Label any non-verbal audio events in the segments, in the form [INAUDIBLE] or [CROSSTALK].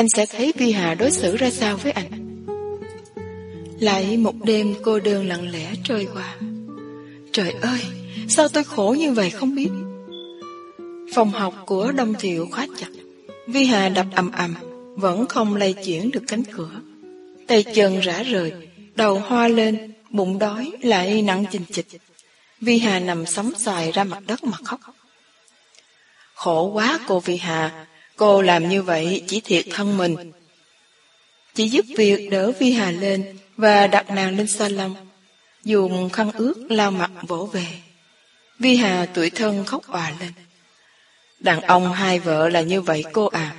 anh sẽ thấy Vi Hà đối xử ra sao với anh. Lại một đêm cô đơn lặng lẽ trôi qua. Trời ơi, sao tôi khổ như vậy không biết. Phòng học của Đông Thiệu khóa chặt. Vi Hà đập ầm ầm, vẫn không lay chuyển được cánh cửa. Tay chân rã rời, đầu hoa lên, bụng đói lại nặng chình chịch. Vi Hà nằm sóng xoài ra mặt đất mà khóc. Khổ quá cô Vi Hà, cô làm như vậy chỉ thiệt thân mình. Chỉ giúp việc đỡ Vi Hà lên và đặt nàng lên salon, dùng khăn ướt lau mặt vỗ về. Vi Hà tuổi thân khóc òa lên. Đàn ông hai vợ là như vậy cô à.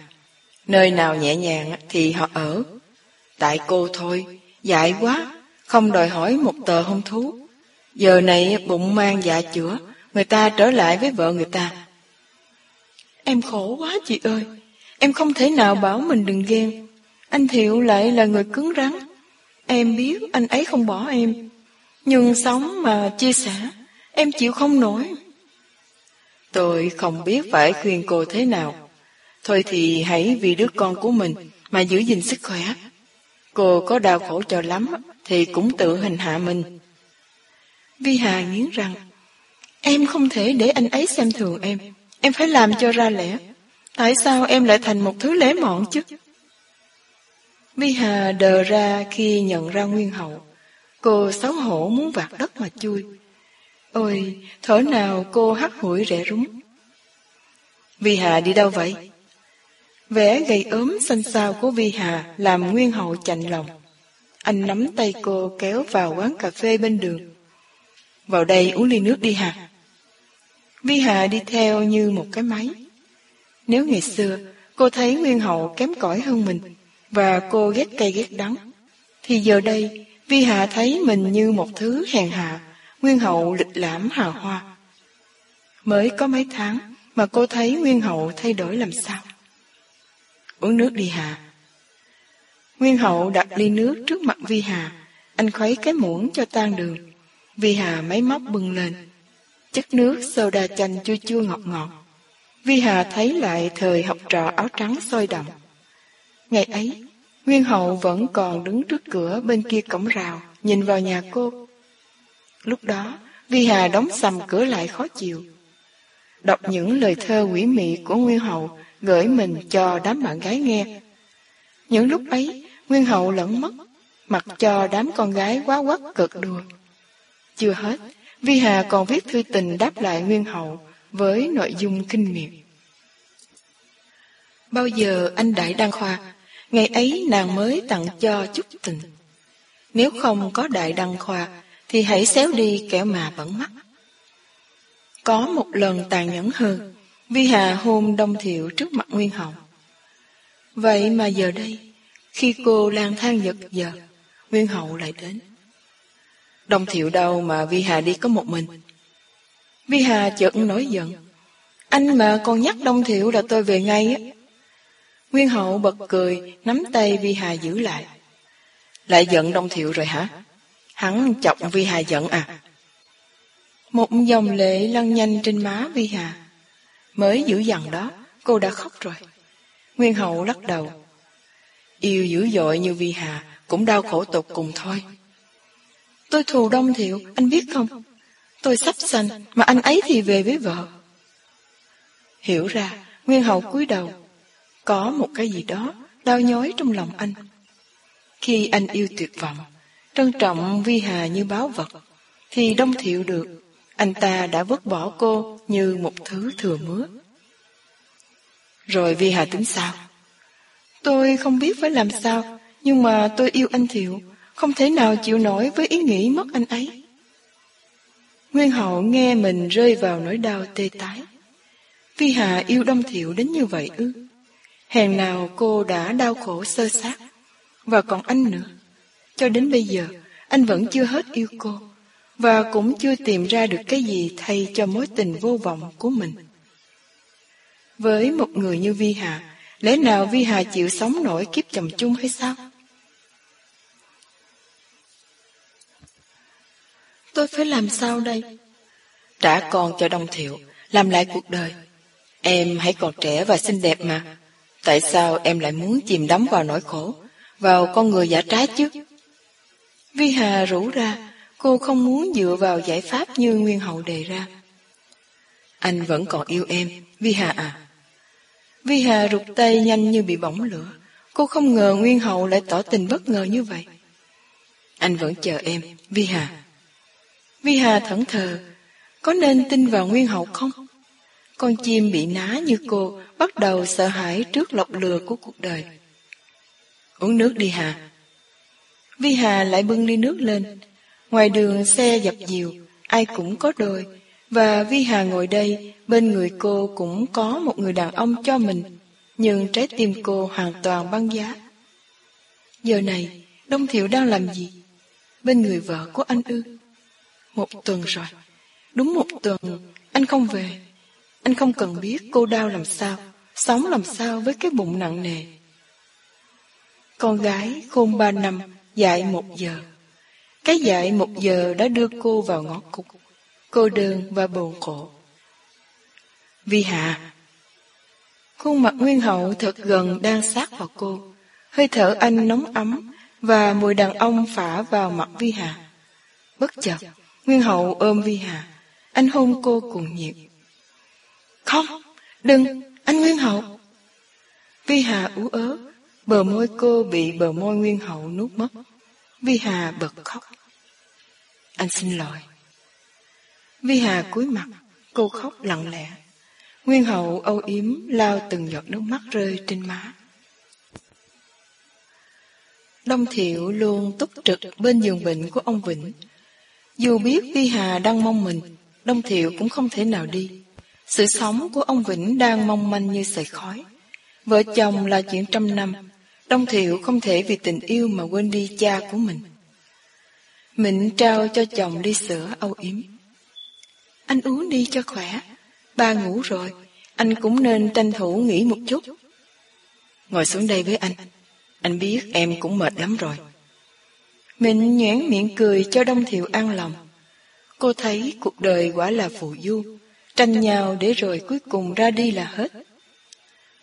Nơi nào nhẹ nhàng thì họ ở. Tại cô thôi, dại quá, không đòi hỏi một tờ hôn thú. Giờ này bụng mang dạ chữa, người ta trở lại với vợ người ta. Em khổ quá chị ơi, em không thể nào bảo mình đừng ghen. Anh Thiệu lại là người cứng rắn. Em biết anh ấy không bỏ em. Nhưng sống mà chia sẻ, em chịu không nổi. Tôi không biết phải khuyên cô thế nào. Thôi thì hãy vì đứa con của mình mà giữ gìn sức khỏe. Cô có đau khổ cho lắm thì cũng tự hình hạ mình. Vi Hà nghiến răng. Em không thể để anh ấy xem thường em. Em phải làm cho ra lẽ. Tại sao em lại thành một thứ lễ mọn chứ? Vi Hà đờ ra khi nhận ra Nguyên Hậu. Cô xấu hổ muốn vạt đất mà chui. Ôi, thở nào cô hắt hủi rẻ rúng. Vi Hà đi đâu vậy? Vẻ gầy ốm xanh xao của Vi Hà làm Nguyên Hậu chạnh lòng. Anh nắm tay cô kéo vào quán cà phê bên đường. Vào đây uống ly nước đi Hà. Vi Hà đi theo như một cái máy. Nếu ngày xưa cô thấy Nguyên Hậu kém cỏi hơn mình và cô ghét cay ghét đắng, thì giờ đây Vi Hà thấy mình như một thứ hèn hạ Nguyên hậu lịch lãm hào hoa. Mới có mấy tháng mà cô thấy Nguyên hậu thay đổi làm sao? Uống nước đi Hà. Nguyên hậu đặt ly nước trước mặt Vi Hà. Anh khuấy cái muỗng cho tan đường. Vi Hà máy móc bừng lên. Chất nước soda chanh chua chua ngọt ngọt. Vi Hà thấy lại thời học trò áo trắng sôi đậm. Ngày ấy, Nguyên hậu vẫn còn đứng trước cửa bên kia cổng rào, nhìn vào nhà cô. Lúc đó, Vi Hà đóng sầm cửa lại khó chịu. Đọc những lời thơ quỷ mị của Nguyên Hậu gửi mình cho đám bạn gái nghe. Những lúc ấy, Nguyên Hậu lẫn mất, mặc cho đám con gái quá quắc cực đùa. Chưa hết, Vi Hà còn viết thư tình đáp lại Nguyên Hậu với nội dung kinh miệt. Bao giờ anh Đại Đăng Khoa, ngày ấy nàng mới tặng cho chút tình. Nếu không có Đại Đăng Khoa, thì hãy xéo đi kẻ mà bẩn mắt. Có một lần tàn nhẫn hơn, Vi Hà hôn Đông Thiệu trước mặt Nguyên Hồng. Vậy mà giờ đây, khi cô lang thang giật giờ, Nguyên Hậu lại đến. Đông Thiệu đâu mà Vi Hà đi có một mình. Vi Hà chợt nổi giận. Anh mà còn nhắc Đông Thiệu là tôi về ngay á. Nguyên Hậu bật cười, nắm tay Vi Hà giữ lại. Lại giận Đông Thiệu rồi hả? Hắn chọc Vi Hà giận à? Một dòng lệ lăn nhanh trên má Vi Hà. Mới dữ dằn đó, cô đã khóc rồi. Nguyên hậu lắc đầu. Yêu dữ dội như Vi Hà cũng đau khổ tột cùng thôi. Tôi thù đông thiệu, anh biết không? Tôi sắp sanh, mà anh ấy thì về với vợ. Hiểu ra, Nguyên hậu cúi đầu. Có một cái gì đó đau nhói trong lòng anh. Khi anh yêu tuyệt vọng, trân trọng Vi Hà như báo vật, thì đông thiệu được, anh ta đã vứt bỏ cô như một thứ thừa mứa. Rồi Vi Hà tính sao? Tôi không biết phải làm sao, nhưng mà tôi yêu anh Thiệu, không thể nào chịu nổi với ý nghĩ mất anh ấy. Nguyên hậu nghe mình rơi vào nỗi đau tê tái. Vi Hà yêu Đông Thiệu đến như vậy ư? Hèn nào cô đã đau khổ sơ sát, và còn anh nữa. Cho đến bây giờ, anh vẫn chưa hết yêu cô, và cũng chưa tìm ra được cái gì thay cho mối tình vô vọng của mình. Với một người như Vi Hà, lẽ nào Vi Hà chịu sống nổi kiếp chồng chung hay sao? Tôi phải làm sao đây? Trả con cho Đông Thiệu, làm lại cuộc đời. Em hãy còn trẻ và xinh đẹp mà. Tại sao em lại muốn chìm đắm vào nỗi khổ, vào con người giả trái chứ? Vi Hà rủ ra, cô không muốn dựa vào giải pháp như Nguyên Hậu đề ra. Anh vẫn còn yêu em, Vi Hà à. Vi Hà rụt tay nhanh như bị bỏng lửa. Cô không ngờ Nguyên Hậu lại tỏ tình bất ngờ như vậy. Anh vẫn chờ em, Vi Hà. Vi Hà thẫn thờ, có nên tin vào Nguyên Hậu không? Con chim bị ná như cô bắt đầu sợ hãi trước lọc lừa của cuộc đời. Uống nước đi Hà. Vi Hà lại bưng ly nước lên. Ngoài đường xe dập dìu, ai cũng có đôi. Và Vi Hà ngồi đây, bên người cô cũng có một người đàn ông cho mình. Nhưng trái tim cô hoàn toàn băng giá. Giờ này, Đông Thiệu đang làm gì? Bên người vợ của anh ư? Một tuần rồi. Đúng một tuần, anh không về. Anh không cần biết cô đau làm sao, sống làm sao với cái bụng nặng nề. Con gái khôn ba năm, dạy một giờ. Cái dạy một giờ đã đưa cô vào ngõ cục, cô đơn và buồn khổ. Vi Hạ Khuôn mặt Nguyên Hậu thật gần đang sát vào cô. Hơi thở anh nóng ấm và mùi đàn ông phả vào mặt Vi Hà. Bất chợt, Nguyên Hậu ôm Vi Hà. Anh hôn cô cùng nhiệt. Không, đừng, anh Nguyên Hậu. Vi Hà ú ớ, bờ môi cô bị bờ môi Nguyên Hậu nuốt mất. Vi Hà bật khóc. Anh xin lỗi. Vi Hà cúi mặt, cô khóc lặng lẽ. Nguyên Hậu âu yếm lao từng giọt nước mắt rơi trên má. Đông Thiệu luôn túc trực bên giường bệnh của ông Vĩnh. Dù biết Vi Hà đang mong mình, Đông Thiệu cũng không thể nào đi. Sự sống của ông Vĩnh đang mong manh như sợi khói. Vợ chồng là chuyện trăm năm, Đông Thiệu không thể vì tình yêu mà quên đi cha của mình. Mịnh trao cho chồng ly sữa âu yếm. Anh uống đi cho khỏe, ba ngủ rồi, anh cũng nên tranh thủ nghỉ một chút. Ngồi xuống đây với anh, anh biết em cũng mệt lắm rồi. Mình nhoẻn miệng cười cho Đông Thiệu an lòng. Cô thấy cuộc đời quả là phù du, tranh nhau để rồi cuối cùng ra đi là hết.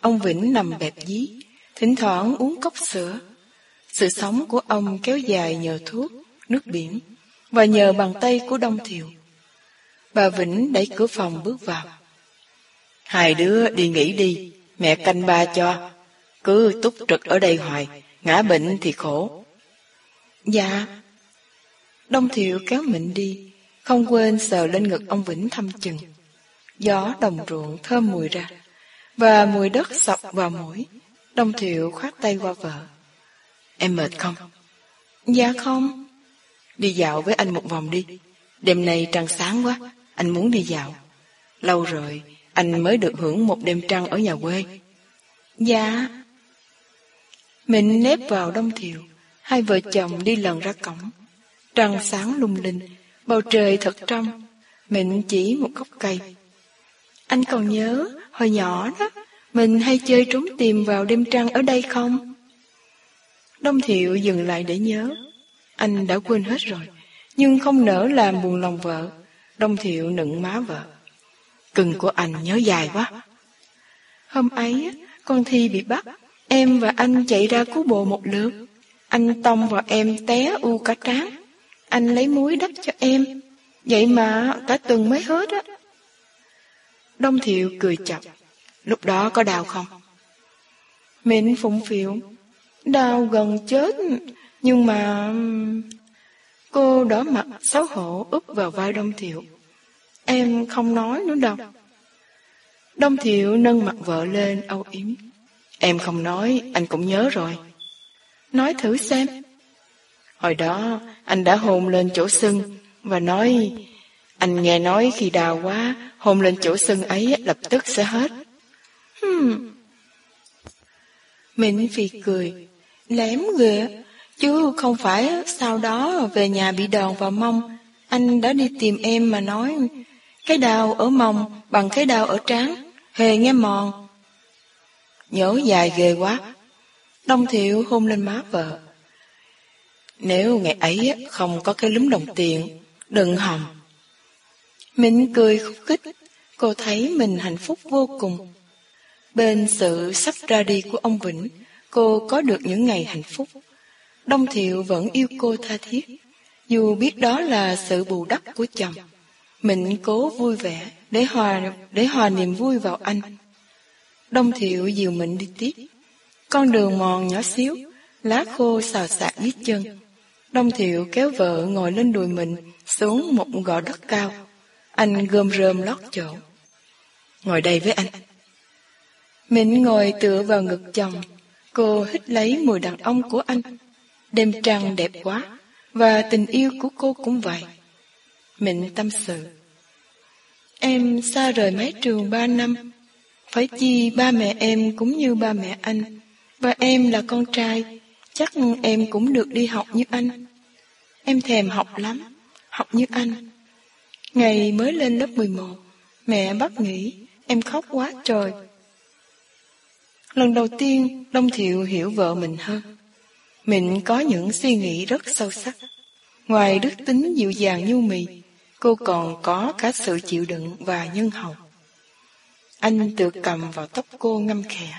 Ông Vĩnh nằm bẹp dí, thỉnh thoảng uống cốc sữa. Sự sống của ông kéo dài nhờ thuốc, nước biển, và nhờ bàn tay của Đông Thiệu. Bà Vĩnh đẩy cửa phòng bước vào. Hai đứa đi nghỉ đi, mẹ canh ba cho. Cứ túc trực ở đây hoài, ngã bệnh thì khổ. Dạ. Đông Thiệu kéo Mịnh đi, không quên sờ lên ngực ông Vĩnh thăm chừng. Gió đồng ruộng thơm mùi ra, và mùi đất sọc vào mũi. Đông Thiệu khoát tay qua vợ. Em mệt không? Dạ không. Đi dạo với anh một vòng đi. Đêm nay trăng sáng quá, anh muốn đi dạo. Lâu rồi, anh mới được hưởng một đêm trăng ở nhà quê. Dạ. Mình nếp vào Đông Thiệu, hai vợ chồng đi lần ra cổng. Trăng sáng lung linh, bầu trời thật trong. Mình chỉ một gốc cây. Anh còn nhớ, hồi nhỏ đó, mình hay chơi trốn tìm vào đêm trăng ở đây không? Đông Thiệu dừng lại để nhớ. Anh đã quên hết rồi, nhưng không nỡ làm buồn lòng vợ. Đông Thiệu nựng má vợ. Cưng của anh nhớ dài quá. Hôm ấy, con Thi bị bắt. Em và anh chạy ra cứu bộ một lượt. Anh tông vào em té u cả trán. Anh lấy muối đắp cho em. Vậy mà cả tuần mới hết á. Đông Thiệu cười chọc. Lúc đó có đau không? Mình phụng phiệu. Đau gần chết. Nhưng mà... Cô đỏ mặt xấu hổ úp vào vai Đông Thiệu. Em không nói nữa đâu. Đông Thiệu nâng mặt vợ lên âu yếm. Em không nói, anh cũng nhớ rồi. Nói thử xem. Hồi đó, anh đã hôn lên chỗ sưng và nói, anh nghe nói khi đau quá, hôn lên chỗ sưng ấy lập tức sẽ hết. Hmm. Mình phì cười, lém ghê, chứ không phải sau đó về nhà bị đòn vào mông, anh đã đi tìm em mà nói, cái đau ở mông bằng cái đau ở trán, hề nghe mòn. Nhớ dài ghê quá. Đông thiệu hôn lên má vợ. Nếu ngày ấy không có cái lúm đồng tiền, đừng hòng. Mình cười khúc khích, cô thấy mình hạnh phúc vô cùng. Bên sự sắp ra đi của ông Vĩnh, cô có được những ngày hạnh phúc. Đông Thiệu vẫn yêu cô tha thiết, dù biết đó là sự bù đắp của chồng. Mình cố vui vẻ để hòa để hòa niềm vui vào anh. Đông Thiệu dìu mình đi tiếp. Con đường mòn nhỏ xíu, lá khô xào xạc dưới chân. Đông Thiệu kéo vợ ngồi lên đùi mình xuống một gò đất cao. Anh gom rơm lót chỗ. Ngồi đây với anh. Mình ngồi tựa vào ngực chồng. Cô hít lấy mùi đàn ông của anh. Đêm trăng đẹp quá, và tình yêu của cô cũng vậy. Mình tâm sự. Em xa rời mái trường ba năm. Phải chi ba mẹ em cũng như ba mẹ anh. Và em là con trai, chắc em cũng được đi học như anh. Em thèm học lắm, học như anh. Ngày mới lên lớp 11, mẹ bắt nghỉ, em khóc quá trời. Lần đầu tiên, Đông Thiệu hiểu vợ mình hơn. Mình có những suy nghĩ rất sâu sắc. Ngoài đức tính dịu dàng nhu mì, cô còn có cả sự chịu đựng và nhân hậu. Anh tự cầm vào tóc cô ngâm khẽ.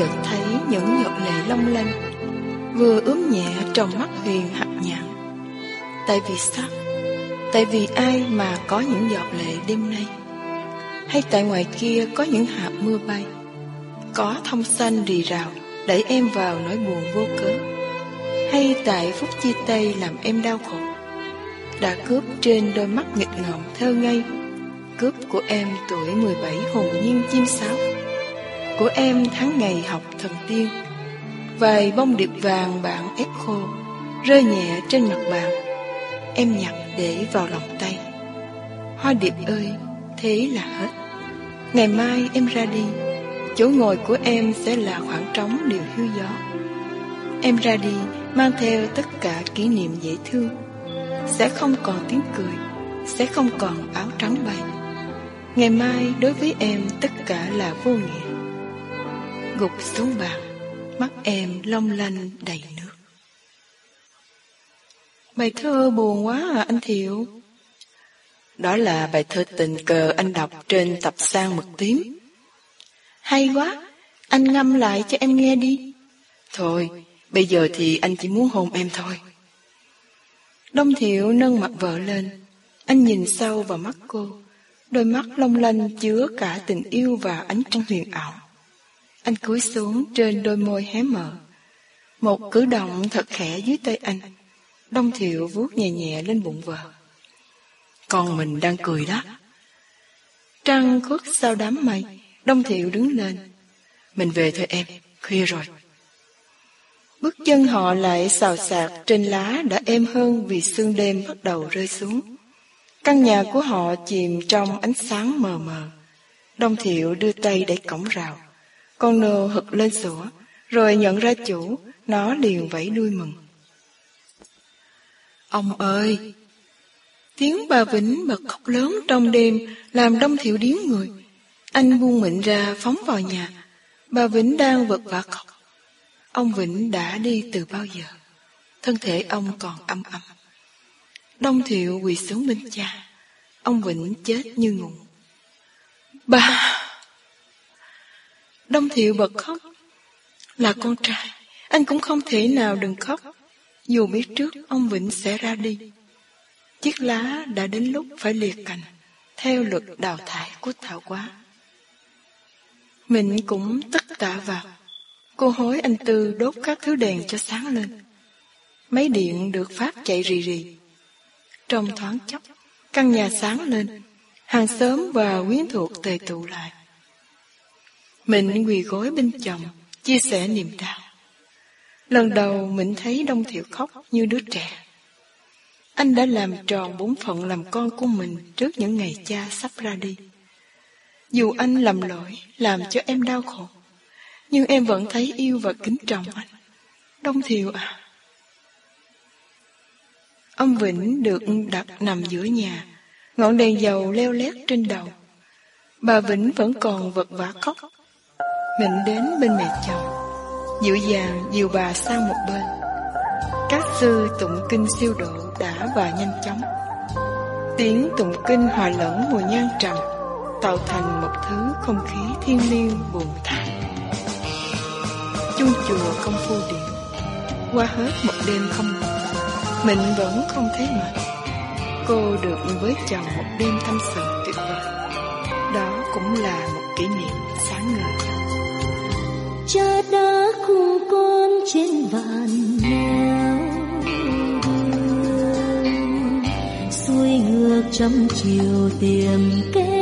Chợt thấy những giọt lệ long lanh, vừa ướm nhẹ trong mắt huyền hạt nhạt. Tại vì sao? Tại vì ai mà có những giọt lệ đêm nay? Hay tại ngoài kia có những hạt mưa bay? Có thông xanh rì rào đẩy em vào nỗi buồn vô cớ? Hay tại phút chia tay làm em đau khổ? Đã cướp trên đôi mắt nghịch ngợm thơ ngây Cướp của em tuổi 17 hồn nhiên chim sáo của em tháng ngày học thần tiên. Vài bông điệp vàng bạn ép khô Rơi nhẹ trên mặt bàn Em nhặt để vào lòng tay. Hoa điệp ơi, thế là hết. Ngày mai em ra đi. Chỗ ngồi của em sẽ là khoảng trống điều hiu gió. Em ra đi mang theo tất cả kỷ niệm dễ thương. Sẽ không còn tiếng cười Sẽ không còn áo trắng bay Ngày mai đối với em tất cả là vô nghĩa. Gục xuống bàn Mắt em long lanh đầy nước. Bài thơ buồn quá à anh Thiệu. Đó là bài thơ tình cờ anh đọc trên tập sang mực tím. Hay quá Anh ngâm lại cho em nghe đi. Thôi Bây giờ thì anh chỉ muốn hôn em thôi. Đông Thiệu nâng mặt vợ lên. Anh nhìn sâu vào mắt cô. Đôi mắt long lanh chứa cả tình yêu và ánh trăng huyền ảo anh cúi xuống trên đôi môi hé mở Một cử động thật khẽ dưới tay anh Đông Thiệu vuốt nhẹ nhẹ lên bụng vợ Con mình đang cười đó Trăng khuất sau đám mây Đông Thiệu đứng lên Mình về thôi em, khuya rồi Bước chân họ lại xào xạc trên lá đã êm hơn vì sương đêm bắt đầu rơi xuống. Căn nhà của họ chìm trong ánh sáng mờ mờ. Đông Thiệu đưa tay đẩy cổng rào. Con nô hực lên sủa, rồi nhận ra chủ, nó liền vẫy đuôi mừng. Ông ơi! Tiếng bà Vĩnh bật khóc lớn trong đêm làm Đông thiểu điếm người. Anh buông mịn ra phóng vào nhà. Bà Vĩnh đang vật vả khóc. Ông Vĩnh đã đi từ bao giờ? Thân thể ông còn âm âm. Đông Thiệu quỳ xuống bên cha. Ông Vĩnh chết như ngủ. Ba! Đông Thiệu bật khóc. Là con trai, anh cũng không thể nào đừng khóc. Dù biết trước ông Vĩnh sẽ ra đi. Chiếc lá đã đến lúc phải liệt cành, theo luật đào thải của thảo quá. Mình cũng tất tạ vào. Cô hối anh Tư đốt các thứ đèn cho sáng lên. Máy điện được phát chạy rì rì. Trong thoáng chốc, căn nhà sáng lên, hàng xóm và quyến thuộc tề tụ lại. Mình quỳ gối bên chồng, chia sẻ niềm đau. Lần đầu mình thấy Đông Thiệu khóc như đứa trẻ. Anh đã làm tròn bốn phận làm con của mình trước những ngày cha sắp ra đi. Dù anh lầm lỗi, làm cho em đau khổ, nhưng em vẫn thấy yêu và kính trọng anh. Đông Thiệu à. Ông Vĩnh được đặt nằm giữa nhà, ngọn đèn dầu leo lét trên đầu. Bà Vĩnh vẫn còn vật vã khóc. Mình đến bên mẹ chồng, dịu dàng dìu bà sang một bên. Các sư tụng kinh siêu độ đã và nhanh chóng. Tiếng tụng kinh hòa lẫn mùi nhang trầm Tạo thành một thứ không khí thiên liêng buồn thảm Chung chùa công phu điện. Qua hết một đêm không ngủ Mình vẫn không thấy mệt. Cô được với chồng một đêm tâm sự tuyệt vời. Đó cũng là một kỷ niệm. Cha đã cùng con trên vạn nẻo. Xuôi ngược trăm chiều tìm kế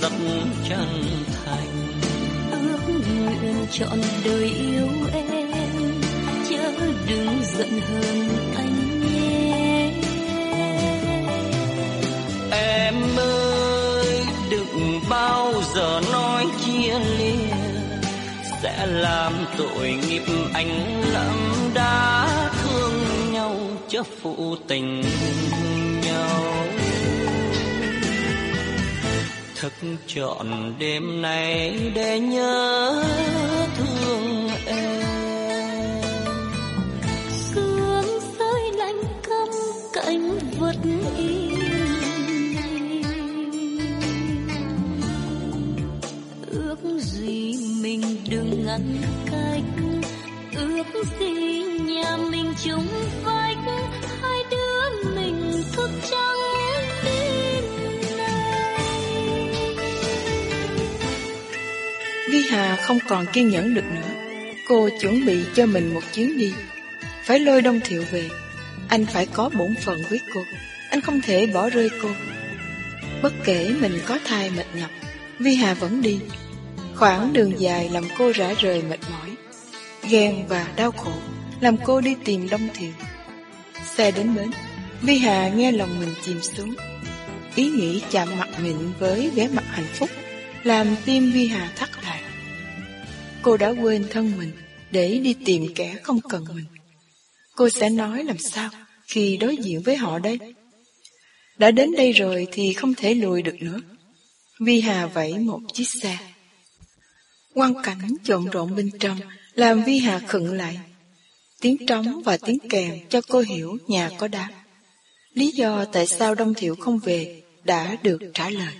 rất chân thành. Ước nguyện trọn đời yêu em chớ đừng giận hơn anh nhé em ơi đừng bao giờ nói chia lìa sẽ làm tội nghiệp anh lắm đã thương nhau chớ phụ tình nhau chọn đêm nay để nhớ thương em. Sương rơi lạnh căm cảnh vật im ước gì mình đừng ngăn cách, ước gì nhà mình chung Hà không còn kiên nhẫn được nữa. Cô chuẩn bị cho mình một chuyến đi. Phải lôi Đông Thiệu về. Anh phải có bổn phận với cô. Anh không thể bỏ rơi cô. Bất kể mình có thai mệt nhọc, Vi Hà vẫn đi. Khoảng đường dài làm cô rã rời mệt mỏi. Ghen và đau khổ làm cô đi tìm Đông Thiệu. Xe đến bến, Vi Hà nghe lòng mình chìm xuống. Ý nghĩ chạm mặt mình với vẻ mặt hạnh phúc làm tim Vi Hà thắt lại. Cô đã quên thân mình để đi tìm kẻ không cần mình. Cô sẽ nói làm sao khi đối diện với họ đây? Đã đến đây rồi thì không thể lùi được nữa. Vi Hà vẫy một chiếc xe. Quang cảnh trộn rộn bên trong làm Vi Hà khựng lại. Tiếng trống và tiếng kèn cho cô hiểu nhà có đám. Lý do tại sao Đông Thiệu không về đã được trả lời.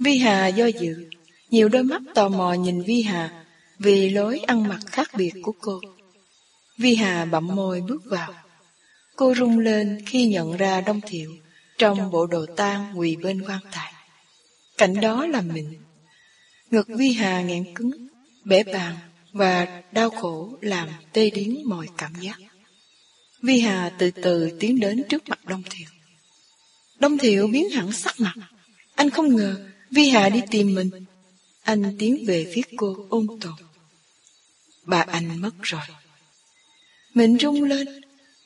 Vi Hà do dự, nhiều đôi mắt tò mò nhìn Vi Hà vì lối ăn mặc khác biệt của cô. Vi Hà bậm môi bước vào. Cô rung lên khi nhận ra Đông Thiệu trong bộ đồ tang quỳ bên quan tài. Cảnh đó là mình. Ngực Vi Hà nghẹn cứng, bể bàn và đau khổ làm tê điến mọi cảm giác. Vi Hà từ từ tiến đến trước mặt Đông Thiệu. Đông Thiệu biến hẳn sắc mặt. Anh không ngờ Vi Hà đi tìm mình. Anh tiến về phía cô ôn tồn. Bà anh mất rồi. Mình rung lên,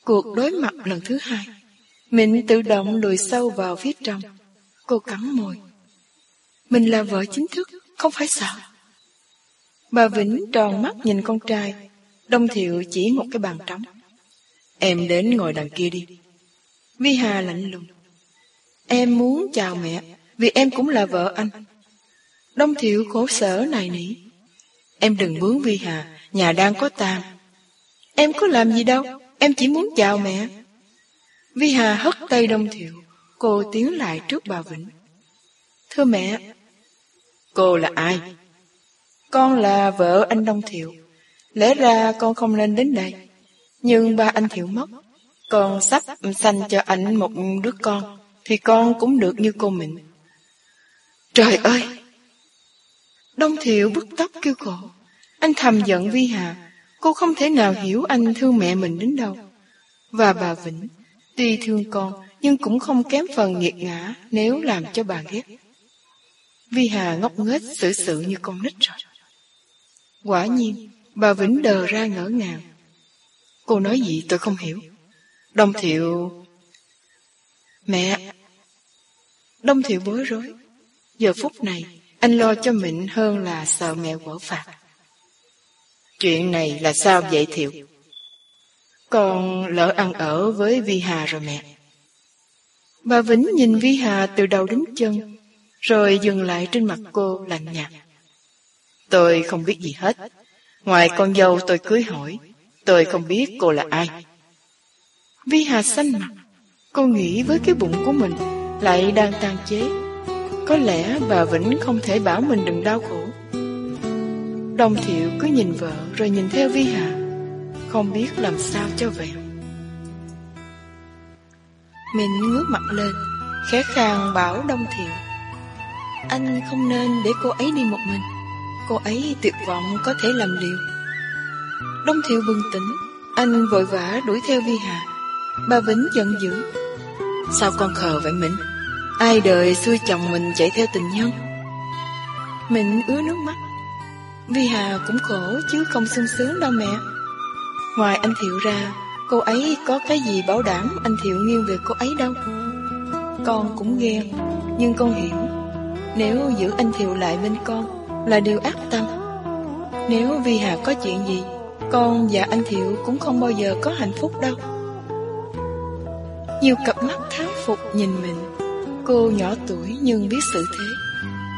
cuộc đối mặt lần thứ hai. Mình tự động lùi sâu vào phía trong. Cô cắn môi. Mình là vợ chính thức, không phải sợ Bà Vĩnh tròn mắt nhìn con trai. Đông Thiệu chỉ một cái bàn trống. Em đến ngồi đằng kia đi. Vi Hà lạnh lùng. Em muốn chào mẹ, vì em cũng là vợ anh. Đông Thiệu khổ sở này nỉ. Em đừng bướng Vi Hà, nhà đang có tàn. Em có làm gì đâu, em chỉ muốn chào mẹ. Vi Hà hất tay Đông Thiệu, cô tiến lại trước bà Vĩnh. Thưa mẹ, cô là ai? Con là vợ anh Đông Thiệu. Lẽ ra con không nên đến đây. Nhưng ba anh Thiệu mất. Con sắp sanh cho anh một đứa con. Thì con cũng được như cô mình. Trời ơi! Đông Thiệu bức tóc kêu khổ. Anh thầm giận Vi Hà. Cô không thể nào hiểu anh thương mẹ mình đến đâu. Và bà Vĩnh, tuy thương con, nhưng cũng không kém phần nghiệt ngã nếu làm cho bà ghét. Vi Hà ngốc nghếch xử sự như con nít rồi. Quả nhiên, bà Vĩnh đờ ra ngỡ ngàng. Cô nói gì tôi không hiểu. Đông Thiệu... Mẹ! Đông Thiệu bối rối. Giờ phút này, anh lo cho mình hơn là sợ mẹ quở phạt. Chuyện này là sao vậy Thiệu? Con lỡ ăn ở với Vi Hà rồi mẹ. Bà Vĩnh nhìn Vi Hà từ đầu đến chân, rồi dừng lại trên mặt cô lạnh nhạt. Tôi không biết gì hết. Ngoài con dâu tôi cưới hỏi, tôi không biết cô là ai. Vi Hà xanh mặt, cô nghĩ với cái bụng của mình lại đang tan chế. Có lẽ bà Vĩnh không thể bảo mình đừng đau khổ. Đồng thiệu cứ nhìn vợ rồi nhìn theo Vi Hà, không biết làm sao cho vẹn. Mình ngước mặt lên, khẽ khàng bảo Đông Thiệu. Anh không nên để cô ấy đi một mình. Cô ấy tuyệt vọng có thể làm liều Đông Thiệu bừng tỉnh Anh vội vã đuổi theo Vi Hà Bà Vĩnh giận dữ Sao con khờ vậy mình Ai đời xui chồng mình chạy theo tình nhân? Mình ứa nước mắt. Vi Hà cũng khổ chứ không sung sướng đâu mẹ. Ngoài anh Thiệu ra Cô ấy có cái gì bảo đảm anh Thiệu nghiêng về cô ấy đâu? Con cũng ghen Nhưng con hiểu Nếu giữ anh Thiệu lại bên con là điều ác tâm. Nếu Vi Hà có chuyện gì, con và anh Thiệu cũng không bao giờ có hạnh phúc đâu. Nhiều cặp mắt thán phục nhìn mình, cô nhỏ tuổi nhưng biết sự thế.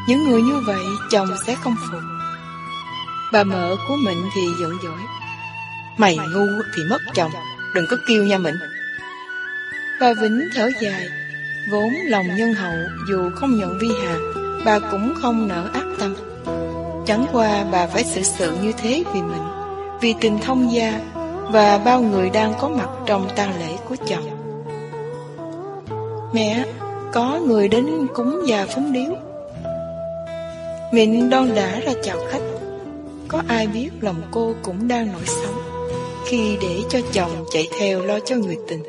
Những người như vậy chồng sẽ không phục. Bà mợ của mình thì giận dỗi. Mày ngu thì mất chồng, đừng có kêu nha mịnh Bà Vĩnh thở dài, vốn lòng nhân hậu dù không nhận Vi Hà, bà cũng không nỡ ác tâm. Chẳng qua bà phải xử sự như thế vì mình Vì tình thông gia Và bao người đang có mặt trong tang lễ của chồng Mẹ có người đến cúng và phúng điếu. Mịn đon đã ra chào khách. Có ai biết lòng cô cũng đang nổi sóng Khi để cho chồng chạy theo lo cho người tình.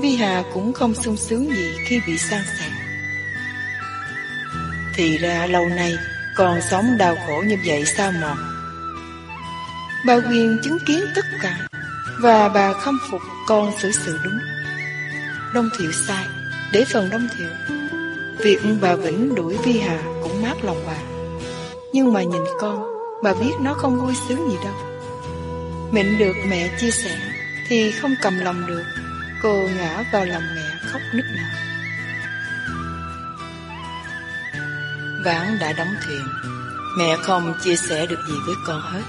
Vi Hà cũng không sung sướng gì khi bị sang sẻ. Thì ra lâu nay còn sống đau khổ như vậy sao mòn Bà Quyền chứng kiến tất cả Và bà khâm phục con xử sự đúng. Đông Thiệu sai. Để phần Đông Thiệu, Việc bà Vĩnh đuổi Vi Hà cũng mát lòng bà. Nhưng mà nhìn con, Bà biết nó không vui sướng gì đâu. Mịn được mẹ chia sẻ Thì không cầm lòng được, Cô ngã vào lòng mẹ khóc nức nở. Vãn đã đóng thuyền, Mẹ không chia sẻ được gì với con hết,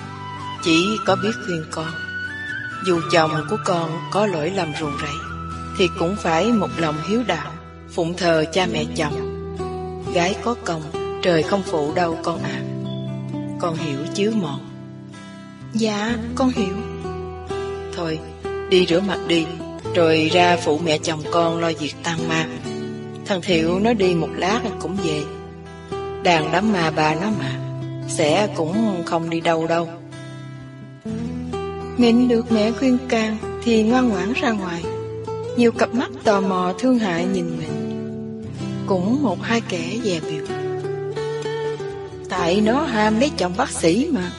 Chỉ có biết khuyên con. Dù chồng của con có lỗi lầm ruồng rẫy thì cũng phải một lòng hiếu đạo Phụng thờ cha mẹ chồng. Gái có công Trời không phụ đâu con à Con hiểu chứ mọn. Dạ con hiểu. Thôi đi rửa mặt đi Rồi ra phụ mẹ chồng con lo việc tăng ma. Thằng Thiệu nó đi một lát cũng về. Đàn đám ma bà nó mà Sẽ cũng không đi đâu đâu. Mịn được mẹ khuyên can Thì ngoan ngoãn ra ngoài nhiều cặp mắt tò mò thương hại nhìn mình. Cũng một hai kẻ dè biểu. Tại nó ham lấy chồng bác sĩ mà.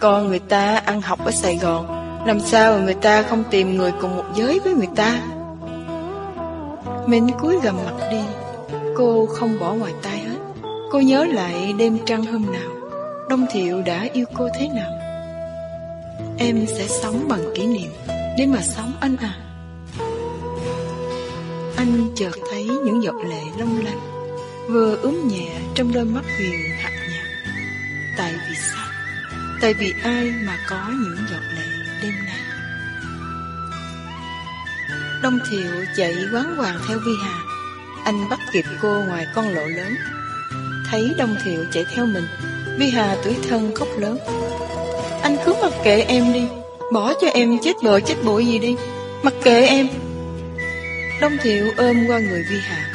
Còn người ta ăn học ở Sài Gòn, Làm sao người ta không tìm người cùng một giới với người ta? Mình cúi gầm mặt đi. Cô không bỏ ngoài tai hết. Cô nhớ lại đêm trăng hôm nào. Đông Thiệu đã yêu cô thế nào? Em sẽ sống bằng kỷ niệm. Để mà sống, anh à anh chợt thấy những giọt lệ long lanh Vừa ướm nhẹ trong đôi mắt huyền hạt nhạt. Tại vì sao? Tại vì ai mà có những giọt lệ đêm nay? Đông Thiệu chạy quán hoàng theo Vi Hà. Anh bắt kịp cô ngoài con lộ lớn. Thấy Đông Thiệu chạy theo mình Vi Hà tuổi thân khóc lớn. Anh cứ mặc kệ em đi, Bỏ cho em chết bờ chết bụi gì đi. Mặc kệ em Đông Thiệu ôm qua người Vi Hà.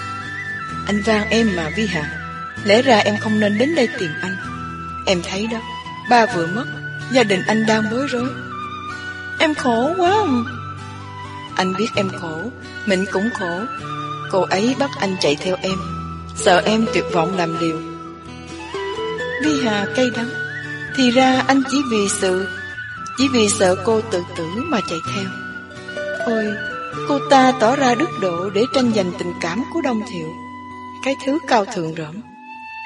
Anh van em mà Vi Hà, Lẽ ra em không nên đến đây tìm anh. Em thấy đó, Ba vừa mất, Gia đình anh đang bối rối. Em khổ quá Anh biết em khổ, Mình cũng khổ. Cô ấy bắt anh chạy theo em, Sợ em tuyệt vọng làm liều. Vi Hà cay đắng, Thì ra anh chỉ vì sự, Chỉ vì sợ cô tự tử mà chạy theo. Ôi Cô ta tỏ ra đức độ Để tranh giành tình cảm của Đông Thiệu. Cái thứ cao thượng rỗng.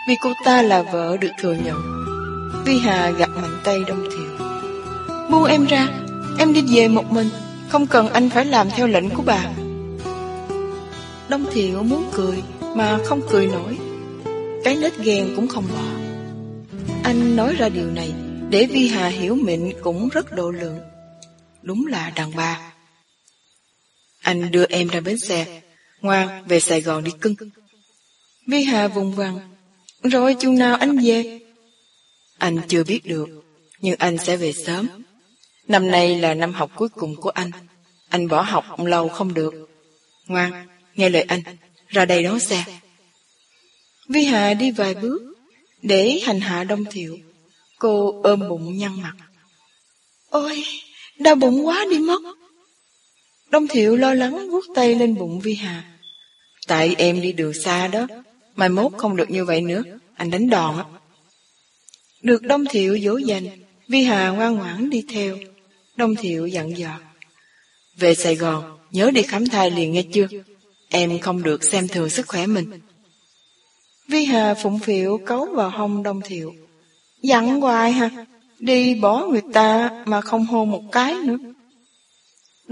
Vì cô ta là vợ được thừa nhận. Vi Hà gặp mạnh tay Đông Thiệu. Buông em ra, Em đi về một mình. Không cần anh phải làm theo lệnh của bà. Đông Thiệu muốn cười, Mà không cười nổi. Cái nết ghen cũng không bỏ. Anh nói ra điều này Để Vi Hà hiểu mịn cũng rất độ lượng. Đúng là đàn bà. Anh đưa em ra bến xe. Ngoan về Sài Gòn đi cưng. Vi Hà vùng vằng. Rồi chừng nào anh về? Anh chưa biết được Nhưng anh sẽ về sớm. Năm nay là năm học cuối cùng của anh. Anh bỏ học lâu không được. Ngoan Nghe lời anh. Ra đây đón xe. Vi Hà đi vài bước Để hành hạ Đông Thiệu. Cô ôm bụng nhăn mặt. Ôi Đau bụng quá đi mất Đông Thiệu lo lắng vuốt tay lên bụng Vi Hà. Tại em đi đường xa đó, Mai mốt không được như vậy nữa, Anh đánh đòn á. Được Đông Thiệu dỗ dành, Vi Hà ngoan ngoãn đi theo. Đông Thiệu dặn dò. Về Sài Gòn, Nhớ đi khám thai liền nghe chưa? Em không được xem thường sức khỏe mình. Vi Hà phụng phiệu cấu vào hông Đông Thiệu. Dặn hoài ha Đi bỏ người ta mà không hôn một cái nữa.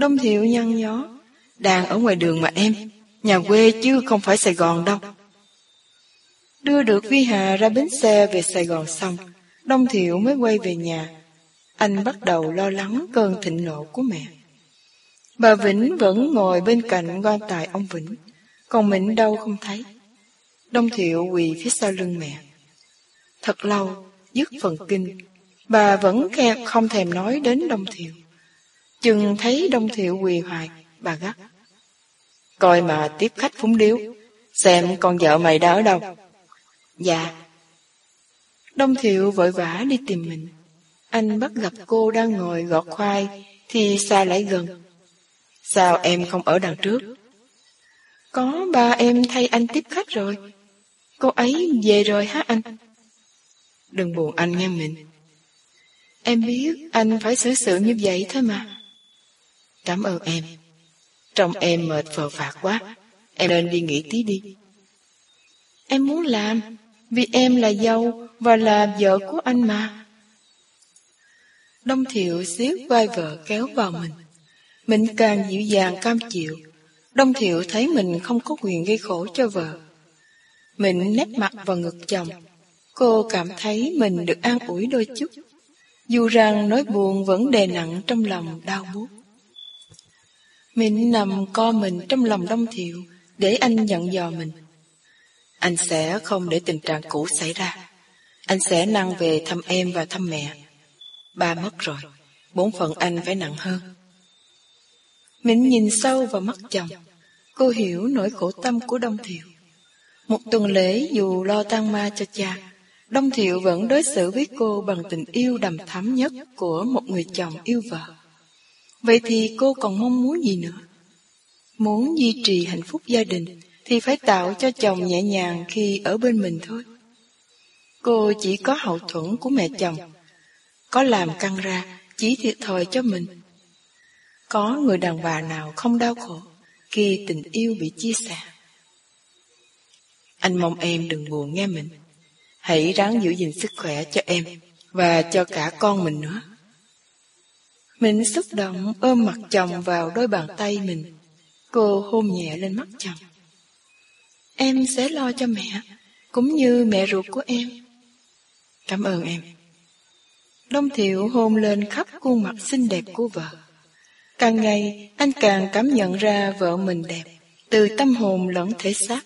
Đông Thiệu nhăn nhó. Đang ở ngoài đường mà em, Nhà quê chứ không phải Sài Gòn đâu. Đưa được Vi Hà ra bến xe về Sài Gòn xong, Đông Thiệu mới quay về nhà. Anh bắt đầu lo lắng cơn thịnh nộ của mẹ. Bà Vĩnh vẫn ngồi bên cạnh quan tài ông Vĩnh, Còn Mịnh đâu không thấy. Đông Thiệu quỳ phía sau lưng mẹ. Thật lâu, Dứt phần kinh, Bà vẫn khe không thèm nói đến Đông Thiệu. Chừng thấy Đông Thiệu quỳ hoài Bà gắt Coi mà tiếp khách phúng điếu Xem con vợ mày đã ở đâu Dạ Đông Thiệu vội vã đi tìm mình. Anh bắt gặp cô đang ngồi gọt khoai, thì xa lại gần. Sao em không ở đằng trước? Có ba em thay anh tiếp khách rồi. Cô ấy về rồi hả anh? Đừng buồn anh nghe mình. Em biết anh phải xử sự như vậy thôi mà. Cảm ơn em. Trong em mệt phờ phạt quá. Em nên đi nghỉ tí đi. Em muốn làm, vì em là dâu và là vợ của anh mà. Đông Thiệu xiết vai vợ kéo vào mình. Mình càng dịu dàng cam chịu. Đông Thiệu thấy mình không có quyền gây khổ cho vợ. Mình nét mặt vào ngực chồng. Cô cảm thấy mình được an ủi đôi chút. Dù rằng nói buồn vẫn đè nặng trong lòng đau buốt. Mình nằm co mình trong lòng Đông Thiệu để anh nhận dò mình. Anh sẽ không để tình trạng cũ xảy ra. Anh sẽ năng về thăm em và thăm mẹ. Ba mất rồi, bốn phận anh phải nặng hơn. Mình nhìn sâu vào mắt chồng. Cô hiểu nỗi khổ tâm của Đông Thiệu. Một tuần lễ dù lo tang ma cho cha, Đông Thiệu vẫn đối xử với cô bằng tình yêu đầm thắm nhất của một người chồng yêu vợ. Vậy thì cô còn mong muốn gì nữa? Muốn duy trì hạnh phúc gia đình thì phải tạo cho chồng nhẹ nhàng khi ở bên mình thôi. Cô chỉ có hậu thuẫn của mẹ chồng, có làm căng ra chỉ thiệt thòi cho mình. Có người đàn bà nào không đau khổ khi tình yêu bị chia sẻ. Anh mong em đừng buồn nghe mình. Hãy ráng giữ gìn sức khỏe cho em và cho cả con mình nữa. Mình xúc động ôm mặt chồng vào đôi bàn tay mình. Cô hôn nhẹ lên mắt chồng. Em sẽ lo cho mẹ, cũng như mẹ ruột của em. Cảm ơn em. Đông Thiệu hôn lên khắp khuôn mặt xinh đẹp của vợ. Càng ngày, anh càng cảm nhận ra vợ mình đẹp, từ tâm hồn lẫn thể xác.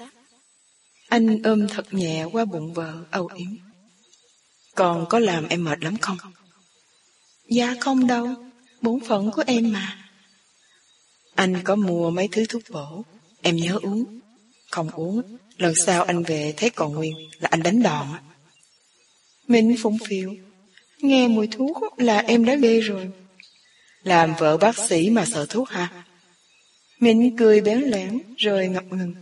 Anh ôm thật nhẹ qua bụng vợ, âu yếm. Còn có làm em mệt lắm không? Dạ không đâu, bổn phận của em mà. Anh có mua mấy thứ thuốc bổ, em nhớ uống. Không uống, lần sau anh về thấy còn nguyên là anh đánh đòn. Mình phụng phiệu, nghe mùi thuốc là em đã ghê rồi. Làm vợ bác sĩ mà sợ thuốc hả? Mình cười bén lẽn rồi ngập ngừng.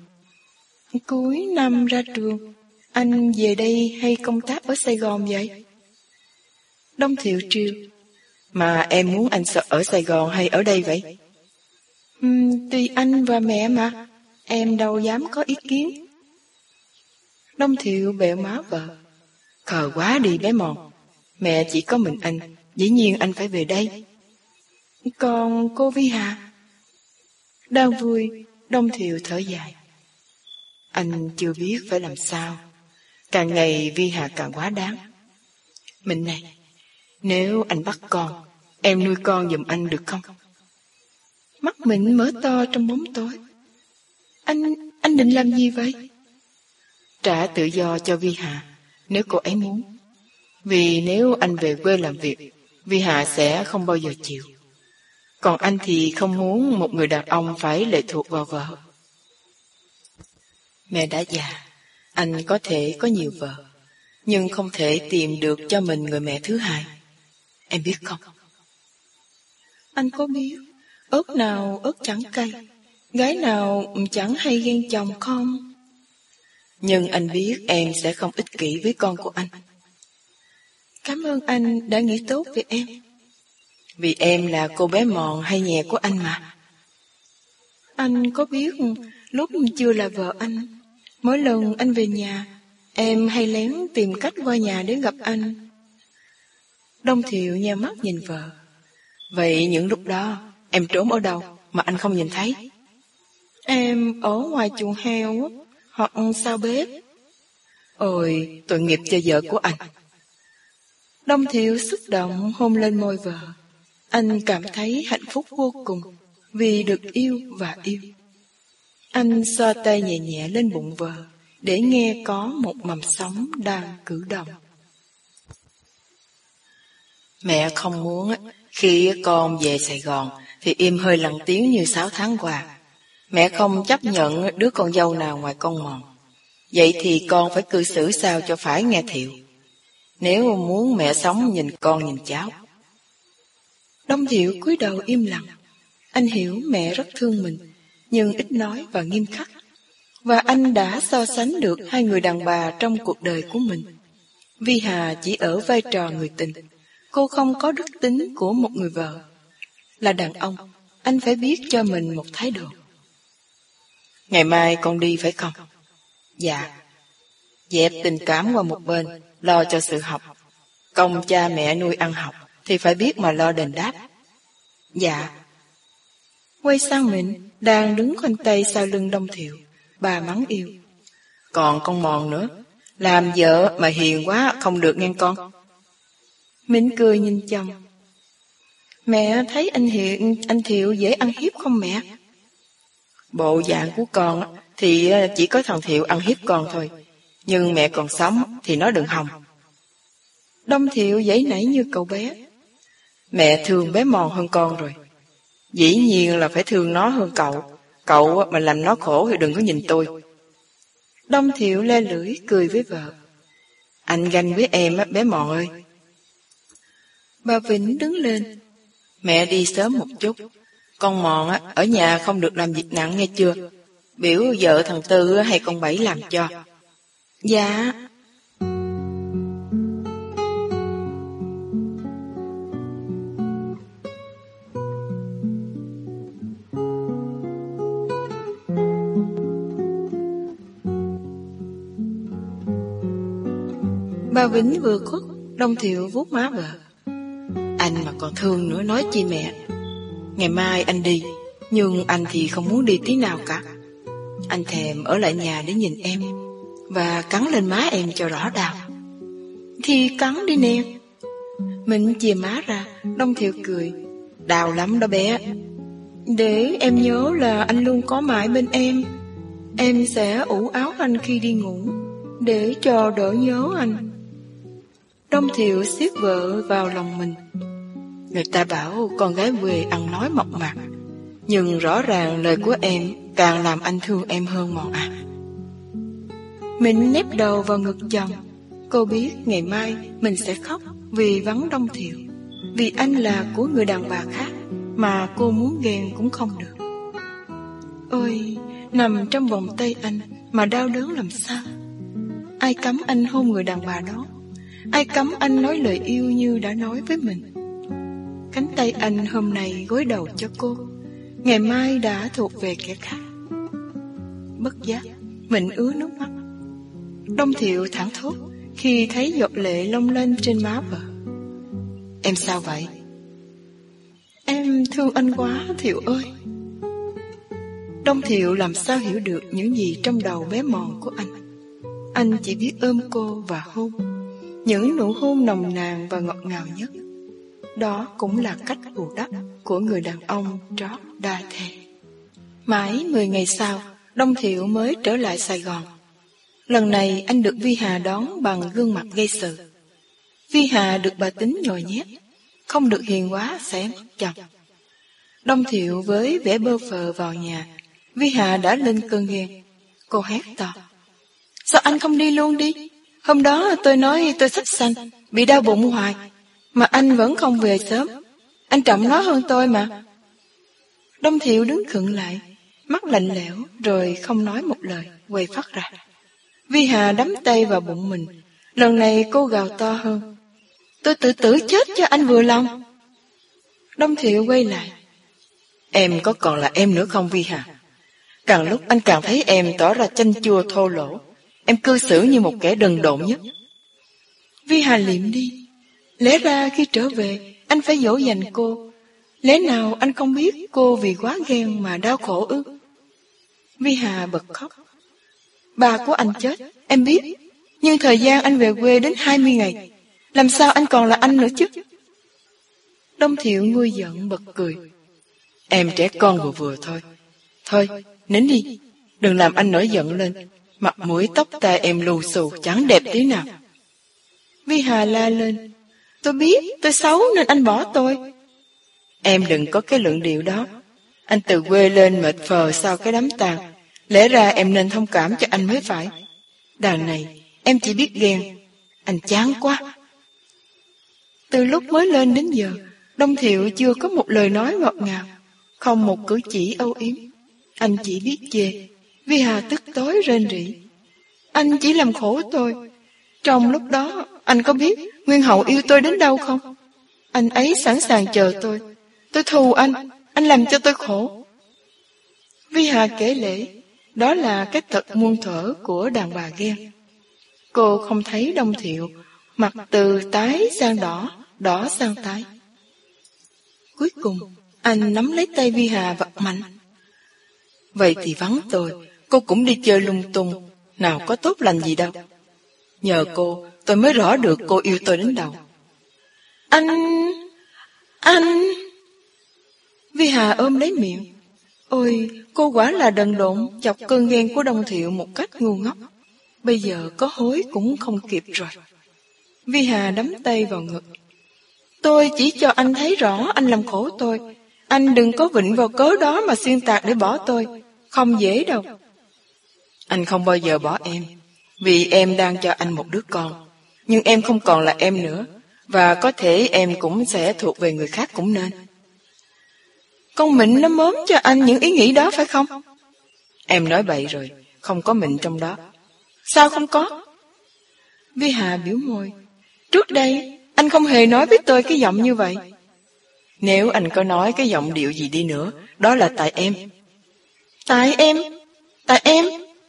Cuối năm ra trường, anh về đây hay công tác ở Sài Gòn vậy? Đông Thiệu triều. Mà em muốn anh sợ ở Sài Gòn hay ở đây vậy? Uhm, tùy anh và mẹ mà. Em đâu dám có ý kiến. Đông Thiệu bẹo má vợ. Khờ quá đi bé mòn. Mẹ chỉ có mình anh, dĩ nhiên anh phải về đây. Còn cô Vi Hà? Đang vui, Đông Thiệu thở dài. Anh chưa biết phải làm sao. Càng ngày Vi Hà càng quá đáng. Mình này, nếu anh bắt con, em nuôi con giùm anh được không? Mắt mình mở to trong bóng tối. Anh, anh định làm gì vậy? Trả tự do cho Vi Hà, nếu cô ấy muốn. Vì nếu anh về quê làm việc, Vi Hà sẽ không bao giờ chịu. Còn anh thì không muốn một người đàn ông phải lệ thuộc vào vợ. Mẹ đã già, anh có thể có nhiều vợ, nhưng không thể tìm được cho mình người mẹ thứ hai. Em biết không? Anh có biết, ớt nào ớt chẳng cay, gái nào chẳng hay ghen chồng không? Nhưng anh biết em sẽ không ích kỷ với con của anh. Cảm ơn anh đã nghĩ tốt về em. Vì em là cô bé mòn hay nhẹ của anh mà. Anh có biết lúc chưa là vợ anh, mỗi lần anh về nhà, em hay lén tìm cách qua nhà để gặp anh. Đông Thiệu nheo mắt nhìn vợ. Vậy những lúc đó, em trốn ở đâu mà anh không nhìn thấy? Em ở ngoài chuồng heo hoặc sau bếp. Ôi, tội nghiệp cho vợ của anh. Đông Thiệu xúc động hôn lên môi vợ. Anh cảm thấy hạnh phúc vô cùng vì được yêu và yêu. Anh xoa tay nhẹ nhẹ lên bụng vợ để nghe có một mầm sống đang cử động. Mẹ không muốn khi con về Sài Gòn thì im hơi lặng tiếng như sáu tháng qua. Mẹ không chấp nhận đứa con dâu nào ngoài con mòn. Vậy thì con phải cư xử sao cho phải nghe thiệu. Nếu muốn mẹ sống nhìn con nhìn cháu. Đông Thiệu cúi đầu im lặng. Anh hiểu mẹ rất thương mình, nhưng ít nói và nghiêm khắc. Và anh đã so sánh được hai người đàn bà trong cuộc đời của mình. Vi Hà chỉ ở vai trò người tình. Cô không có đức tính của một người vợ. Là đàn ông, anh phải biết cho mình một thái độ. Ngày mai con đi phải không? Dạ. Dẹp tình cảm qua một bên, lo cho sự học. Công cha mẹ nuôi ăn học, thì phải biết mà lo đền đáp. Dạ. Quay sang mình, đang đứng khoanh tay sau lưng đông thiệu, bà mắng yêu. Còn con mòn nữa, làm vợ mà hiền quá không được nghe con. Minh cười nhìn chồng. Mẹ thấy anh Hiện, anh Thiệu dễ ăn hiếp không mẹ? Bộ dạng của con thì ờ, chỉ có thằng Thiệu ăn hiếp con thôi. Nhưng mẹ còn sống thì nó đừng hòng. Đông Thiệu dãy nảy như cậu bé. Mẹ thương bé mòn hơn con rồi. Dĩ nhiên là phải thương nó hơn cậu. Cậu mà làm nó khổ thì đừng có nhìn tôi. Đông Thiệu le lưỡi cười với vợ. Anh ganh với em bé mòn ơi. Bà Vĩnh đứng lên. Mẹ đi sớm một chút. Con mòn á, ở nhà không được làm việc nặng nghe chưa? Biểu vợ thằng Tư hay con Bảy làm cho. Dạ. Bà Vĩnh vừa khuất, Đông Thiệu vuốt má vợ. Anh mà còn thương nữa nói chi mẹ. Ngày mai anh đi, nhưng anh thì không muốn đi tí nào cả. Anh thèm ở lại nhà để nhìn em, và cắn lên má em cho rõ đau. Thì cắn đi nè. Mình chìa má ra, Đông Thiệu cười. Đau lắm đó bé. Để em nhớ là anh luôn có mãi bên em. Em sẽ ủ áo anh khi đi ngủ, để cho đỡ nhớ anh. Đông Thiệu siết vợ vào lòng mình. Người ta bảo con gái quê ăn nói mộc mạc, nhưng rõ ràng lời của em càng làm anh thương em hơn mòn à. Mình nép đầu vào ngực chồng. Cô biết ngày mai mình sẽ khóc vì vắng Đông Thiệu. Vì anh là của người đàn bà khác mà cô muốn ghen cũng không được. Ôi, nằm trong vòng tay anh mà đau đớn làm sao? Ai cấm anh hôn người đàn bà đó? Ai cấm anh nói lời yêu như đã nói với mình Cánh tay anh hôm nay gối đầu cho cô. Ngày mai đã thuộc về kẻ khác. Bất giác, Mình ứa nước mắt. Đông thiệu thẳng thốt Khi thấy giọt lệ long lên trên má vợ. Em sao vậy? Em thương anh quá, Thiệu ơi. Đông Thiệu làm sao hiểu được những gì trong đầu bé mòn của anh? Anh chỉ biết ôm cô và hôn. Những nụ hôn nồng nàn và ngọt ngào nhất. Đó cũng là cách bù đắp của người đàn ông trót đa thề. Mãi 10 ngày sau, Đông Thiệu mới trở lại Sài Gòn. Lần này anh được Vi Hà đón bằng gương mặt gây sự. Vi Hà được bà tính nhồi nhét, không được hiền quá sẽ chồng. Đông Thiệu với vẻ bơ phờ vào nhà, Vi Hà đã lên cơn ghen. Cô hét to. Sao anh không đi luôn đi? Hôm đó tôi nói tôi sắp sanh, bị đau bụng hoài, mà anh vẫn không về sớm. Anh trọng nó hơn tôi mà. Đông Thiệu đứng khựng lại, mắt lạnh lẽo, rồi không nói một lời, quay phát ra. Vi Hà đắm tay vào bụng mình, lần này cô gào to hơn. Tôi tự tử chết cho anh vừa lòng. Đông Thiệu quay lại. Em có còn là em nữa không Vi Hà? Càng lúc anh càng thấy em tỏ ra chanh chua thô lỗ, Em cư xử như một kẻ đần độn nhất. Vi Hà liệm đi. Lẽ ra khi trở về, anh phải dỗ dành cô. Lẽ nào anh không biết cô vì quá ghen mà đau khổ ư? Vi Hà bật khóc. Bà của anh chết, em biết. Nhưng thời gian anh về quê đến 20 ngày. Làm sao anh còn là anh nữa chứ? Đông Thiệu nguôi giận bật cười. Em trẻ con vừa vừa thôi. Thôi, nín đi. Đừng làm anh nổi giận lên. Mặt mũi tóc tai em lù xù chẳng đẹp tí nào. Vi Hà la lên. Tôi biết tôi xấu nên anh bỏ tôi. Em đừng có cái luận điệu đó. Anh từ quê lên mệt phờ sau cái đám tàn. Lẽ ra em nên thông cảm cho anh mới phải. Đàn này, em chỉ biết ghen. Anh chán quá. Từ lúc mới lên đến giờ, Đông Thiệu chưa có một lời nói ngọt ngào, không một cử chỉ âu yếm. Anh chỉ biết chê, Vi Hà tức tối rên rỉ. Anh chỉ làm khổ tôi. Trong lúc đó, anh có biết Nguyên Hậu yêu tôi đến đâu không? Anh ấy sẵn sàng chờ tôi. Tôi thù anh, anh làm cho tôi khổ. Vi Hà kể lễ, đó là cái thật muôn thở của đàn bà ghen. Cô không thấy Đông Thiệu, mặt từ tái sang đỏ, đỏ sang tái. Cuối cùng, anh nắm lấy tay Vi Hà vật mạnh. Vậy thì vắng tôi, cô cũng đi chơi lung tung, nào có tốt lành gì đâu. Nhờ cô, tôi mới rõ được cô yêu tôi đến đâu. Anh... anh... Vi Hà ôm lấy miệng. Ôi, cô quả là đần độn chọc cơn ghen của đồng Thiệu một cách ngu ngốc. Bây giờ có hối cũng không kịp rồi. Vi Hà đắm tay vào ngực. Tôi chỉ cho anh thấy rõ anh làm khổ tôi. Anh đừng có vịnh vào cớ đó mà xuyên tạc để bỏ tôi. Không dễ đâu. Anh không bao giờ bỏ em. Vì em đang cho anh một đứa con. Nhưng em không còn là em nữa. Và có thể em cũng sẽ thuộc về người khác cũng nên. Con Mịnh nó mớm cho anh những ý nghĩ đó phải không? Em nói bậy rồi, không có Mịnh trong đó. Sao không có? Vi Hà biểu môi. Trước đây, anh không hề nói với tôi cái giọng như vậy. Nếu anh có nói cái giọng điệu gì đi nữa, đó là tại em. Tại em? Tại em?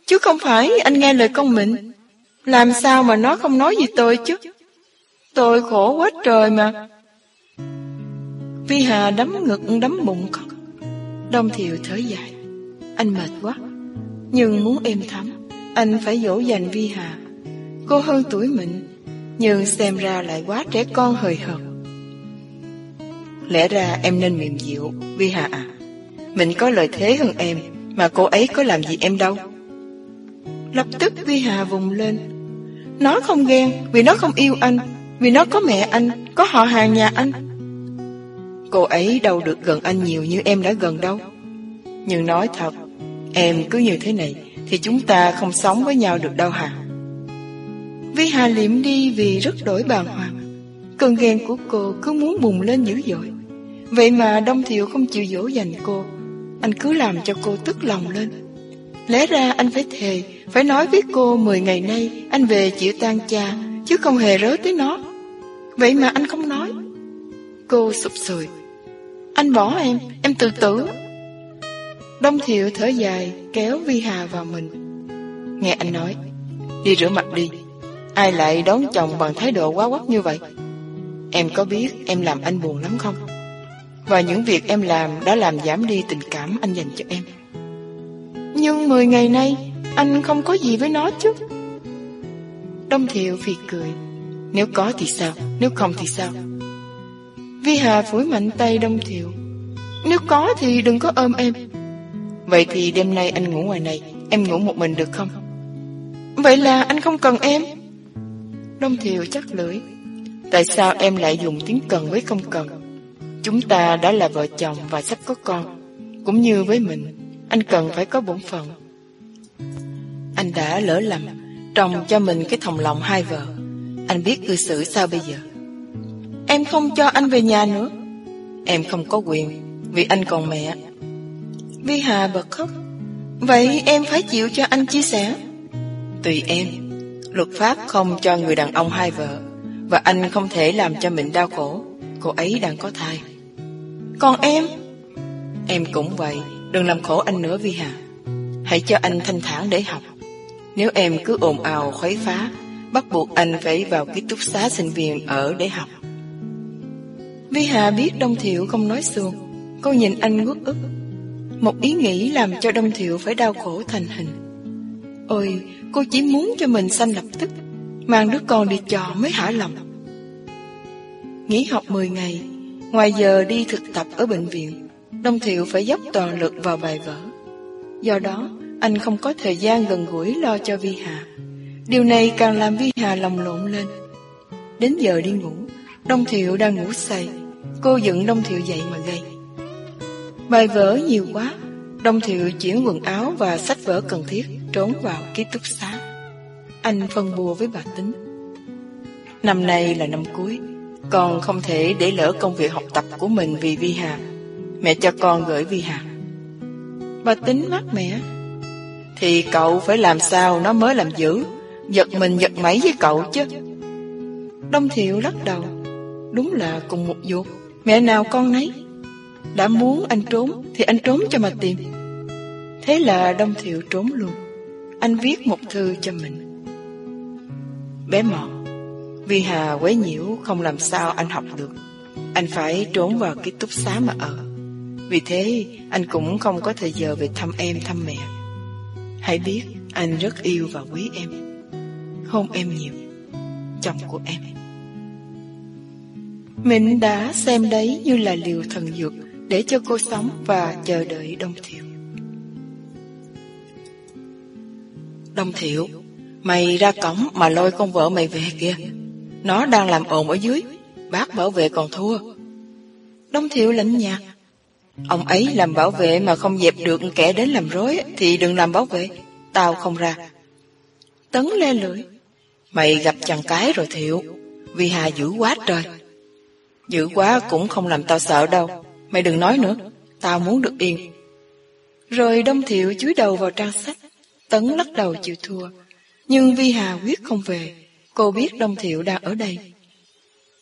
Chứ không phải anh nghe lời con mình. Làm sao mà nó không nói gì tôi chứ? Tôi khổ quá trời mà. Vi Hà đấm ngực đấm bụng khóc. Đông Thiệu thở dài. Anh mệt quá. Nhưng muốn êm thấm, anh phải dỗ dành Vi Hà. Cô hơn tuổi mình, nhưng xem ra lại quá trẻ con hời hợt. Lẽ ra em nên mềm dịu, Vi Hà à. Mình có lợi thế hơn em, mà cô ấy có làm gì em đâu. Lập tức Vi Hà vùng lên. Nó không ghen vì nó không yêu anh, vì nó có mẹ anh, có họ hàng nhà anh. Cô ấy đâu được gần anh nhiều như em đã gần đâu. Nhưng nói thật, em cứ như thế này thì chúng ta không sống với nhau được đâu hả? Vi Hà liệm đi vì rất đổi bàng hoàng. Cơn ghen của cô cứ muốn bùng lên dữ dội. Vậy mà Đông Thiệu không chịu dỗ dành cô. Anh cứ làm cho cô tức lòng lên. Lẽ ra anh phải thề, phải nói với cô 10 ngày nay anh về chịu tan cha, chứ không hề rớ tới nó. Vậy mà anh không nói. Cô sụp sùi. Anh bỏ em, em tự tử. Đông Thiệu thở dài, kéo Vi Hà vào mình. Nghe anh nói, đi rửa mặt đi. Ai lại đón chồng bằng thái độ quá quắc như vậy? Em có biết em làm anh buồn lắm không? Và những việc em làm đã làm giảm đi tình cảm anh dành cho em. Nhưng 10 ngày nay, anh không có gì với nó chứ. Đông Thiệu phì cười. Nếu có thì sao, nếu không thì sao? Vi Hà phủi mạnh tay Đông Thiệu. Nếu có thì đừng có ôm em. Vậy thì đêm nay anh ngủ ngoài này, em ngủ một mình được không? Vậy là anh không cần em. Đông Thiệu chắc lưỡi. Tại sao em lại dùng tiếng cần với không cần? Chúng ta đã là vợ chồng và sắp có con. Cũng như với mình, anh cần phải có bổn phận. Anh đã lỡ lầm, trồng cho mình cái thòng lòng hai vợ. Anh biết cư xử sao bây giờ? Em không cho anh về nhà nữa. Em không có quyền, vì anh còn mẹ. Vi Hà bật khóc. Vậy em phải chịu cho anh chia sẻ. Tùy em, luật pháp không cho người đàn ông hai vợ, và anh không thể làm cho mình đau khổ. Cô ấy đang có thai. Còn em? Em cũng vậy, đừng làm khổ anh nữa Vi Hà. Hãy cho anh thanh thản để học. Nếu em cứ ồn ào khuấy phá, bắt buộc anh phải vào ký túc xá sinh viên ở để học. Vi Hà biết Đông Thiệu không nói xuồng, cô nhìn anh ngước ức. Một ý nghĩ làm cho Đông Thiệu phải đau khổ thành hình. Ôi, cô chỉ muốn cho mình sanh lập tức, mang đứa con đi trò mới hả lòng. Nghỉ học 10 ngày, ngoài giờ đi thực tập ở bệnh viện, Đông Thiệu phải dốc toàn lực vào bài vở. Do đó, anh không có thời gian gần gũi lo cho Vi Hà. Điều này càng làm Vi Hà lòng lộn lên. Đến giờ đi ngủ, Đông Thiệu đang ngủ say. Cô dựng Đông Thiệu dậy mà gây. Bài vở nhiều quá, Đông Thiệu chuyển quần áo và sách vở cần thiết trốn vào ký túc xá. Anh phân bùa với bà Tính. Năm nay là năm cuối, còn không thể để lỡ công việc học tập của mình vì Vi Hà. Mẹ cho con gửi Vi Hà. Bà tính mát mẹ. Thì cậu phải làm sao nó mới làm dữ. Giật mình giật máy với cậu chứ. Đông Thiệu lắc đầu. Đúng là cùng một ruột. Mẹ nào con nấy. Đã muốn anh trốn thì anh trốn cho mà tìm. Thế là Đông Thiệu trốn luôn. Anh viết một thư cho mình. Bé mọt, vì Hà quấy nhiễu không làm sao anh học được. Anh phải trốn vào ký túc xá mà ở. Vì thế, anh cũng không có thời giờ về thăm em thăm mẹ. Hãy biết, anh rất yêu và quý em. Hôn em nhiều. Chồng của em. Mình đã xem đấy như là liều thần dược để cho cô sống và chờ đợi Đông Thiệu. Đông Thiệu, mày ra cổng mà lôi con vợ mày về kìa. Nó đang làm ồn ở dưới, bác bảo vệ còn thua. Đông Thiệu lạnh nhạt. Ông ấy làm bảo vệ mà không dẹp được kẻ đến làm rối thì đừng làm bảo vệ. Tao không ra. Tấn le lưỡi. Mày gặp chàng cái rồi Thiệu. Vì Hà dữ quá trời. Dữ quá cũng không làm tao sợ đâu. Mày đừng nói nữa. Tao muốn được yên. Rồi Đông Thiệu chúi đầu vào trang sách. Tấn lắc đầu chịu thua. Nhưng Vi Hà quyết không về. Cô biết Đông Thiệu đang ở đây.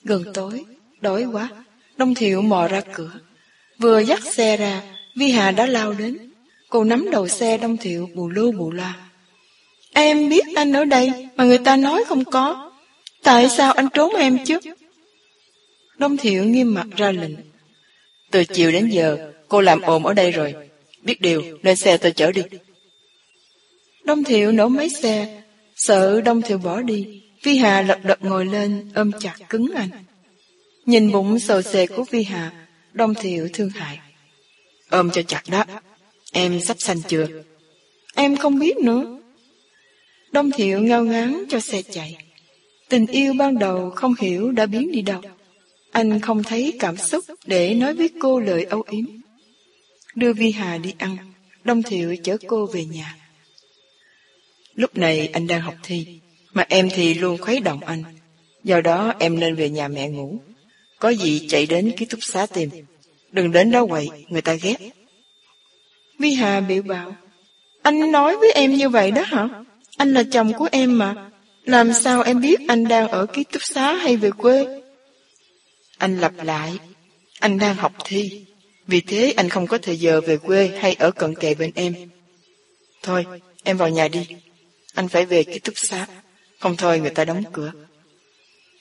Gần tối, đói quá. Đông Thiệu mò ra cửa. Vừa dắt xe ra, Vi Hà đã lao đến. Cô nắm đầu xe Đông Thiệu bù lô bù loa. Em biết anh ở đây mà người ta nói không có. Tại sao anh trốn em chứ? Đông Thiệu nghiêm mặt ra lệnh. Từ chiều đến giờ, cô làm ồn ở đây rồi. Biết điều, lên xe tôi chở đi. Đông Thiệu nổ máy xe, sợ Đông Thiệu bỏ đi. Vi Hà lật đật ngồi lên, ôm chặt cứng anh. Nhìn bụng sầu xề của Vi Hà, Đông Thiệu thương hại. Ôm cho chặt đó, em sắp xanh chưa? Em không biết nữa. Đông Thiệu ngao ngán cho xe chạy. Tình yêu ban đầu không hiểu đã biến đi đâu. Anh không thấy cảm xúc để nói với cô lời âu yếm. Đưa Vi Hà đi ăn, Đông Thiệu chở cô về nhà. Lúc này anh đang học thi, mà em thì luôn khuấy động anh. Do đó em nên về nhà mẹ ngủ. Có gì chạy đến ký túc xá tìm. Đừng đến đó quậy, người ta ghét. Vi Hà biểu bảo, anh nói với em như vậy đó hả? Anh là chồng của em mà. Làm sao em biết anh đang ở ký túc xá hay về quê? Anh lặp lại, anh đang học thi. Vì thế anh không có thời giờ về quê hay ở cận kề bên em. Thôi, em vào nhà đi. Anh phải về ký túc xá. Không thôi người ta đóng cửa.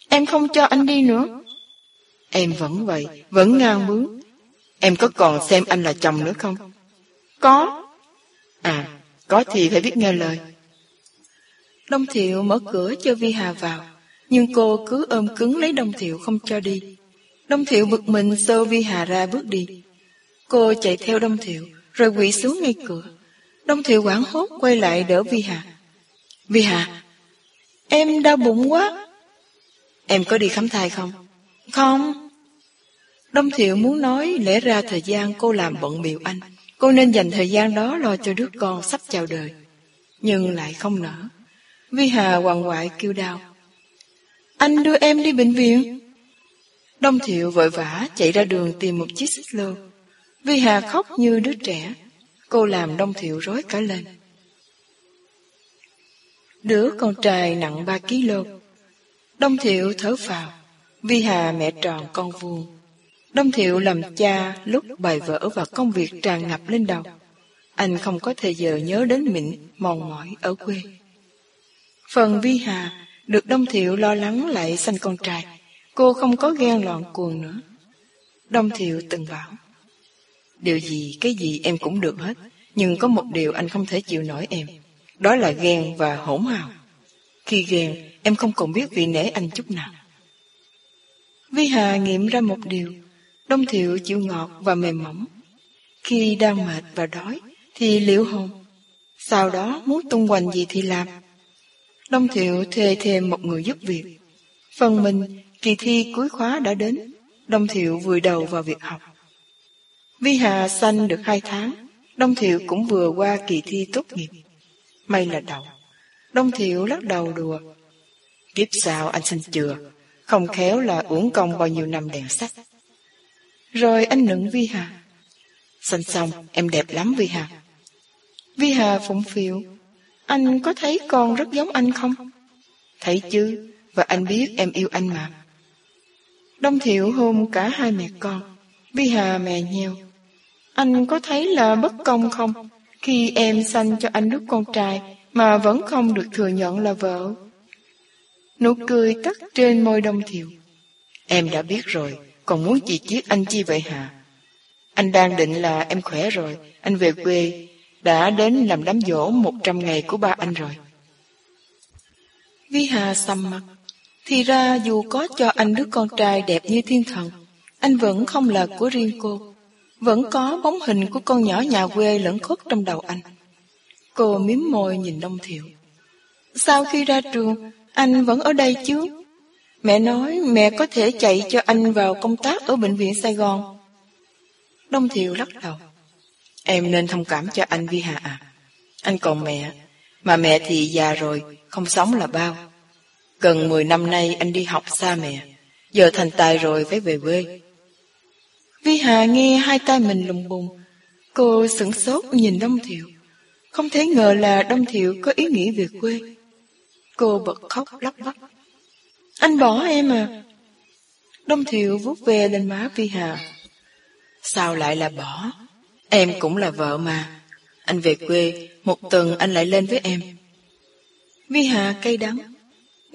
Em không cho anh đi nữa. Em vẫn vậy, vẫn ngang bướng. Em có còn xem anh là chồng nữa không? Có. À, có thì phải biết nghe lời. Đông Thiệu mở cửa cho Vi Hà vào, nhưng cô cứ ôm cứng lấy Đông Thiệu không cho đi. Đông Thiệu bực mình xô Vi Hà ra bước đi. Cô chạy theo Đông Thiệu, rồi quỵ xuống ngay cửa. Đông Thiệu quảng hốt quay lại đỡ Vi Hà. Vi Hà, em đau bụng quá. Em có đi khám thai không? Không. Đông Thiệu muốn nói lẽ ra thời gian cô làm bận biểu anh. Cô nên dành thời gian đó lo cho đứa con sắp chào đời. Nhưng lại không nỡ. Vi Hà hoàng hoại kêu đau. Anh đưa em đi bệnh viện. Đông Thiệu vội vã chạy ra đường tìm một chiếc xích lô. Vi Hà khóc như đứa trẻ. Cô làm Đông Thiệu rối cả lên. Đứa con trai nặng 3 kg. Đông Thiệu thở phào. Vi Hà mẹ tròn con vuông. Đông Thiệu làm cha lúc bài vở và công việc tràn ngập lên đầu. Anh không có thời giờ nhớ đến mịn, mòn mỏi ở quê. Phần Vi Hà được Đông Thiệu lo lắng lại sanh con trai. Cô không có ghen loạn cuồng nữa. Đông Thiệu từng bảo, Điều gì, cái gì em cũng được hết, nhưng có một điều anh không thể chịu nổi em. Đó là ghen và hỗn hào. Khi ghen, em không còn biết vị nể anh chút nào. Vi Hà nghiệm ra một điều, Đông Thiệu chịu ngọt và mềm mỏng. Khi đang mệt và đói, thì liễu hồn, Sau đó muốn tung hoành gì thì làm. Đông Thiệu thuê thêm một người giúp việc. Phần mình, kỳ thi cuối khóa đã đến. Đông Thiệu vùi đầu vào việc học. Vi Hà sanh được hai tháng, Đông Thiệu cũng vừa qua kỳ thi tốt nghiệp. May là đầu. Đông Thiệu lắc đầu đùa. Kiếp sao anh xin chừa, không khéo là uổng công bao nhiêu năm đèn sắt. Rồi anh nựng Vi Hà. Xanh xong, em đẹp lắm Vi Hà. Vi Hà phụng phiệu. Anh có thấy con rất giống anh không? Thấy chứ, và anh biết em yêu anh mà. Đông Thiệu hôn cả hai mẹ con. Vi Hà mè nheo. Anh có thấy là bất công không? Khi em sanh cho anh đứa con trai mà vẫn không được thừa nhận là vợ. Nụ cười tắt trên môi Đông Thiệu. Em đã biết rồi, còn muốn chị chiếc anh chi vậy hả? Anh đang định là em khỏe rồi, anh về quê, đã đến làm đám dỗ một trăm ngày của ba anh rồi. Vi Hà sầm mặt. Thì ra dù có cho anh đứa con trai đẹp như thiên thần, anh vẫn không là của riêng cô. Vẫn có bóng hình của con nhỏ nhà quê lẫn khuất trong đầu anh. Cô miếm môi nhìn Đông Thiệu. Sau khi ra trường, anh vẫn ở đây chứ? Mẹ nói mẹ có thể chạy cho anh vào công tác ở bệnh viện Sài Gòn. Đông Thiều lắc đầu. Em nên thông cảm cho anh Vi Hà à. Anh còn mẹ, mà mẹ thì già rồi, không sống là bao. Gần 10 năm nay anh đi học xa mẹ, giờ thành tài rồi phải về quê. Vi Hà nghe hai tay mình lùng bùng, cô sửng sốt nhìn Đông Thiệu. Không thể ngờ là Đông Thiệu có ý nghĩ về quê. Cô bật khóc lắp bắp. Anh bỏ em à? Đông Thiệu vuốt về lên má Vi Hà. Sao lại là bỏ? Em cũng là vợ mà. Anh về quê, một tuần anh lại lên với em. Vi Hà cay đắng.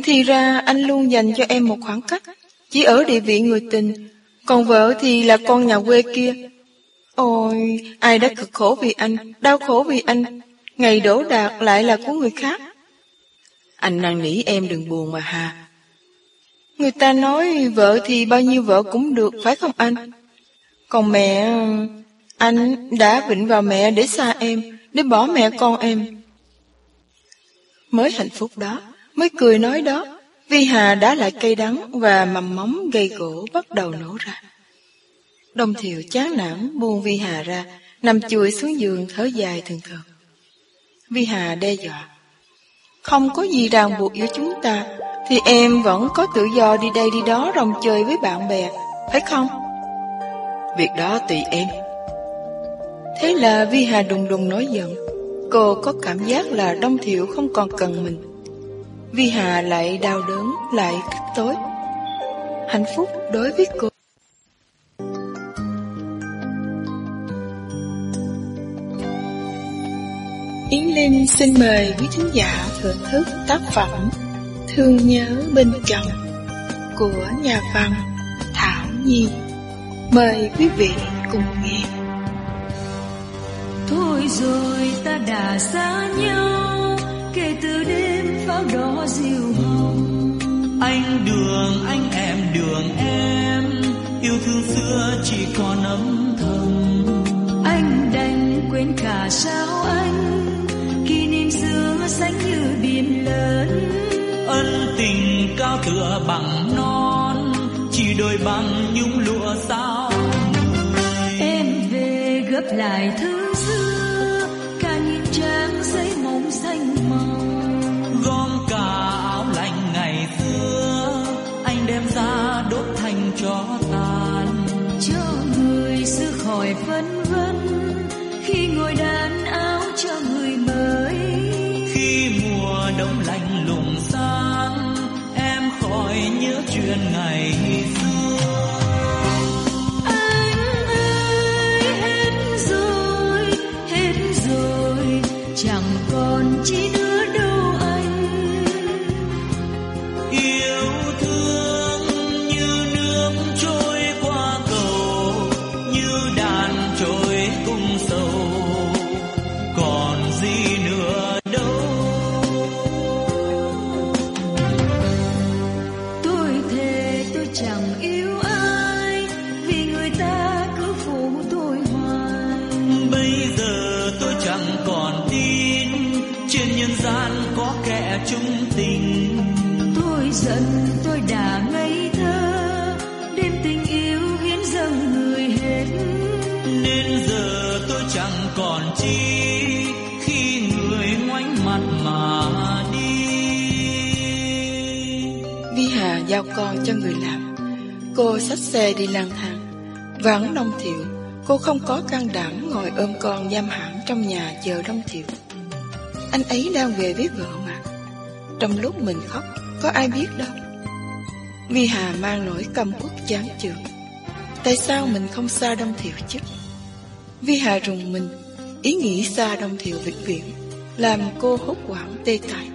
Thì ra anh luôn dành cho em một khoảng cách, chỉ ở địa vị người tình, còn vợ thì là con nhà quê kia. Ôi, ai đã cực khổ vì anh, đau khổ vì anh, ngày đổ đạt lại là của người khác. Anh năn nỉ em đừng buồn mà Hà. Người ta nói vợ thì bao nhiêu vợ cũng được, phải không anh? Còn mẹ, anh đã vịnh vào mẹ để xa em, để bỏ mẹ con em. Mới hạnh phúc đó, mới cười nói đó, Vi Hà đã lại cây đắng và mầm móng gây gỗ bắt đầu nổ ra. Đồng thiệu chán nản buông Vi Hà ra, nằm chui xuống giường thở dài thường thường. Vi Hà đe dọa. Không có gì ràng buộc giữa chúng ta, thì em vẫn có tự do đi đây đi đó rong chơi với bạn bè, phải không? Việc đó tùy em. Thế là Vi Hà đùng đùng nói giận. Cô có cảm giác là Đông Thiệu không còn cần mình. Vi Hà lại đau đớn, lại cắt tối. Hạnh phúc đối với cô. Linh xin mời quý thính giả thưởng thức tác phẩm Thương nhớ bên chồng của nhà văn Thảo Nhi. Mời quý vị cùng nghe. Thôi rồi ta đã xa nhau, kể từ đêm pháo đỏ diều hồng. Anh đường, anh em đường em, yêu thương xưa chỉ còn ấm thầm. Anh đành quên cả sao anh xưa xanh như biển lớn. Ân tình cao tựa bằng non chỉ đôi bằng nhung lụa sao Em về gấp lại thứ xưa cả nghìn trang giấy mộng xanh màu. Con cho người làm. Cô xách xe đi lang thang. Vắng đông thiệu, Cô không có can đảm ngồi ôm con giam hãm trong nhà chờ đông thiệu. Anh ấy đang về với vợ mà. Trong lúc mình khóc, Có ai biết đâu. Vi Hà mang nỗi căm quốc chán chường. Tại sao mình không xa đông thiệu chứ? Vi Hà rùng mình, Ý nghĩ xa đông thiệu vĩnh viễn, Làm cô hốt quảng tê tải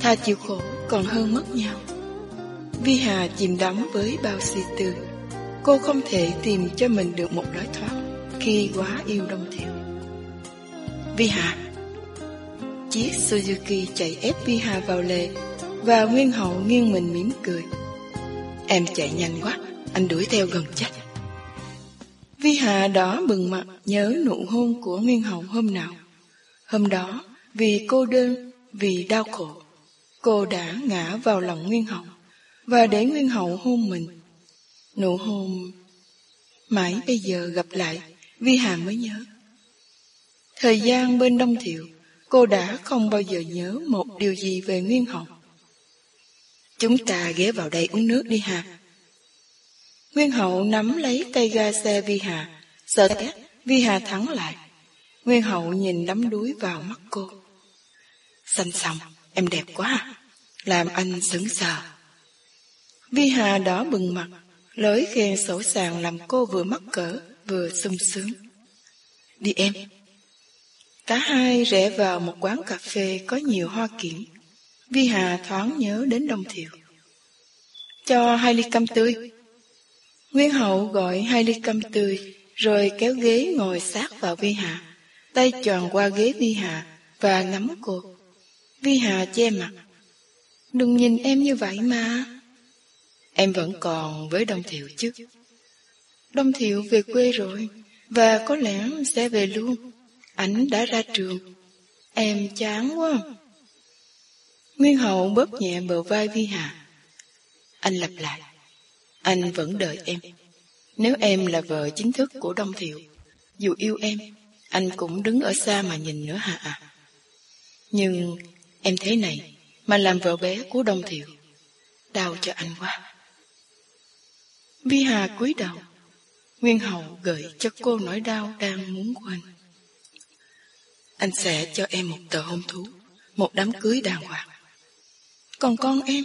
Tha chịu khổ còn hơn mất nhau. Vi Hà chìm đắm với bao si tư. Cô không thể tìm cho mình được một lối thoát Khi quá yêu đông thiệu Vi Hà, Chiếc Suzuki chạy ép Vi Hà vào lề Và Nguyên Hậu nghiêng mình mỉm cười. Em chạy nhanh quá, Anh đuổi theo gần chết Vi Hà đỏ bừng mặt Nhớ nụ hôn của Nguyên Hậu hôm nào. Hôm đó, Vì cô đơn, Vì đau khổ, Cô đã ngã vào lòng Nguyên Hậu. Và để Nguyên Hậu hôn mình. Nụ hôn Mãi bây giờ gặp lại, Vi Hà mới nhớ. Thời gian bên Đông Thiệu, Cô đã không bao giờ nhớ một điều gì về Nguyên Hậu. Chúng ta ghé vào đây uống nước đi Hà Nguyên Hậu nắm lấy tay ga xe Vi Hà, Sợ tét Vi Hà thắng lại. Nguyên Hậu nhìn đắm đuối vào mắt cô. Xanh xong, Em đẹp quá, Làm anh sững sờ. Vi Hà đỏ bừng mặt Lối khen sổ sàng làm cô vừa mắc cỡ, Vừa sung sướng. Đi em. Cả hai rẽ vào một quán cà phê Có nhiều hoa kiển. Vi Hà thoáng nhớ đến Đông Thiệu. Cho hai ly cam tươi. Nguyên Hậu gọi hai ly cam tươi, Rồi kéo ghế ngồi sát vào Vi Hà. Tay tròn qua ghế Vi Hà Và ngắm cô. Vi Hà che mặt. Đừng nhìn em như vậy mà. Em vẫn còn với Đông Thiệu chứ? Đông Thiệu về quê rồi, Và có lẽ sẽ về luôn. Ảnh đã ra trường. Em chán quá. Nguyên Hậu bóp nhẹ bờ vai Vi Hà. Anh lặp lại. Anh vẫn đợi em. Nếu em là vợ chính thức của Đông Thiệu, Dù yêu em, Anh cũng đứng ở xa mà nhìn nữa hả à Nhưng em thế này, Mà làm vợ bé của Đông Thiệu, Đau cho anh quá. Vi Hà cúi đầu. Nguyên Hậu gợi cho cô nỗi đau đang muốn quên. Anh sẽ cho em một tờ hôn thú, Một đám cưới đàng hoàng. Còn con em?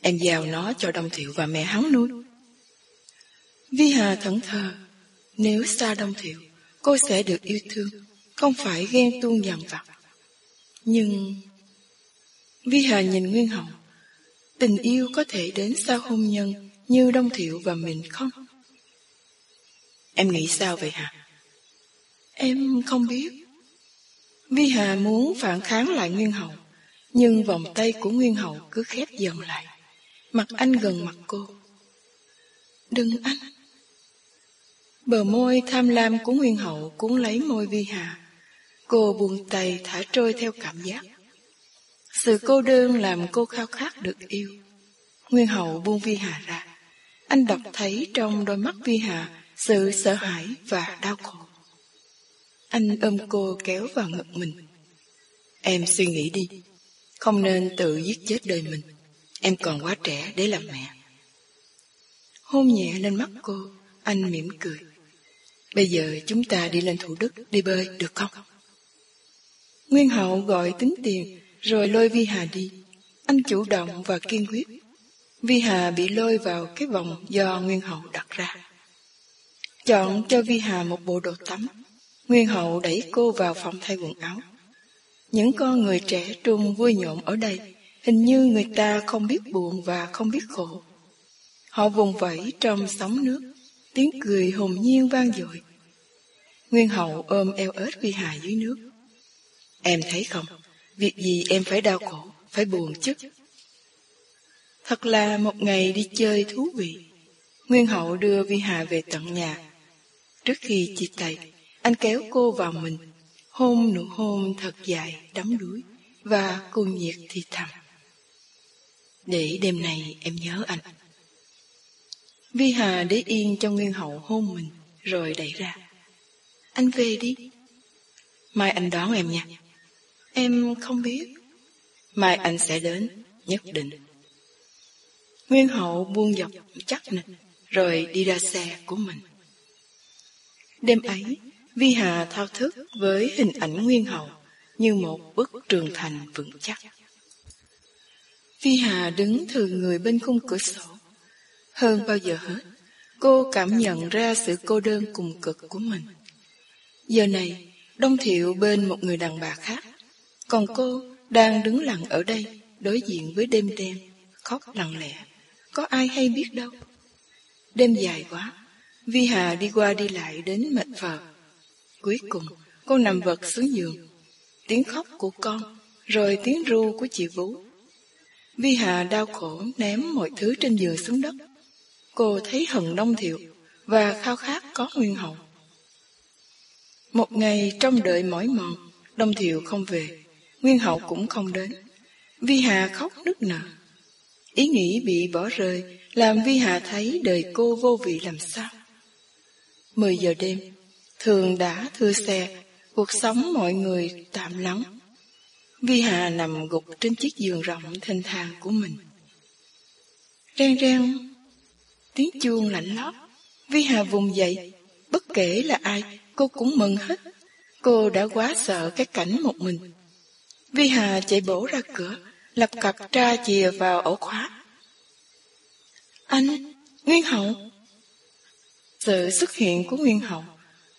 Em giao nó cho Đông Thiệu và mẹ hắn nuôi. Vi Hà thẫn thờ. Nếu xa Đông Thiệu, Cô sẽ được yêu thương, Không phải ghen tuông dằn vặt. Nhưng Vi Hà nhìn Nguyên Hậu, Tình yêu có thể đến sau hôn nhân như Đông Thiệu và mình không? Em nghĩ sao vậy hả? Em không biết. Vi Hà muốn phản kháng lại Nguyên Hậu, Nhưng vòng tay của Nguyên Hậu cứ khép dần lại. Mặt anh gần mặt cô. Đừng anh. Bờ môi tham lam của Nguyên Hậu cuốn lấy môi Vi Hà. Cô buông tay thả trôi theo cảm giác. Sự cô đơn làm cô khao khát được yêu. Nguyên Hậu buông Vi Hà ra. Anh đọc thấy trong đôi mắt Vi Hà Sự sợ hãi và đau khổ. Anh ôm cô kéo vào ngực mình. Em suy nghĩ đi, Không nên tự giết chết đời mình. Em còn quá trẻ để làm mẹ. Hôn nhẹ lên mắt cô, Anh mỉm cười. Bây giờ chúng ta đi lên Thủ Đức Đi bơi, được không? Nguyên hậu gọi tính tiền, Rồi lôi Vi Hà đi. Anh chủ động và kiên quyết. Vi Hà bị lôi vào cái vòng Do Nguyên hậu đặt ra. Chọn cho Vi Hà một bộ đồ tắm. Nguyên hậu đẩy cô vào phòng thay quần áo. Những con người trẻ trung vui nhộn ở đây, Hình như người ta không biết buồn và không biết khổ. Họ vùng vẫy trong sóng nước, Tiếng cười hồn nhiên vang dội. Nguyên hậu ôm eo ếch Vi Hà dưới nước. Em thấy không? Việc gì em phải đau khổ, Phải buồn chứ? Thật là một ngày đi chơi thú vị. Nguyên hậu đưa Vi Hà về tận nhà. Trước khi chia tay, Anh kéo cô vào mình. Hôn nụ hôn thật dài, đắm đuối, Và cuồng nhiệt thì thầm. Để đêm này em nhớ anh. Vi Hà để yên cho Nguyên hậu hôn mình, Rồi đẩy ra. Anh về đi. Mai anh đón em nha. Em không biết. Mai anh sẽ đến, Nhất định. Nguyên hậu buông dọc chắc nịch, rồi đi ra xe của mình. Đêm ấy, Vi Hà thao thức với hình ảnh Nguyên hậu như một bức trường thành vững chắc. Vi Hà đứng thừa người bên khung cửa sổ. Hơn bao giờ hết, cô cảm nhận ra sự cô đơn cùng cực của mình. Giờ này, Đông Thiệu bên một người đàn bà khác, còn cô đang đứng lặng ở đây, đối diện với đêm đêm, khóc lặng lẽ. Có ai hay biết đâu. Đêm dài quá, Vi Hà đi qua đi lại đến mệt phờ. Cuối cùng, cô nằm vật xuống giường. Tiếng khóc của con, rồi tiếng ru của chị Vũ. Vi Hà đau khổ ném mọi thứ trên giường xuống đất. Cô thấy hận đông thiệu và khao khát có nguyên hậu. Một ngày trong đợi mỏi mòn, đông thiệu không về, nguyên hậu cũng không đến. Vi Hà khóc nức nở. Ý nghĩ bị bỏ rơi làm Vi Hà thấy đời cô vô vị làm sao. Mười giờ đêm, thường đã thưa xe, cuộc sống mọi người tạm lắng. Vi Hà nằm gục trên chiếc giường rộng thênh thang của mình. Reng reng, tiếng chuông lạnh lót. Vi Hà vùng dậy, bất kể là ai, cô cũng mừng hết. Cô đã quá sợ cái cảnh một mình. Vi Hà chạy bổ ra cửa, lập cặp tra chìa vào ổ khóa. Anh, Nguyên Hậu. Sự xuất hiện của Nguyên Hậu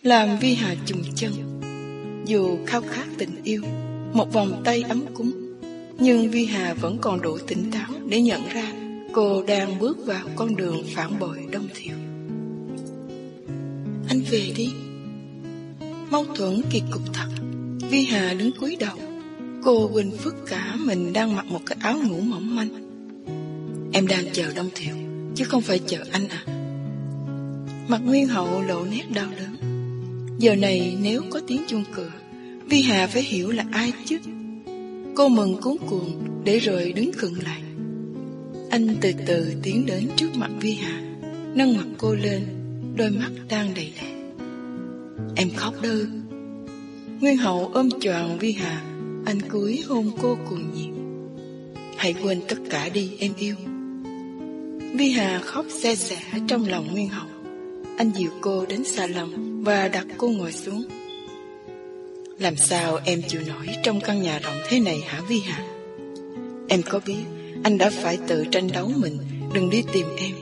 làm Vi Hà trùng chân. Dù khao khát tình yêu, một vòng tay ấm cúng, nhưng Vi Hà vẫn còn đủ tỉnh táo để nhận ra cô đang bước vào con đường phản bội đông thiểu. Anh về đi. Mâu thuẫn kỳ cục thật. Vi Hà đứng cúi đầu. Cô Quỳnh phức cả mình đang mặc một cái áo ngủ mỏng manh. Em đang chờ đông thiệu chứ không phải chờ anh à. Mặt Nguyên Hậu lộ nét đau đớn. Giờ này nếu có tiếng chuông cửa, Vi Hà phải hiểu là ai chứ. Cô mừng cuốn cuồng để rồi đứng khựng lại. Anh từ từ tiến đến trước mặt Vi Hà, nâng mặt cô lên, đôi mắt đang đầy lệ. Em khóc đơ. Nguyên Hậu ôm choàng Vi Hà, anh cưới hôn cô cùng nhiệt. Hãy quên tất cả đi em yêu. Vi Hà khóc xe xẻ trong lòng Nguyên Hậu. Anh dìu cô đến salon và đặt cô ngồi xuống. Làm sao em chịu nổi trong căn nhà rộng thế này hả Vi Hà? Em có biết anh đã phải tự tranh đấu mình, đừng đi tìm em.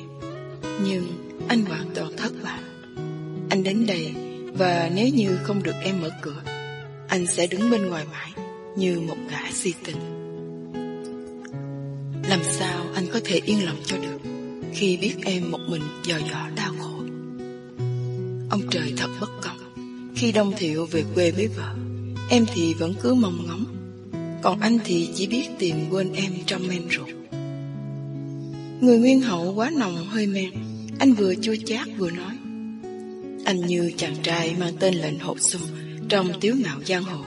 Nhưng anh hoàn toàn thất bại. Anh đến đây và nếu như không được em mở cửa, anh sẽ đứng bên ngoài mãi như một gã si tình. Làm sao anh có thể yên lòng cho được khi biết em một mình dò dò đau khổ? Ông trời thật bất công. Khi Đông Thiệu về quê với vợ, em thì vẫn cứ mong ngóng. Còn anh thì chỉ biết tìm quên em trong men ruột. Người nguyên hậu quá nồng hơi men, anh vừa chua chát vừa nói. Anh như chàng trai mang tên lệnh hộ sung trong tiếu ngạo giang hồ,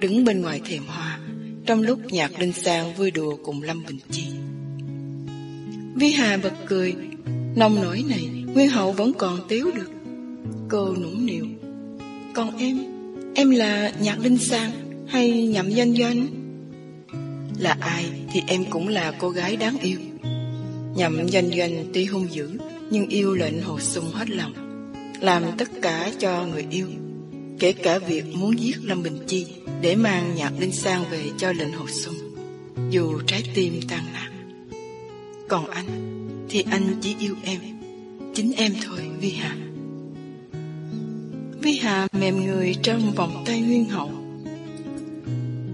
đứng bên ngoài thềm hoa, trong lúc nhạc Linh sang vui đùa cùng Lâm Bình Chi. Vi Hà bật cười, nông nổi này Nguyên hậu vẫn còn tiếu được. Cô nũng nịu. Còn em, em là Nhạc Linh Sang hay Nhậm Doanh Doanh? Là ai thì em cũng là cô gái đáng yêu. Nhậm Doanh Doanh tuy hung dữ nhưng yêu lệnh hồ sung hết lòng. Làm tất cả cho người yêu. Kể cả việc muốn giết Lâm Bình Chi để mang Nhạc Linh Sang về cho lệnh hồ sung. Dù trái tim tan nát. Còn anh thì anh chỉ yêu em. Chính em thôi Vi Hà. Vi Hà mềm người trong vòng tay Nguyên Hậu.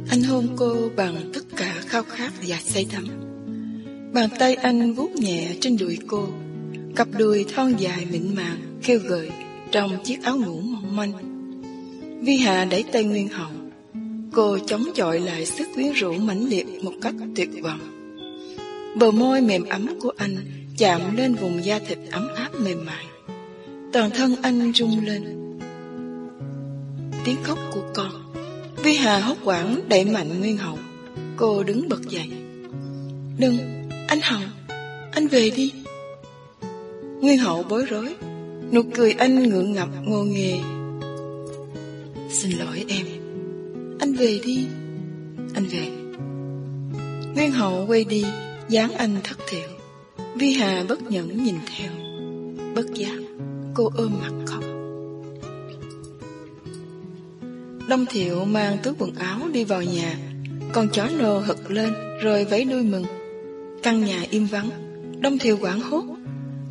Anh hôn cô bằng tất cả khao khát và say đắm. Bàn tay anh vuốt nhẹ trên đùi cô, cặp đùi thon dài mịn màng, kêu gợi trong chiếc áo ngủ mỏng manh. Vi Hà đẩy tay Nguyên Hậu. Cô chống chọi lại sức quyến rũ mãnh liệt một cách tuyệt vọng. Bờ môi mềm ấm của anh chạm lên vùng da thịt ấm áp mềm mại. Toàn thân anh rung lên tiếng khóc của con. Vi Hà hốt quảng đẩy mạnh Nguyên Hậu. Cô đứng bật dậy. Đừng, anh Hậu, anh về đi. Nguyên Hậu bối rối, nụ cười anh ngượng ngập ngô nghề. Xin lỗi em, anh về đi, anh về. Nguyên Hậu quay đi, dáng anh thất thiểu. Vi Hà bất nhẫn nhìn theo. Bất giác Cô ôm mặt khóc. Đông Thiệu mang túi quần áo đi vào nhà. Con chó nô hực lên Rồi vẫy đuôi mừng. Căn nhà im vắng. Đông Thiệu quảng hốt.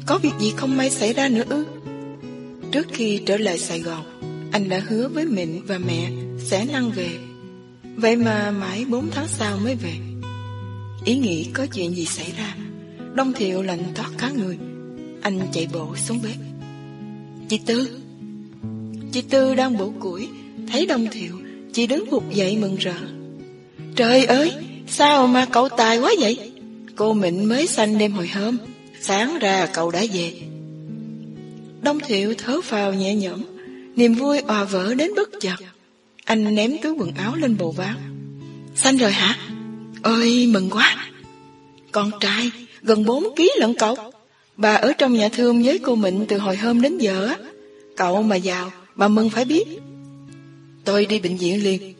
Có việc gì không may xảy ra nữa ư? Trước khi trở lại Sài Gòn anh đã hứa với mình và mẹ Sẽ lăn về. Vậy mà mãi 4 tháng sau mới về. Ý nghĩ có chuyện gì xảy ra? Đông Thiệu lạnh toát cả người. Anh chạy bộ xuống bếp. Chị Tư. Chị Tư đang bổ củi. Thấy Đông Thiệu, Chị đứng vụt dậy mừng rỡ. Trời ơi, Sao mà cậu tài quá vậy? Cô Mịnh mới sanh đêm hồi hôm. Sáng ra cậu đã về. Đông Thiệu thở phào nhẹ nhõm. Niềm vui òa vỡ đến bất chợt. Anh ném túi quần áo lên bồ ván xanh rồi hả? Ôi, mừng quá. Con trai, gần 4 ký lận cậu. Bà ở trong nhà thương với cô Mịnh từ hồi hôm đến giờ á. Cậu mà giàu, Bà mừng phải biết. Tôi đi bệnh viện liền.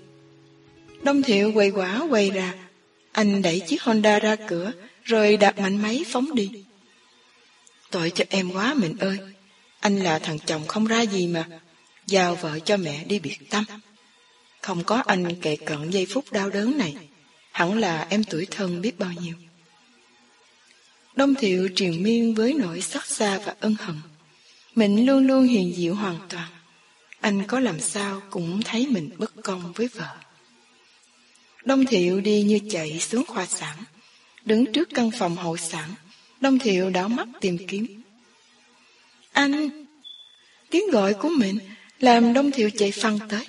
Đông Thiệu quay quả quay ra. Anh đẩy chiếc Honda ra cửa, Rồi đạp mạnh máy phóng đi. Tội cho em quá mình ơi. Anh là thằng chồng không ra gì mà. Giao vợ cho mẹ đi biệt tâm. Không có anh kệ cận giây phút đau đớn này. Hẳn là em tuổi thân biết bao nhiêu. Đông Thiệu triền miên với nỗi xót xa và ân hận. Mình luôn luôn hiền diệu hoàn toàn. Anh có làm sao cũng thấy mình bất công với vợ. Đông Thiệu đi như chạy xuống khoa sản. Đứng trước căn phòng hậu sản, Đông Thiệu đảo mắt tìm kiếm. Anh, Tiếng gọi của mình làm Đông Thiệu chạy phăng tới.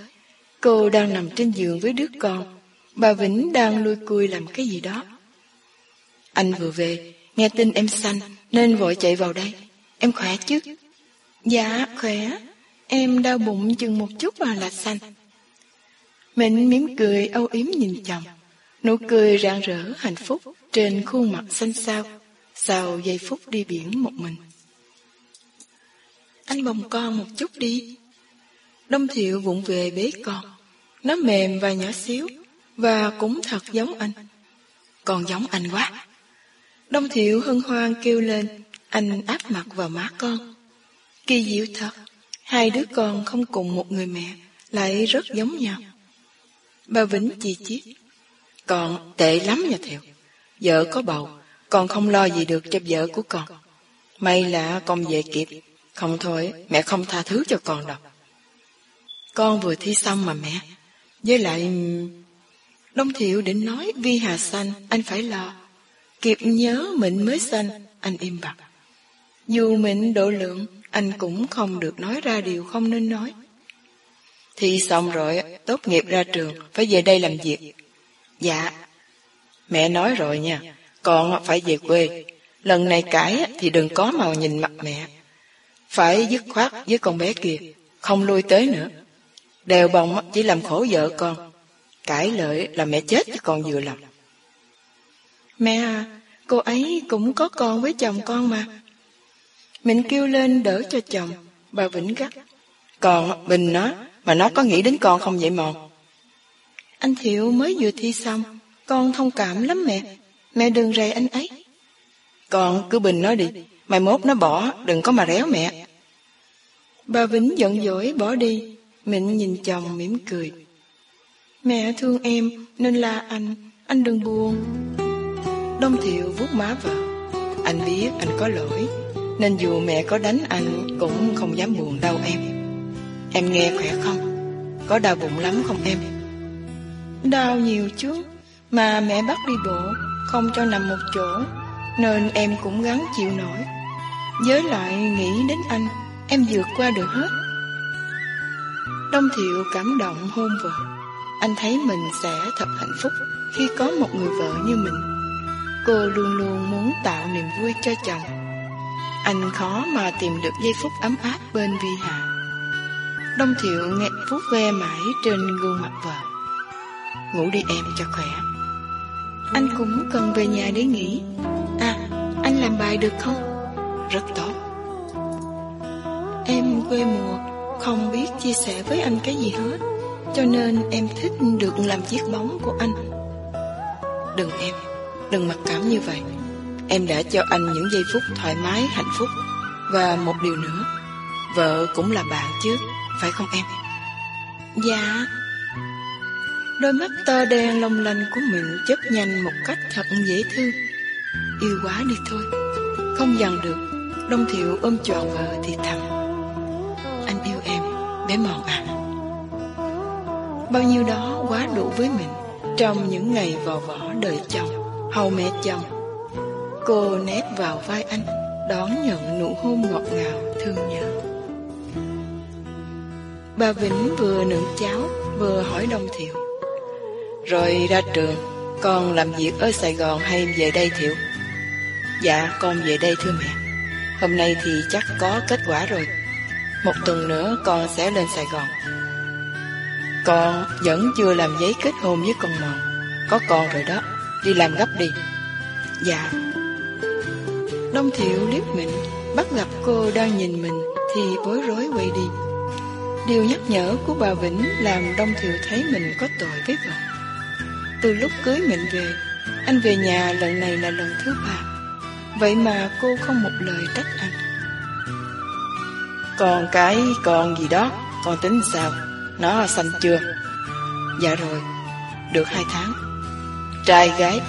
Cô đang nằm trên giường với đứa con. Bà Vĩnh đang lui cui làm cái gì đó. Anh vừa về, Nghe tin em sanh, Nên vội chạy vào đây. Em khỏe chứ? Dạ khỏe. Em đau bụng chừng một chút mà là sanh. Mình mỉm cười, âu yếm nhìn chồng. Nụ cười rạng rỡ, hạnh phúc Trên khuôn mặt xanh xao Sau giây phút đi biển một mình. Anh bồng con một chút đi. Đông thiệu vụng về bế con, Nó mềm và nhỏ xíu Và cũng thật giống anh. Còn giống anh quá. Đông thiệu hân hoan kêu lên, Anh áp mặt vào má con. Kỳ diệu thật, Hai đứa con không cùng một người mẹ, Lại rất giống nhau. Bà Vĩnh chi chiết Con tệ lắm nha Thiệu, Vợ có bầu, Con không lo gì được cho vợ của con. May là con về kịp, Không thôi mẹ không tha thứ cho con đâu. Con vừa thi xong mà mẹ. Với lại Đông Thiệu định nói Vi Hà sanh, Anh phải lo. Kịp nhớ mình mới sanh Anh im bặt. Dù mình độ lượng Anh cũng không được nói ra điều không nên nói. Thi xong rồi Tốt nghiệp ra trường Phải về đây làm việc. Dạ. Mẹ nói rồi nha Con phải về quê. Lần này cãi thì đừng có màu nhìn mặt mẹ. Phải dứt khoát với con bé kia Không lui tới nữa. Đèo bồng chỉ làm khổ vợ con Cãi lợi là mẹ chết chứ con vừa lòng Mẹ à, cô ấy cũng có con với chồng con mà. Mình kêu lên đỡ cho chồng, bà Vĩnh gắt. Còn Bình nó, mà nó có nghĩ đến con không vậy mòn? Anh Thiệu mới vừa thi xong, con thông cảm lắm mẹ. Mẹ đừng rầy anh ấy. Con cứ Bình nó đi, mai mốt nó bỏ, đừng có mà réo mẹ. Bà Vĩnh giận dỗi bỏ đi, mình nhìn chồng mỉm cười. Mẹ thương em nên la anh, anh đừng buồn. Đông Thiệu vuốt má vợ. Anh biết anh có lỗi Nên dù mẹ có đánh anh Cũng không dám buồn đâu em. Em nghe khỏe không? Có đau bụng lắm không em? Đau nhiều chứ Mà mẹ bắt đi bộ Không cho nằm một chỗ Nên em cũng gắng chịu nổi. Với lại nghĩ đến anh Em vượt qua được hết. Đông Thiệu cảm động hôn vợ. Anh thấy mình sẽ thật hạnh phúc Khi có một người vợ như mình. Cô luôn luôn muốn tạo niềm vui cho chồng. Anh khó mà tìm được giây phút ấm áp bên Vi Hà. Đông Thiệu nghe phút ve mãi trên gương mặt vợ. Ngủ đi em cho khỏe. Anh cũng cần về nhà để nghỉ. À, anh làm bài được không? Rất tốt. Em quê mùa không biết chia sẻ với anh cái gì hết Cho nên em thích được làm chiếc bóng của anh Đừng em Đừng mặc cảm như vậy em đã cho anh những giây phút thoải mái, hạnh phúc. Và một điều nữa, vợ cũng là bạn chứ, phải không em? Dạ. Đôi mắt to đen long lanh của mình chớp nhanh một cách thật dễ thương. Yêu quá đi thôi. Không dằn được, Đông Thiệu ôm trọn vợ thì thầm để bé mòn à. Bao nhiêu đó quá đủ với mình trong những ngày vò vỏ đời chồng, hầu mẹ chồng. Cô nép vào vai anh, đón nhận nụ hôn ngọt ngào thương nhớ. Bà Vĩnh vừa nướng cháo, vừa hỏi Đông Thiệu. Rồi ra trường, con làm việc ở Sài Gòn hay về đây Thiệu? Dạ, con về đây thưa mẹ. Hôm nay thì chắc có kết quả rồi. Một tuần nữa con sẽ lên Sài Gòn. Con vẫn chưa làm giấy kết hôn với con mòn. Có con rồi đó, đi làm gấp đi. Dạ. Đông Thiệu liếc mình, bắt gặp cô đang nhìn mình thì bối rối quay đi. Điều nhắc nhở của bà Vĩnh làm Đông Thiệu thấy mình có tội với vợ. Từ lúc cưới mình về, anh về nhà lần này là lần thứ ba. Vậy mà cô không một lời trách anh. Còn cái con gì đó, con tính sao? Nó xanh chưa? Dạ rồi, được hai tháng. Trai gái?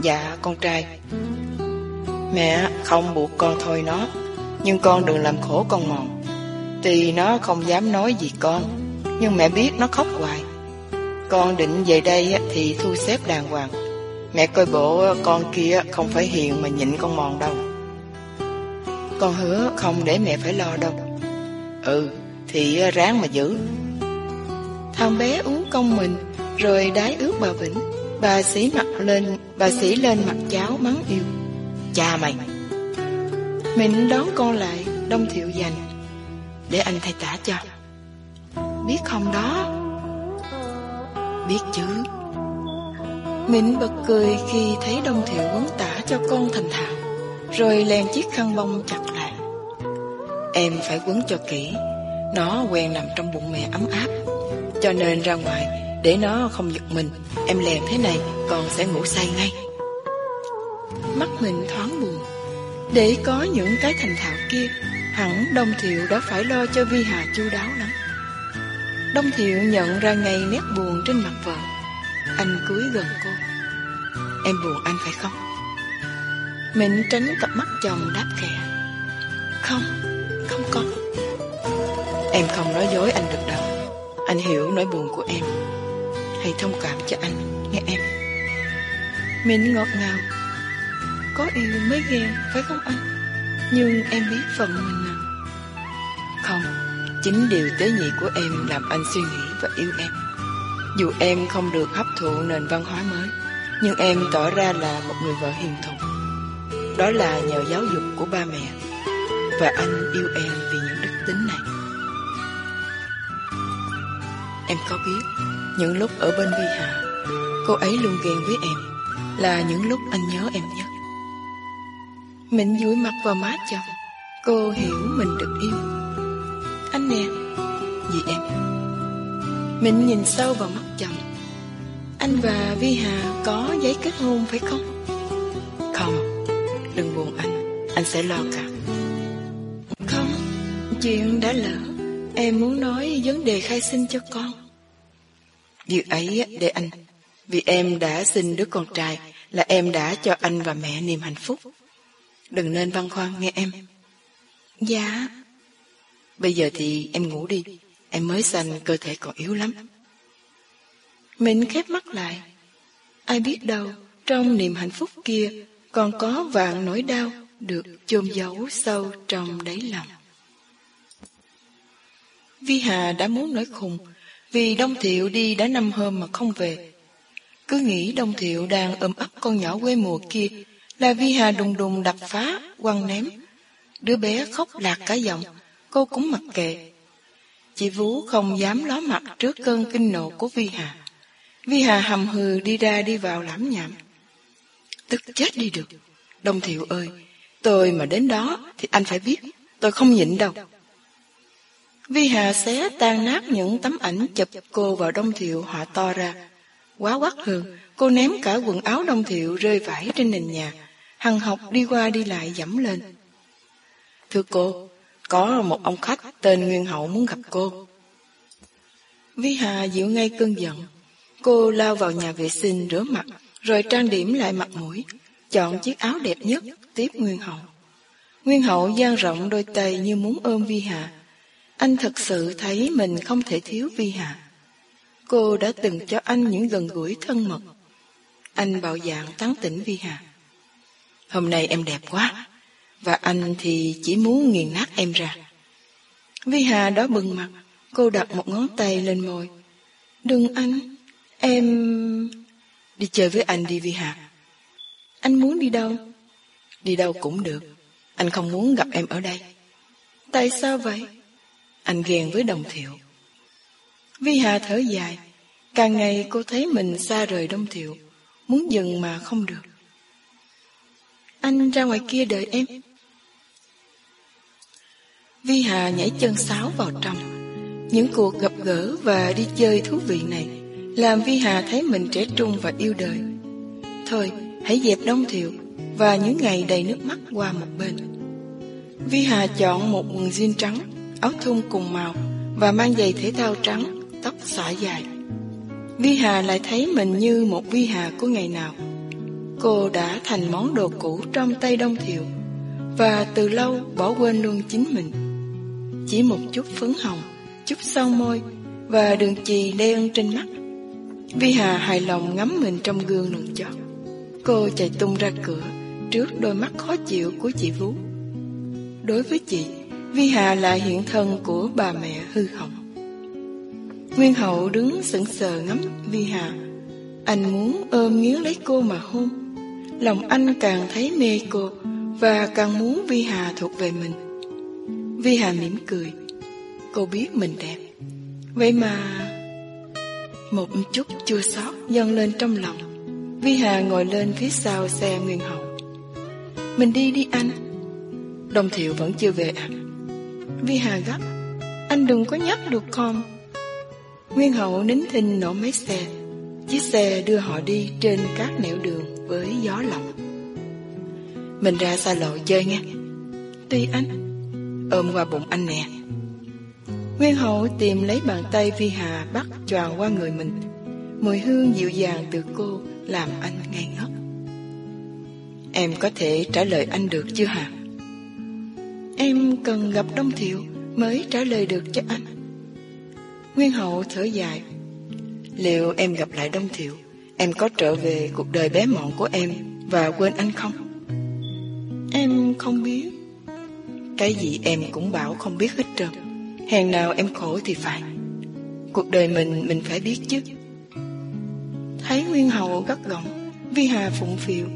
Dạ, con trai. Mẹ không buộc con thôi nó, nhưng con đừng làm khổ con mòn. Tuy nó không dám nói gì con Nhưng mẹ biết nó khóc hoài Con định về đây thì thu xếp đàng hoàng Mẹ coi bộ con kia không phải hiền mà nhịn con mòn đâu Con hứa không để mẹ phải lo đâu Ừ thì ráng mà giữ. Thằng bé uống công mình Rồi đái ướt bà Vĩnh. Bà sĩ mặt lên Bà sĩ lên mặt cháu mắng yêu. Cha mày. Mình đón con lại Đông thiệu dành. Để anh thay tả cho. Biết không đó? Biết chứ. Mịn bật cười khi thấy Đông Thiệu quấn tả cho con thành thạo Rồi len chiếc khăn bông chặt lại Em phải quấn cho kỹ. Nó quen nằm trong bụng mẹ ấm áp. Cho nên ra ngoài Để nó không giật mình Em lèm thế này Con sẽ ngủ say ngay. Mắt mình thoáng buồn. Để có những cái thành thạo kia Hẳn Đông Thiệu đã phải lo cho Vi Hà chu đáo lắm. Đông Thiệu nhận ra ngay nét buồn trên mặt vợ. Anh cúi gần cô. Em buồn anh phải không? Mình tránh cặp mắt chồng đáp khẽ. Không, không có. Em không nói dối anh được đâu. Anh hiểu nỗi buồn của em. Hãy thông cảm cho anh, nghe em. Mình ngọt ngào. Có yêu mới ghen, phải không anh? Nhưng em biết phận mình nào Không Chính điều tế nhị của em làm anh suy nghĩ và yêu em. Dù em không được hấp thụ nền văn hóa mới Nhưng em tỏ ra là một người vợ hiền thục. Đó là nhờ giáo dục của ba mẹ. Và anh yêu em vì những đức tính này. Em có biết, Những lúc ở bên Vi Hà, Cô ấy luôn ghen với em Là những lúc anh nhớ em nhất. Mình dụi mặt vào má chồng, Cô hiểu mình được yêu. Anh nè, vì em. Mình nhìn sâu vào mắt chồng. Anh và Vi Hà có giấy kết hôn phải không? Không, Đừng buồn anh Anh sẽ lo cả. Chuyện đã lỡ Em muốn nói vấn đề khai sinh cho con. Việc ấy để anh Vì em đã sinh đứa con trai Là em đã cho anh và mẹ niềm hạnh phúc. Đừng nên băn khoăn nghe em. Dạ. Bây giờ thì em ngủ đi Em mới sanh cơ thể còn yếu lắm. Mình khép mắt lại. Ai biết đâu Trong niềm hạnh phúc kia Còn có vạn nỗi đau Được chôn giấu sâu trong đáy lòng Vi Hà đã muốn nói khùng Vì Đông Thiệu đi đã năm hôm mà không về Cứ nghĩ Đông Thiệu đang ôm ấp con nhỏ quê mùa kia là Vi Hà đùng đùng đập phá, quăng ném. Đứa bé khóc lạc cả giọng, cô cũng mặc kệ. Chị Vú không dám ló mặt trước cơn kinh nộ của Vi Hà. Vi Hà hầm hừ đi ra đi vào lãm nhảm. Tức chết đi được. Đông Thiệu ơi, tôi mà đến đó thì anh phải biết, tôi không nhịn đâu. Vi Hà xé tan nát những tấm ảnh chụp cô vào Đông Thiệu họa to ra. Quá quắc hường, cô ném cả quần áo Đông Thiệu rơi vãi trên nền nhà, Hằng học đi qua đi lại dẫm lên. Thưa cô, có một ông khách tên Nguyên Hậu muốn gặp cô. Vi Hà dịu ngay cơn giận. Cô lao vào nhà vệ sinh rửa mặt, rồi trang điểm lại mặt mũi, chọn chiếc áo đẹp nhất, tiếp Nguyên Hậu. Nguyên Hậu dang rộng đôi tay như muốn ôm Vi Hà. Anh thật sự thấy mình không thể thiếu Vi Hà. Cô đã từng cho anh những gần gũi thân mật. Anh bạo dạng tán tỉnh Vi Hà. Hôm nay em đẹp quá, và anh thì chỉ muốn nghiền nát em ra. Vi Hà đó bừng mặt, cô đặt một ngón tay lên môi. Đừng anh, em... Đi chơi với anh đi Vi Hà. Anh muốn đi đâu? Đi đâu cũng được. Anh không muốn gặp em ở đây. Tại sao vậy? Anh ghen với đồng thiệu. Vi Hà thở dài. Càng ngày cô thấy mình xa rời đông thiệu. Muốn dừng mà không được. Anh ra ngoài kia đợi em. Vi Hà nhảy chân sáo vào trong. Những cuộc gặp gỡ và đi chơi thú vị này làm Vi Hà thấy mình trẻ trung và yêu đời. Thôi, hãy dẹp đông thiệu và những ngày đầy nước mắt qua một bên. Vi Hà chọn một quần jean trắng, áo thun cùng màu và mang giày thể thao trắng, tóc xõa dài. Vi Hà lại thấy mình như một Vi Hà của ngày nào. Cô đã thành món đồ cũ trong tay Đông Thiệu và từ lâu bỏ quên luôn chính mình. Chỉ một chút phấn hồng, chút son môi và đường chì đen trên mắt. Vi Hà hài lòng ngắm mình trong gương lần chót. Cô chạy tung ra cửa trước đôi mắt khó chịu của chị Vú. Đối với chị, Vi Hà là hiện thân của bà mẹ hư hỏng. Nguyên Hậu đứng sững sờ ngắm Vi Hà. Anh muốn ôm nghiến lấy cô mà hôn. Lòng anh càng thấy mê cô và càng muốn Vi Hà thuộc về mình. Vi Hà mỉm cười. Cô biết mình đẹp. Vậy mà... Một chút chua xót dâng lên trong lòng. Vi Hà ngồi lên phía sau xe Nguyên Hậu. Mình đi đi anh. Đồng Thiệu vẫn chưa về à? Vi Hà gấp. Anh đừng có nhắc được con Nguyên Hậu nín thinh nổ máy xe. Chiếc xe đưa họ đi trên các nẻo đường với gió lộng. Mình ra xa lộ chơi nghe. Tuy anh. Ôm qua bụng anh nè. Nguyên Hậu tìm lấy bàn tay Vi Hà bắt tròn qua người mình. Mùi hương dịu dàng từ cô làm anh ngây ngất. Em có thể trả lời anh được chưa hả? Em cần gặp Đông Thiệu mới trả lời được cho anh. Nguyên Hậu thở dài. Liệu em gặp lại Đông Thiệu, em có trở về cuộc đời bé mọn của em và quên anh không? Em không biết. Cái gì em cũng bảo không biết hết trơn. Hèn nào em khổ thì phải. Cuộc đời mình mình phải biết chứ. Thấy Nguyên Hậu gắt gỏng, Vi Hà phụng phiệu.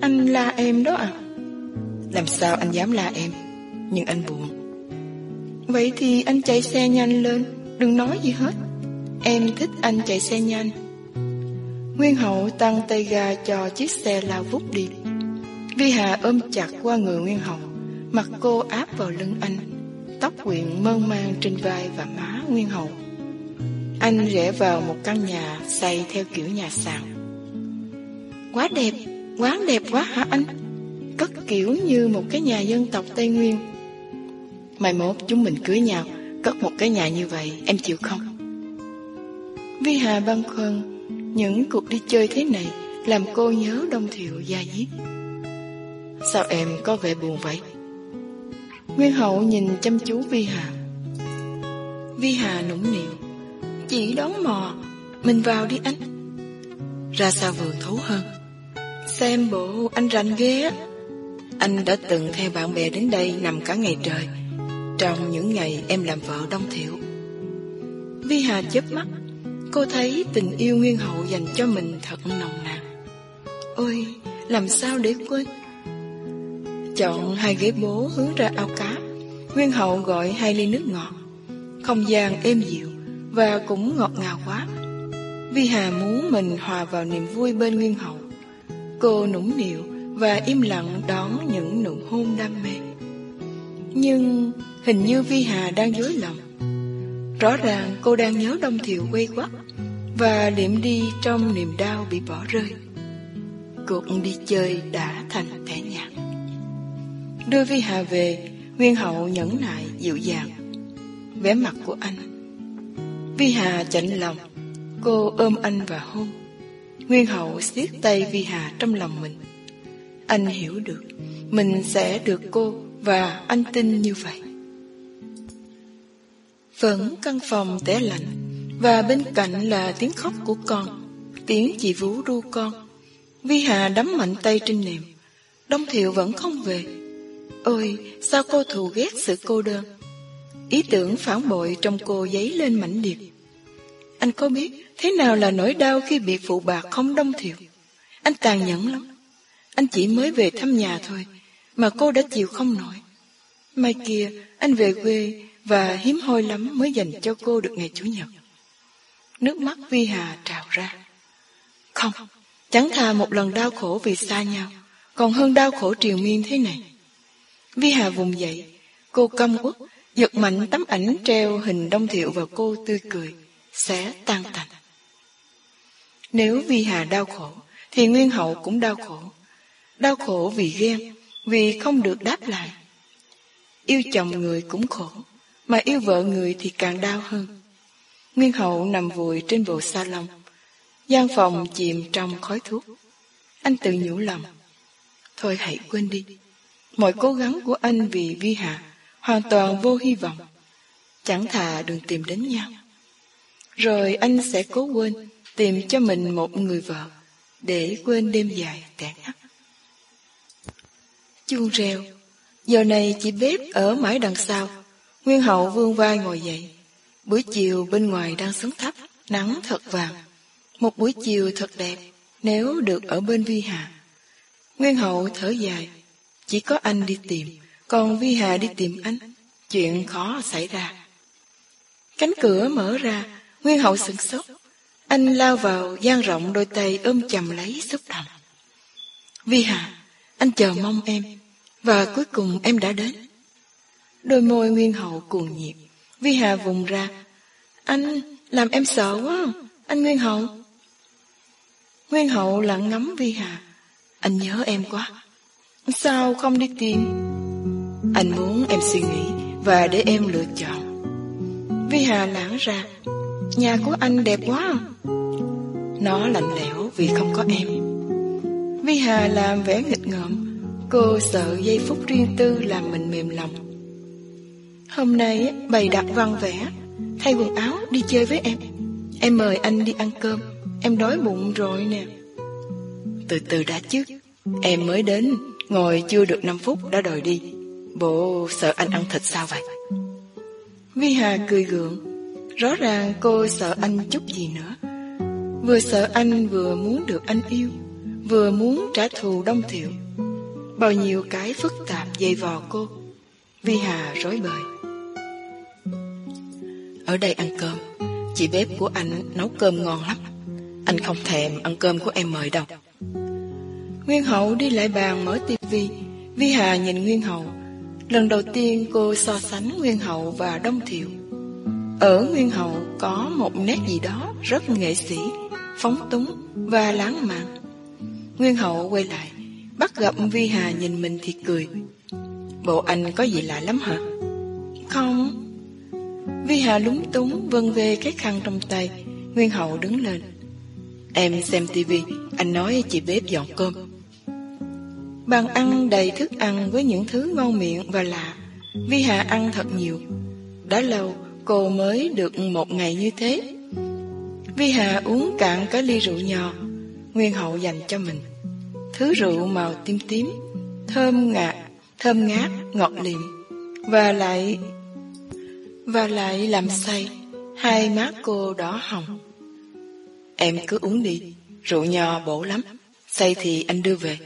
Anh la em đó à? Làm sao anh dám la em? Nhưng anh buồn. Vậy thì anh chạy xe nhanh lên, đừng nói gì hết. Em thích anh chạy xe nhanh. Nguyên Hậu tăng tay ga cho chiếc xe lao vút đi. Vi Hà ôm chặt qua người Nguyên Hậu, mặt cô áp vào lưng anh, tóc quyện mơn man trên vai và má Nguyên Hậu. Anh rẽ vào một căn nhà xây theo kiểu nhà sàn. Quá đẹp, quán đẹp quá hả anh? Cất kiểu như một cái nhà dân tộc Tây Nguyên. Mai mốt chúng mình cưới nhau, cất một cái nhà như vậy, em chịu không? Vi Hà băn khoăn, những cuộc đi chơi thế này làm cô nhớ Đông Thiệu gia diết. Sao em có vẻ buồn vậy? Nguyên Hậu nhìn chăm chú Vi Hà. Vi Hà nũng nịu. Chỉ đón mò, mình vào đi anh. Ra sao vườn thú hơn. Xem bộ anh rành ghê á. Anh đã từng theo bạn bè đến đây nằm cả ngày trời. Trong những ngày em làm vợ Đông Thiệu. Vi Hà chớp mắt, cô thấy tình yêu Nguyên Hậu dành cho mình thật nồng nàn. Ôi, làm sao để quên? Chọn hai ghế bố hướng ra ao cá Nguyên hậu gọi hai ly nước ngọt Không gian êm dịu Và cũng ngọt ngào quá Vi Hà muốn mình hòa vào niềm vui bên Nguyên hậu Cô nũng nịu Và im lặng đón những nụ hôn đam mê Nhưng hình như Vi Hà đang dối lòng Rõ ràng cô đang nhớ Đông Thiệu quay quắt Và liệm đi trong niềm đau bị bỏ rơi cuộc đi chơi đã thành thẻ nhạt. Đưa Vi Hà về, Nguyên Hậu nhẫn nại dịu dàng. Vẻ mặt của anh. Vi Hà chạnh lòng, cô ôm anh và hôn. Nguyên Hậu siết tay Vi Hà trong lòng mình. Anh hiểu được, mình sẽ được cô và anh tin như vậy. Vẫn căn phòng tẻ lạnh và bên cạnh là tiếng khóc của con, tiếng chị Vũ ru con. Vi Hà đấm mạnh tay trên nệm. Đông Thiệu vẫn không về. Ôi, sao cô thù ghét sự cô đơn? Ý tưởng phản bội trong cô dấy lên mãnh liệt. Anh có biết thế nào là nỗi đau khi bị phụ bạc không Đông Thiệu? Anh tàn nhẫn lắm. Anh chỉ mới về thăm nhà thôi, mà cô đã chịu không nổi. Mai kia, anh về quê và hiếm hoi lắm mới dành cho cô được ngày Chủ nhật. Nước mắt Vi Hà trào ra. Không, chẳng thà một lần đau khổ vì xa nhau, còn hơn đau khổ triều miên thế này. Vi Hà vùng dậy, cô căm uất, giật mạnh tấm ảnh treo hình đông thiệu và cô tươi cười, sẽ tan tành. Nếu Vi Hà đau khổ, thì Nguyên Hậu cũng đau khổ. Đau khổ vì ghen, vì không được đáp lại. Yêu chồng người cũng khổ, mà yêu vợ người thì càng đau hơn. Nguyên hậu nằm vùi trên bộ sa lông, gian phòng chìm trong khói thuốc. Anh tự nhủ lòng, thôi hãy quên đi. Mọi cố gắng của anh vì vi hạ hoàn toàn vô hy vọng. Chẳng thà đừng tìm đến nhau. Rồi anh sẽ cố quên, tìm cho mình một người vợ, để quên đêm dài tẻ ngắt. Chuông reo, giờ này chị bếp ở mãi đằng sau, Nguyên hậu vương vai ngồi dậy. Buổi chiều bên ngoài đang xuống thấp, nắng thật vàng. Một buổi chiều thật đẹp, nếu được ở bên Vi Hà. Nguyên hậu thở dài, chỉ có anh đi tìm, còn Vi Hà đi tìm anh. Chuyện khó xảy ra. Cánh cửa mở ra, Nguyên hậu sửng sốt. Anh lao vào, gian rộng đôi tay ôm chầm lấy xúc động. Vi Hà, anh chờ mong em, và cuối cùng em đã đến. Đôi môi Nguyên Hậu cuồng nhiệt. Vi Hà vùng ra. Anh, làm em sợ quá. Anh Nguyên Hậu. Nguyên Hậu lặng ngắm Vi Hà. Anh nhớ em quá. Sao không đi tìm? Anh muốn em suy nghĩ và để em lựa chọn. Vi Hà lãng ra. Nhà của anh đẹp quá. Nó lạnh lẽo vì không có em. Vi Hà làm vẻ nghịch ngợm. Cô sợ giây phút riêng tư làm mình mềm lòng. Hôm nay bày đặt văn vẽ. Thay quần áo, đi chơi với em. Em mời anh đi ăn cơm. Em đói bụng rồi nè. Từ từ đã chứ. Em mới đến. Ngồi chưa được 5 phút đã đòi đi. Bộ, sợ anh ăn thịt sao vậy? Vi Hà cười gượng. Rõ ràng cô sợ anh chút gì nữa. Vừa sợ anh vừa muốn được anh yêu. Vừa muốn trả thù đông thiệu Bao nhiêu cái phức tạp dày vò cô. Vi Hà rối bời ở đây ăn cơm. Chị bếp của anh nấu cơm ngon lắm. Anh không thèm ăn cơm của em mời đâu. Nguyên Hậu đi lại bàn mở tivi. Vi Hà nhìn Nguyên Hậu. Lần đầu tiên cô so sánh Nguyên Hậu và Đông Thiệu. Ở Nguyên Hậu có một nét gì đó rất nghệ sĩ, Phóng túng và lãng mạn. Nguyên Hậu quay lại, Bắt gặp Vi Hà nhìn mình thì cười. Bộ anh có gì lạ lắm hả? Không Vi Hà lúng túng vân về cái khăn trong tay. Nguyên Hậu đứng lên. Em xem tivi Anh nói chị bếp dọn cơm. Bàn ăn đầy thức ăn Với những thứ ngon miệng và lạ. Vi Hà ăn thật nhiều. Đã lâu cô mới được một ngày như thế. Vi Hà uống cạn cái ly rượu nhỏ. Nguyên Hậu dành cho mình. Thứ rượu màu tím tím Thơm ngạt Thơm ngát, ngọt liệm. Và lại và lại làm say, Hai má cô đỏ hồng. Em cứ uống đi, Rượu nho bổ lắm. Say thì anh đưa về.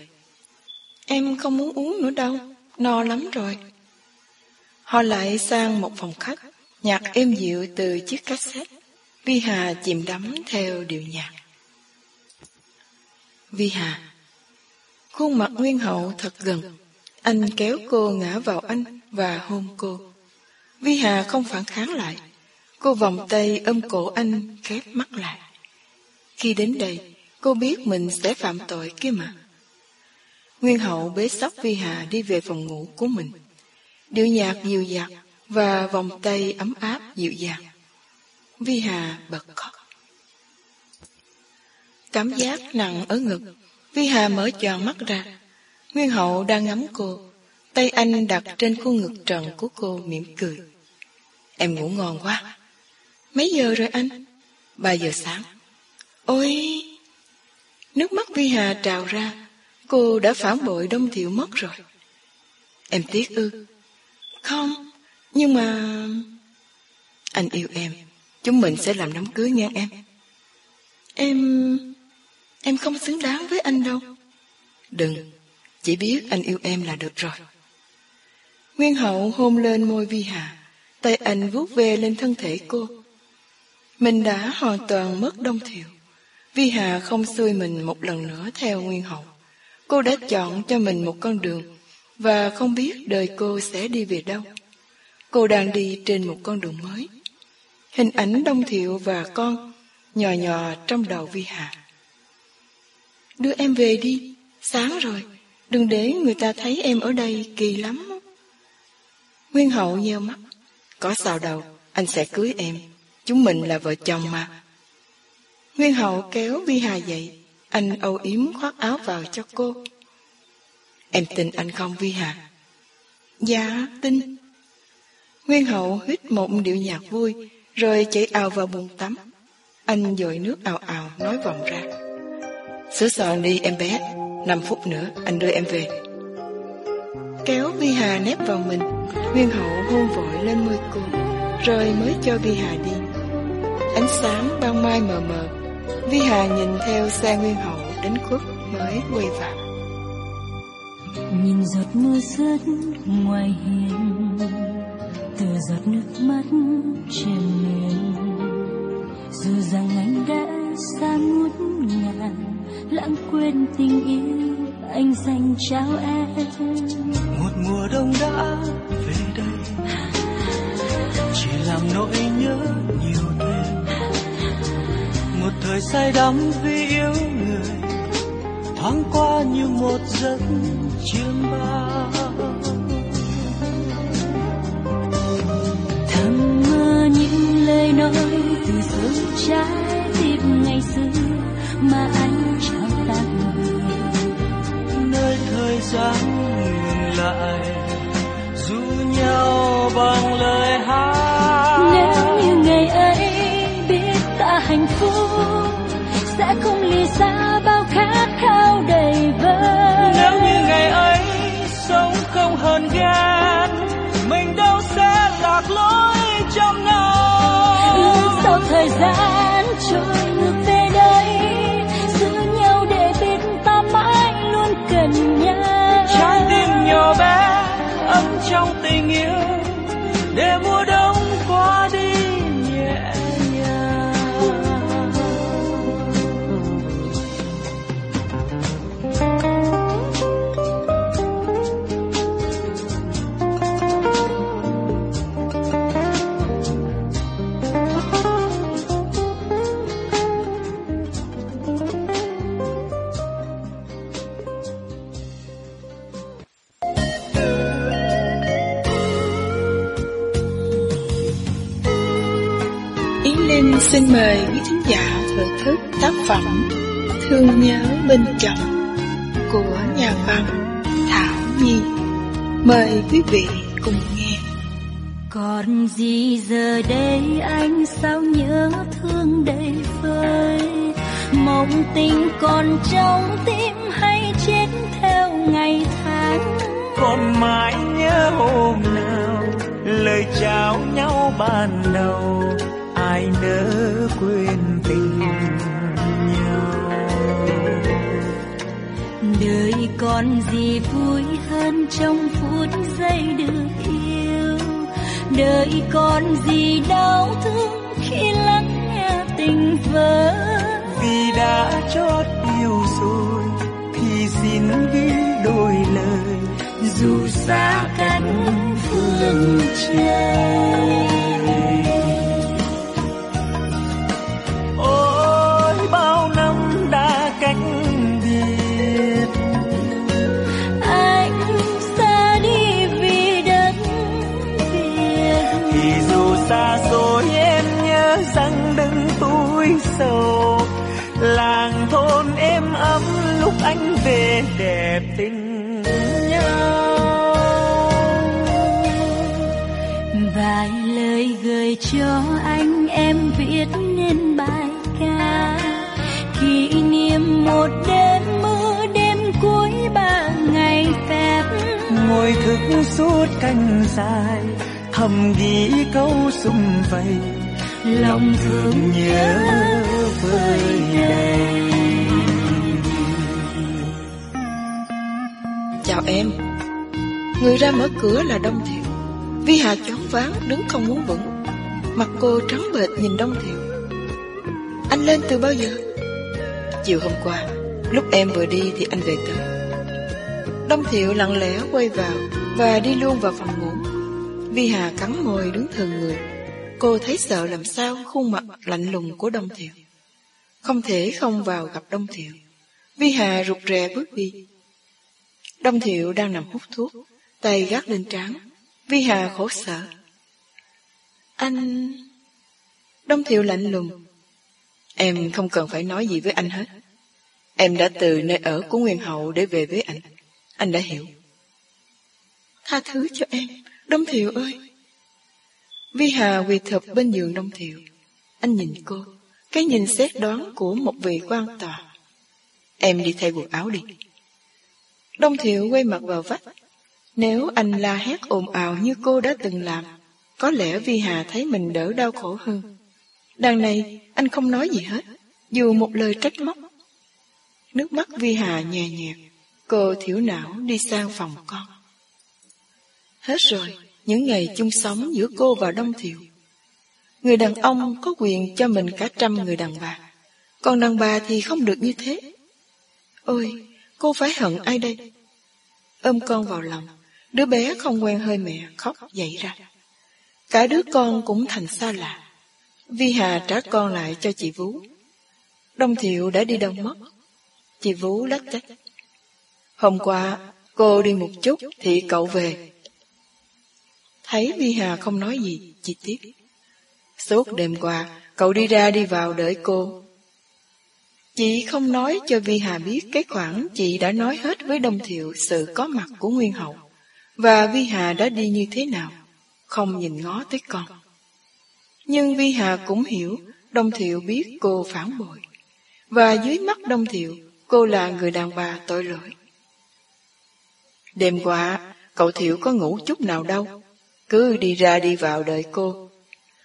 Em không muốn uống nữa đâu, No lắm rồi. Họ lại sang một phòng khách, Nhạc êm dịu từ chiếc cassette. Vi Hà chìm đắm theo điệu nhạc. Vi Hà, Khuôn mặt Nguyên Hậu thật gần. Anh kéo cô ngã vào anh Và hôn cô. Vi Hà không phản kháng lại. Cô vòng tay ôm cổ anh khép mắt lại. Khi đến đây, cô biết mình sẽ phạm tội kia mà. Nguyên hậu bế sóc Vi Hà đi về phòng ngủ của mình. Điệu nhạc dịu dặt và vòng tay ấm áp dịu dàng. Vi Hà bật khóc. Cảm giác nặng ở ngực, Vi Hà mở tròn mắt ra. Nguyên hậu đang ngắm cô, tay anh đặt trên khuôn ngực trần của cô mỉm cười. Em ngủ ngon quá. Mấy giờ rồi anh? Ba giờ sáng. Ôi! Nước mắt Vi Hà trào ra, cô đã phản bội Đông Thiệu mất rồi. Em tiếc ư? Không, nhưng mà... Anh yêu em, chúng mình sẽ làm đám cưới nha em. Em... Em không xứng đáng với anh đâu. Đừng, chỉ biết anh yêu em là được rồi. Nguyên hậu hôn lên môi Vi Hà, tay anh vuốt về lên thân thể cô. Mình đã hoàn toàn mất đông thiệu. Vi Hà không xuôi mình một lần nữa theo Nguyên hậu. Cô đã chọn cho mình một con đường và không biết đời cô sẽ đi về đâu. Cô đang đi trên một con đường mới. Hình ảnh đông thiệu và con nhò nhò trong đầu Vi Hà. Đưa em về đi, sáng rồi, đừng để người ta thấy em ở đây kỳ lắm. Nguyên hậu nheo mắt, có sao đâu, anh sẽ cưới em, chúng mình là vợ chồng mà. Nguyên hậu kéo Vi Hà dậy, anh âu yếm khoác áo vào cho cô. Em tin anh không Vi Hà? Dạ, tin. Nguyên hậu hít một điệu nhạc vui, rồi chạy ào vào bồn tắm. Anh dội nước ào ào nói vòng ra. Sửa soạn đi em bé, 5 phút nữa anh đưa em về. Kéo Vi Hà nép vào mình, Nguyên hậu hôn vội lên môi cô, rồi mới cho Vi Hà đi. Ánh sáng ban mai mờ mờ, Vi Hà nhìn theo xe Nguyên hậu đến khuất mới quay vào. Nhìn giọt mưa rớt ngoài hiên, từ giọt nước mắt trên miền. Dù rằng anh đã xa ngút ngàn lãng quên tình yêu anh dành trao em. Một mùa đông đã về đây. Chỉ làm nỗi nhớ nhiều thêm một thời say đắm vì yêu người. Thoáng qua như một giấc chiêm bao. Thầm mơ những lời nói từ sớm trái tim ngày xưa mà anh ngừng lại du nhau bằng lời hát. Nếu như ngày ấy biết ta hạnh phúc sẽ không lìa xa bao khát khao đầy vơi. Nếu như ngày ấy sống không hờn ghen mình đâu sẽ lạc lối trong nào sau thời gian xin mời quý thính giả thưởng thức tác phẩm Thương nhớ bên chồng của nhà văn Thảo Nhi. Mời quý vị cùng nghe. còn gì giờ đây anh sao nhớ thương đầy vơi mộng tình còn trong tim hay chết theo ngày tháng còn mãi nhớ hôm nào lời chào nhau ban đầu ai nỡ quên tình nhau. Đời còn gì vui hơn trong phút giây được yêu? Đời còn gì đau thương khi lắng nghe tình vỡ? Vì đã chót yêu rồi thì xin ghi đôi lời. Dù xa cách phương trời sầu làng thôn êm ấm lúc anh về đẹp tình nhau. Vài lời gửi cho anh em viết nên bài ca. Kỷ niệm một đêm mưa đêm cuối ba ngày phép. Ngồi thức suốt canh dài thầm ghi câu sum vầy lòng thương nhớ vơi đầy Chào em. Người ra mở cửa là Đông Thiệu Vi Hà choáng váng đứng không muốn vững. Mặt cô trắng bệch nhìn Đông Thiệu Anh lên từ bao giờ? Chiều hôm qua, Lúc em vừa đi thì anh về tới. Đông Thiệu lặng lẽ quay vào Và đi luôn vào phòng ngủ. Vi Hà cắn môi đứng thờ người. Cô thấy sợ làm sao khuôn mặt lạnh lùng của Đông Thiệu? Không thể không vào gặp Đông Thiệu. Vi Hà rụt rè bước đi. Đông Thiệu đang nằm hút thuốc, Tay gác lên trán. Vi Hà khổ sở. Anh... Đông Thiệu lạnh lùng. Em không cần phải nói gì với anh hết. Em đã từ nơi ở của Nguyên Hậu để về với anh. Anh đã hiểu. Tha thứ cho em. Đông Thiệu ơi. Vi Hà quỳ thập bên giường Đông Thiệu. Anh nhìn cô, Cái nhìn xét đoán của một vị quan tòa. Em đi thay quần áo đi. Đông Thiệu quay mặt vào vách. Nếu anh la hét ồn ào như cô đã từng làm, Có lẽ Vi Hà thấy mình đỡ đau khổ hơn. Đằng này, anh không nói gì hết, Dù một lời trách móc. Nước mắt Vi Hà nhẹ nhẹ Cô thiểu não đi sang phòng con. Hết rồi. Những ngày chung sống giữa cô và Đông Thiệu. Người đàn ông có quyền cho mình cả trăm người đàn bà. Còn đàn bà thì không được như thế. Ôi, Cô phải hận ai đây? Ôm con vào lòng, Đứa bé không quen hơi mẹ khóc dậy ra. Cả đứa con cũng thành xa lạ. Vi Hà trả con lại cho chị Vú. Đông Thiệu đã đi đâu mất? Chị Vú lách trách Hôm qua, cô đi một chút Thì cậu về. Thấy Vi Hà không nói gì chi tiếp Suốt đêm qua Cậu đi ra đi vào đợi cô. Chị không nói cho Vi Hà biết cái khoản chị đã nói hết với Đông Thiệu sự có mặt của Nguyên Hậu. Và Vi Hà đã đi như thế nào, không nhìn ngó tới con. Nhưng Vi Hà cũng hiểu Đông Thiệu biết cô phản bội. Và dưới mắt Đông Thiệu cô là người đàn bà tội lỗi. Đêm qua cậu Thiệu có ngủ chút nào đâu, cứ đi ra đi vào đời cô.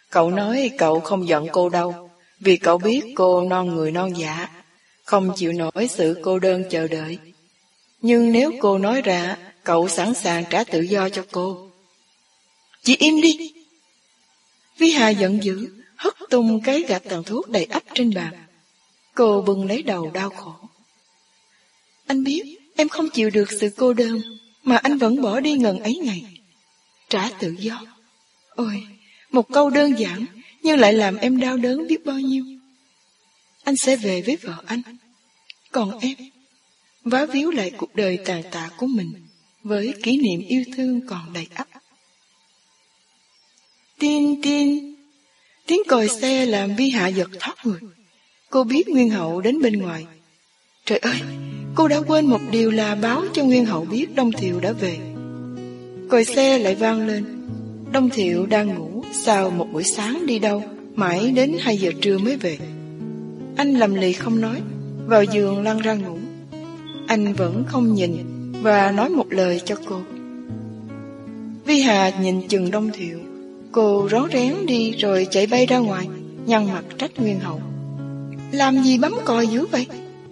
Cậu nói cậu không giận cô đâu, vì cậu biết cô non người non dạ không chịu nổi sự cô đơn chờ đợi. Nhưng nếu cô nói ra, cậu sẵn sàng trả tự do cho cô. Chị im đi! Vi Hà giận dữ, hất tung cái gạt tàn thuốc đầy ắp trên bàn. Cô bừng lấy đầu đau khổ. Anh biết em không chịu được sự cô đơn, mà anh vẫn bỏ đi ngần ấy ngày. Trả tự do. Ôi, một câu đơn giản, nhưng lại làm em đau đớn biết bao nhiêu anh sẽ về với vợ anh. Còn em, vá víu lại cuộc đời tàn tạ của mình với kỷ niệm yêu thương còn đầy ắp. Tin tin, tiếng còi xe làm Vi Hạ giật thoát người. Cô biết Nguyên Hậu đến bên ngoài. Trời ơi, cô đã quên một điều là báo cho Nguyên Hậu biết Đông Thiều đã về. Còi xe lại vang lên. Đông Thiệu đang ngủ sau một buổi sáng đi đâu, mãi đến 2 giờ trưa mới về. Anh lầm lì không nói Vào giường lăn ra ngủ. Anh vẫn không nhìn Và nói một lời cho cô. Vi Hà nhìn chừng Đông Thiệu. Cô rón rén đi rồi chạy bay ra ngoài Nhăn mặt trách Nguyên Hậu. Làm gì bấm còi dữ vậy?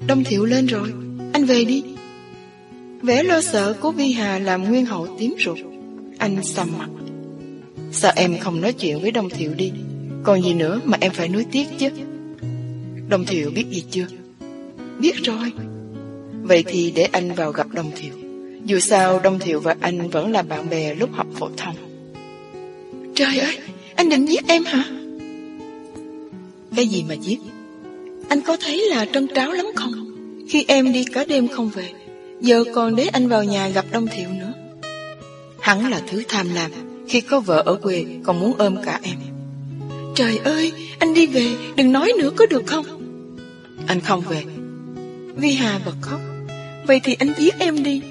Đông Thiệu lên rồi. Anh về đi. Vẻ lo sợ của Vi Hà làm Nguyên Hậu tím ruột. Anh sầm mặt Sao em không nói chuyện với Đông Thiệu đi Còn gì nữa mà em phải nuối tiếc chứ Đông Thiệu biết gì chưa? Biết rồi. Vậy thì để anh vào gặp Đông Thiệu. Dù sao Đông Thiệu và anh vẫn là bạn bè lúc học phổ thông. Trời ơi, anh định giết em hả? Cái gì mà giết? Anh có thấy là trân tráo lắm không? Khi em đi cả đêm không về, giờ còn để anh vào nhà gặp Đông Thiệu nữa. Hắn là thứ tham lam, khi có vợ ở quê còn muốn ôm cả em. Trời ơi, anh đi về, đừng nói nữa có được không? Anh không về. Vi Hà bật khóc. Vậy thì anh giết em đi.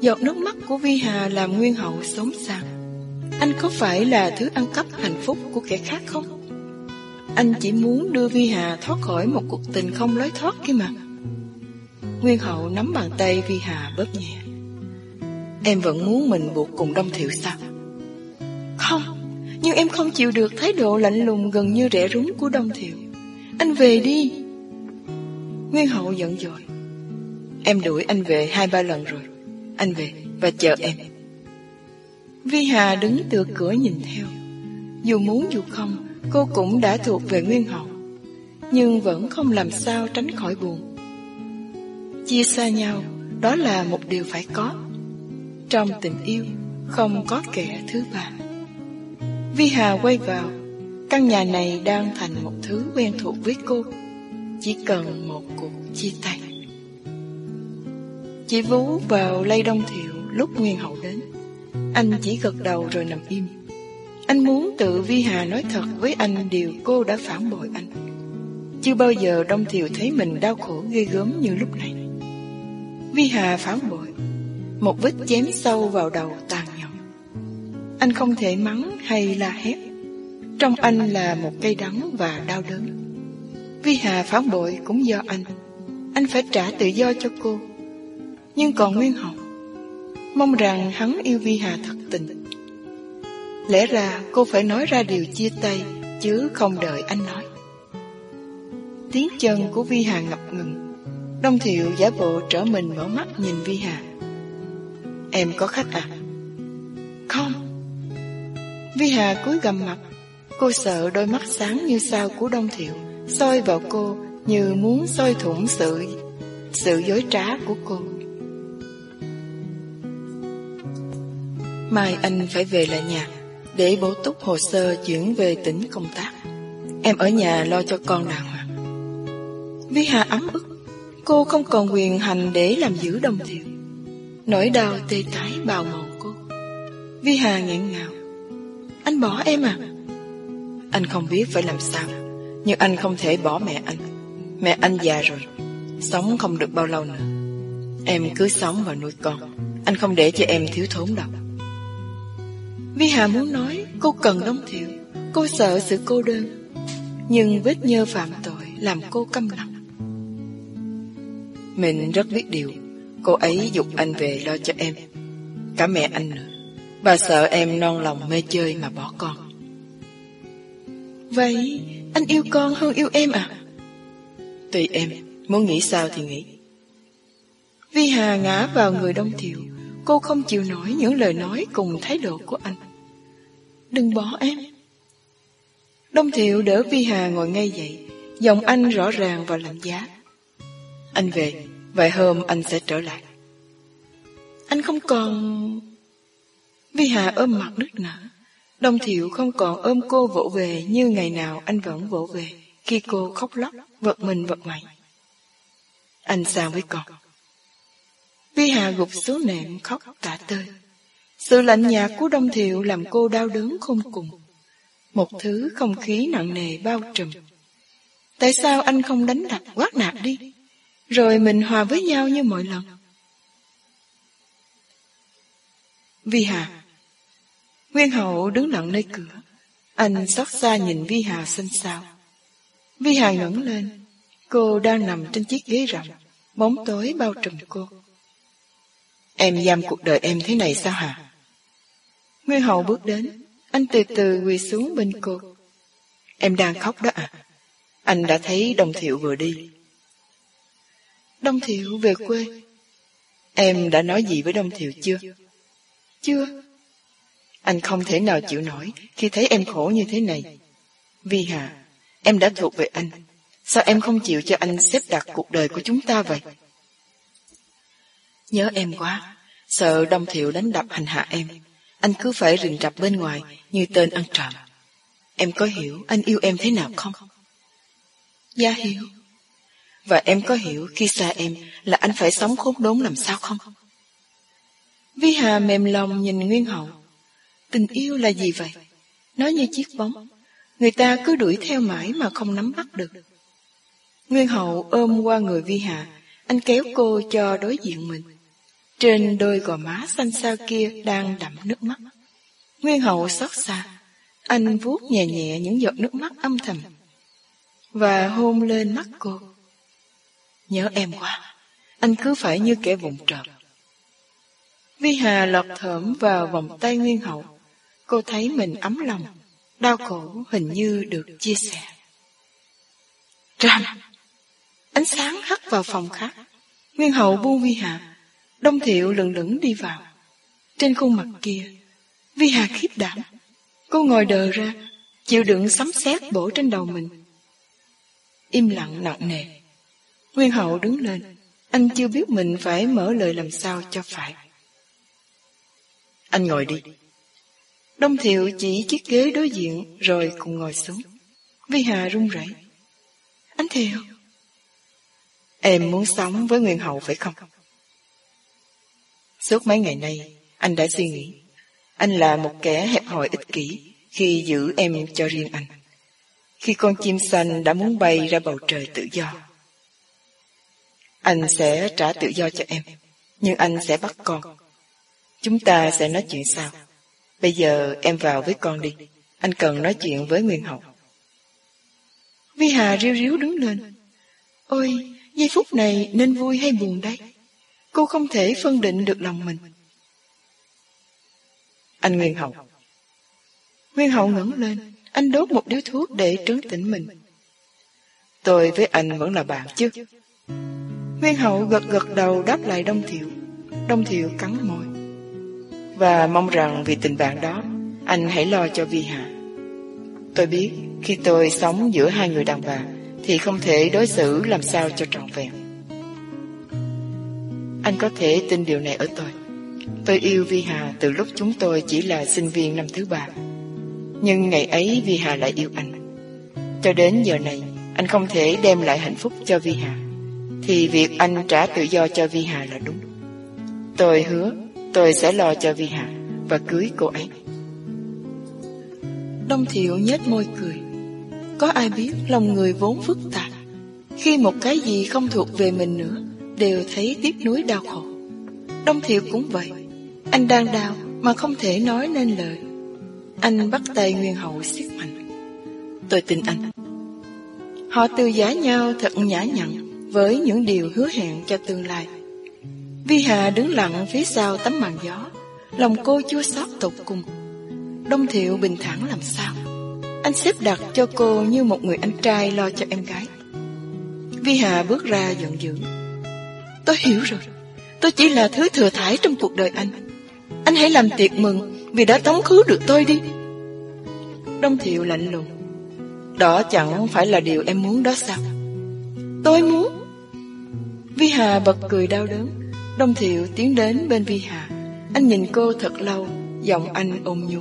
Giọt nước mắt của Vi Hà làm Nguyên Hậu sống sàng. Anh có phải là thứ ăn cắp hạnh phúc của kẻ khác không? Anh chỉ muốn đưa Vi Hà thoát khỏi một cuộc tình không lối thoát kia mà. Nguyên Hậu nắm bàn tay Vi Hà bóp nhẹ. Em vẫn muốn mình buộc cùng Đông Thiệu sao? Không, nhưng em không chịu được thái độ lạnh lùng gần như rẻ rúng của Đông Thiệu. Anh về đi. Nguyên Hậu giận dội. Em đuổi anh về hai ba lần rồi. Anh về và chờ em. Vi Hà đứng từ cửa nhìn theo. Dù muốn dù không, cô cũng đã thuộc về Nguyên Hậu. Nhưng vẫn không làm sao tránh khỏi buồn. Chia xa nhau, đó là một điều phải có. Trong tình yêu, không có kẻ thứ ba. Vi Hà quay vào, căn nhà này đang thành một thứ quen thuộc với cô. Chỉ cần một cuộc chia tay. Chị Vú vào lây đông thiệu lúc Nguyên Hậu đến. Anh chỉ gật đầu rồi nằm im. Anh muốn tự Vi Hà nói thật với anh điều cô đã phản bội anh. Chưa bao giờ Đông Thiệu thấy mình đau khổ ghê gớm như lúc này. Vi Hà phản bội, một vết chém sâu vào đầu tàn nhẫn. Anh không thể mắng hay la hét. Trong anh là một cây đắng và đau đớn. Vi Hà phản bội cũng do anh. Anh phải trả tự do cho cô. Nhưng còn Nguyên Hồng, mong rằng hắn yêu Vi Hà thật tình. Lẽ ra cô phải nói ra điều chia tay, chứ không đợi anh nói. Tiếng chân của Vi Hà ngập ngừng. Đông Thiệu giả bộ trở mình mở mắt nhìn Vi Hà. Em có khách à? Không. Vi Hà cúi gầm mặt. Cô sợ đôi mắt sáng như sao của Đông Thiệu soi vào cô như muốn soi thủng sự sự dối trá của cô. Mai anh phải về lại nhà để bổ túc hồ sơ chuyển về tỉnh công tác. Em ở nhà lo cho con đàng hoàng. Vi Hà ấm ức, cô không còn quyền hành để làm giữ đồng thiệu. Nỗi đau tê tái bào màu cô. Vi Hà nghẹn ngào. Anh bỏ em à? Anh không biết phải làm sao, nhưng anh không thể bỏ mẹ anh. Mẹ anh già rồi, sống không được bao lâu nữa. Em cứ sống và nuôi con, anh không để cho em thiếu thốn đâu. Vi Hà muốn nói cô cần Đông Thiệu, cô sợ sự cô đơn. Nhưng vết nhơ phạm tội làm cô căm lặng. Mình rất biết điều, cô ấy dục anh về lo cho em. Cả mẹ anh nữa. Bà sợ em non lòng mê chơi mà bỏ con. Vậy anh yêu con hơn yêu em à? Tùy em, muốn nghĩ sao thì nghĩ. Vi Hà ngã vào người Đông Thiệu, cô không chịu nổi những lời nói cùng thái độ của anh. Đừng bỏ em. Đông Thiệu đỡ Vi Hà ngồi ngay dậy, giọng anh rõ ràng và lạnh giá. Anh về, vài hôm anh sẽ trở lại. Anh không còn... Vi Hà ôm mặt nức nở. Đông Thiệu không còn ôm cô vỗ về như ngày nào anh vẫn vỗ về khi cô khóc lóc, vật mình vật mày. Anh sang với con. Vi Hà gục xuống nệm khóc tả tơi. Sự lạnh nhạt của Đông Thiệu làm cô đau đớn không cùng. Một thứ không khí nặng nề bao trùm. Tại sao anh không đánh đập quát nạt đi? Rồi mình hòa với nhau như mọi lần. Vi Hà Nguyên Hậu đứng lặng nơi cửa. Anh xót xa nhìn Vi Hà xinh xao. Vi Hà ngẩng lên. Cô đang nằm trên chiếc ghế rộng. Bóng tối bao trùm cô. Em giam cuộc đời em thế này sao hả? Nguyên Hậu bước đến. Anh từ từ quỳ xuống bên cô. Em đang khóc đó à? Anh đã thấy Đồng Thiệu vừa đi. Đông Thiệu về quê. Em đã nói gì với Đông Thiệu chưa? Chưa. Anh không thể nào chịu nổi khi thấy em khổ như thế này. Vi Hà, em đã thuộc về anh. Sao em không chịu cho anh xếp đặt cuộc đời của chúng ta vậy? Nhớ em quá, sợ Đông Thiệu đánh đập hành hạ em. Anh cứ phải rình rập bên ngoài như tên ăn trộm. Em có hiểu anh yêu em thế nào không? Dạ hiểu. Và em có hiểu khi xa em là anh phải sống khốn đốn làm sao không? Vi Hà mềm lòng nhìn Nguyên Hậu. Tình yêu là gì vậy? Nó như chiếc bóng, Người ta cứ đuổi theo mãi mà không nắm bắt được. Nguyên hậu ôm qua người Vi Hà, anh kéo cô cho đối diện mình. Trên đôi gò má xanh xao kia đang đậm nước mắt. Nguyên hậu xót xa, anh vuốt nhẹ nhẹ những giọt nước mắt âm thầm và hôn lên mắt cô. Nhớ em quá, anh cứ phải như kẻ vụng trộm. Vi Hà lọt thởm vào vòng tay Nguyên hậu. Cô thấy mình ấm lòng, đau khổ hình như được chia sẻ. Ram! Ánh sáng hắt vào phòng khác. Nguyên hậu buông Vi Hà. Đông thiệu lững lững đi vào. Trên khuôn mặt kia, Vi Hà khiếp đảm. Cô ngồi đờ ra, chịu đựng sấm sét bổ trên đầu mình. Im lặng nặng nề. Nguyên hậu đứng lên. Anh chưa biết mình phải mở lời làm sao cho phải. Anh ngồi đi. Đông Thiệu chỉ chiếc ghế đối diện rồi cùng ngồi xuống. Vi Hà run rẩy. Anh Thiệu. Em muốn sống với Nguyên Hậu phải không? Suốt mấy ngày nay, anh đã suy nghĩ. Anh là một kẻ hẹp hòi ích kỷ khi giữ em cho riêng anh. Khi con chim xanh đã muốn bay ra bầu trời tự do. Anh sẽ trả tự do cho em, nhưng anh sẽ bắt con. Chúng ta sẽ nói chuyện sau. Bây giờ em vào với con đi. Anh cần nói chuyện với Nguyên Hậu. Vi Hà riu riu đứng lên. Ôi, giây phút này nên vui hay buồn đây? Cô không thể phân định được lòng mình. Anh Nguyên Hậu. Nguyên Hậu ngẩng lên. Anh đốt một điếu thuốc để trấn tĩnh mình. Tôi với anh vẫn là bạn chứ. Nguyên Hậu gật gật đầu đáp lại Đông Thiệu. Đông Thiệu cắn môi. Và mong rằng vì tình bạn đó, anh hãy lo cho Vi Hà. Tôi biết khi tôi sống giữa hai người đàn bà thì không thể đối xử làm sao cho trọn vẹn. Anh có thể tin điều này ở tôi. Tôi yêu Vi Hà từ lúc chúng tôi chỉ là sinh viên năm thứ ba. Nhưng ngày ấy Vi Hà lại yêu anh. Cho đến giờ này, anh không thể đem lại hạnh phúc cho Vi Hà. Thì việc anh trả tự do cho Vi Hà là đúng. Tôi hứa tôi sẽ lo cho Vi Hà và cưới cô ấy. Đông Thiệu nhếch môi cười. Có ai biết lòng người vốn phức tạp. Khi một cái gì không thuộc về mình nữa, đều thấy tiếc nuối đau khổ. Đông Thiệu cũng vậy. Anh đang đau mà không thể nói nên lời. Anh bắt tay Nguyên Hậu siết mạnh. Tôi tin anh. Họ từ giá nhau thật nhã nhặn với những điều hứa hẹn cho tương lai. Vi Hà đứng lặng phía sau tấm màn gió, lòng cô chua xót tột cùng. Đông Thiệu bình thản làm sao? Anh xếp đặt cho cô như một người anh trai lo cho em gái. Vi Hà bước ra giận dữ. Tôi hiểu rồi, tôi chỉ là thứ thừa thải trong cuộc đời anh. Anh hãy làm tiệc mừng vì đã tống khứ được tôi đi. Đông Thiệu lạnh lùng. Đó chẳng phải là điều em muốn đó sao? Tôi muốn. Vi Hà bật cười đau đớn. Đông Thiệu tiến đến bên Vi Hà. Anh nhìn cô thật lâu, giọng anh ôm nhu.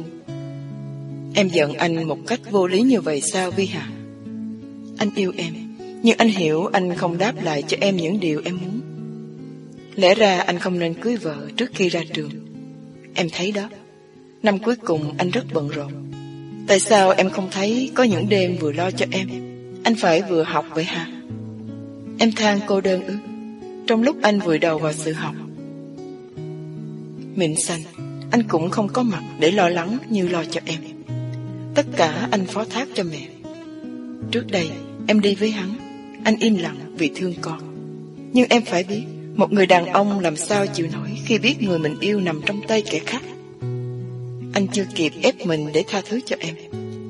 Em giận anh một cách vô lý như vậy sao Vi Hà? Anh yêu em, nhưng anh hiểu anh không đáp lại cho em những điều em muốn. Lẽ ra anh không nên cưới vợ trước khi ra trường. Em thấy đó, năm cuối cùng anh rất bận rộn. Tại sao em không thấy có những đêm vừa lo cho em, anh phải vừa học vậy hả? Em than cô đơn ư? Trong lúc anh vùi đầu vào sự học Mịn xanh Anh cũng không có mặt để lo lắng như lo cho em. Tất cả anh phó thác cho mẹ. Trước đây, em đi với hắn, Anh im lặng vì thương con. Nhưng em phải biết, Một người đàn ông làm sao chịu nổi Khi biết người mình yêu nằm trong tay kẻ khác. Anh chưa kịp ép mình để tha thứ cho em,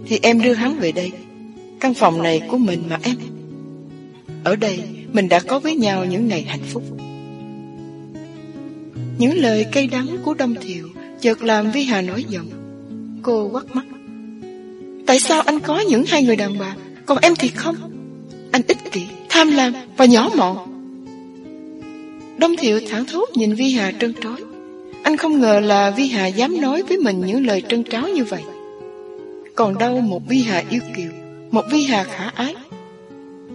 Thì em đưa hắn về đây. Căn phòng này của mình mà em. Ở đây mình đã có với nhau những ngày hạnh phúc. Những lời cay đắng của Đông Thiệu chợt làm Vi Hà nổi giận. Cô quắt mắt. Tại sao anh có những hai người đàn bà, còn em thì không? Anh ích kỷ, tham lam và nhỏ mọn. Đông Thiệu thẳng thốt nhìn Vi Hà trân trối. Anh không ngờ là Vi Hà dám nói với mình những lời trân tráo như vậy. Còn đâu một Vi Hà yêu kiều, một Vi Hà khả ái,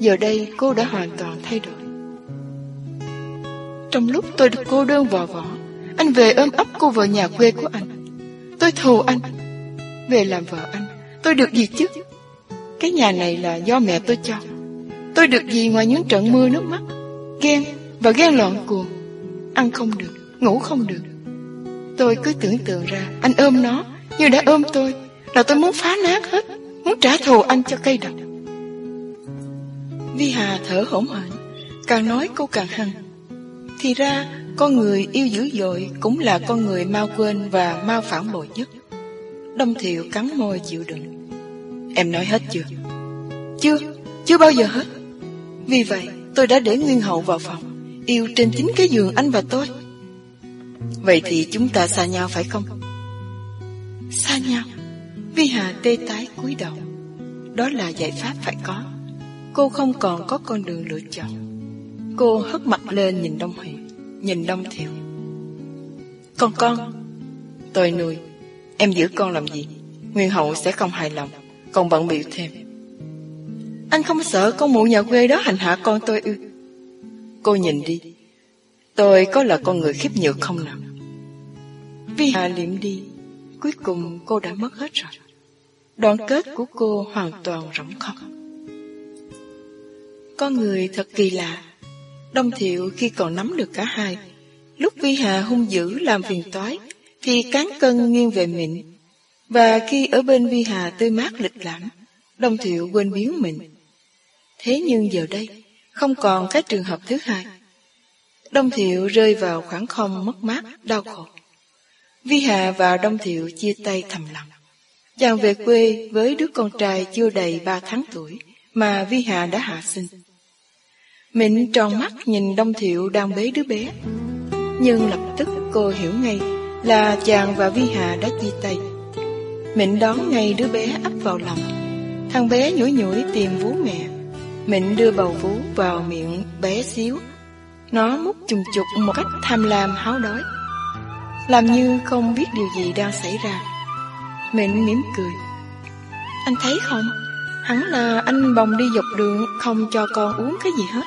Giờ đây cô đã hoàn toàn thay đổi. Trong lúc tôi được cô đơn vò vỏ Anh về ôm ấp cô vợ nhà quê của anh. Tôi thù anh. Về làm vợ anh Tôi được gì chứ? Cái nhà này là do mẹ tôi cho. Tôi được gì ngoài những trận mưa nước mắt Ghen và ghen loạn cuồng? Ăn không được, ngủ không được. Tôi cứ tưởng tượng ra Anh ôm nó như đã ôm tôi Là tôi muốn phá nát hết Muốn trả thù anh cho cây độc. Vi Hà thở hổn hển Càng nói cô càng hăng. Thì ra con người yêu dữ dội Cũng là con người mau quên Và mau phản bội nhất. Đông Thiệu cắn môi chịu đựng. Em nói hết chưa? Chưa, chưa bao giờ hết. Vì vậy tôi đã để Nguyên Hậu vào phòng Yêu trên chính cái giường anh và tôi. Vậy thì chúng ta xa nhau phải không? Xa nhau. Vi Hà tê tái cúi đầu. Đó là giải pháp phải có. Cô không còn có con đường lựa chọn. Cô hất mặt lên nhìn Đông Huyền, Nhìn Đông Thiệu Con con, Tôi nuôi. Em giữ con làm gì? Nguyên hậu sẽ không hài lòng Còn bận biểu thêm. Anh không sợ con mụ nhà quê đó hành hạ con tôi ư? Cô nhìn đi. Tôi có là con người khiếp nhược không nào? Vi Hà liệm đi, Cuối cùng cô đã mất hết rồi. Đoạn kết của cô hoàn toàn rỗng không con người thật kỳ lạ. Đông Thiệu khi còn nắm được cả hai Lúc Vi Hà hung dữ làm phiền toái Thì cán cân nghiêng về mình Và khi ở bên Vi Hà tươi mát lịch lãm Đông Thiệu quên biến mình. Thế nhưng giờ đây Không còn cái trường hợp thứ hai. Đông Thiệu rơi vào khoảng không mất mát, đau khổ. Vi Hà và Đông Thiệu chia tay thầm lặng. Chàng về quê với đứa con trai chưa đầy ba tháng tuổi Mà Vi Hà đã hạ sinh. Mịn tròn mắt nhìn Đông Thiệu đang bế đứa bé. Nhưng lập tức cô hiểu ngay Là chàng và Vi Hà đã chia tay. Mịn đón ngay đứa bé ấp vào lòng. Thằng bé nhủi nhủi tìm vú mẹ. Mịn đưa bầu vú vào miệng bé xíu. Nó mút chùng chục một cách tham lam háo đói. Làm như không biết điều gì đang xảy ra. Mịn mỉm cười. Anh thấy không? Hẳn là anh bồng đi dọc đường Không cho con uống cái gì hết.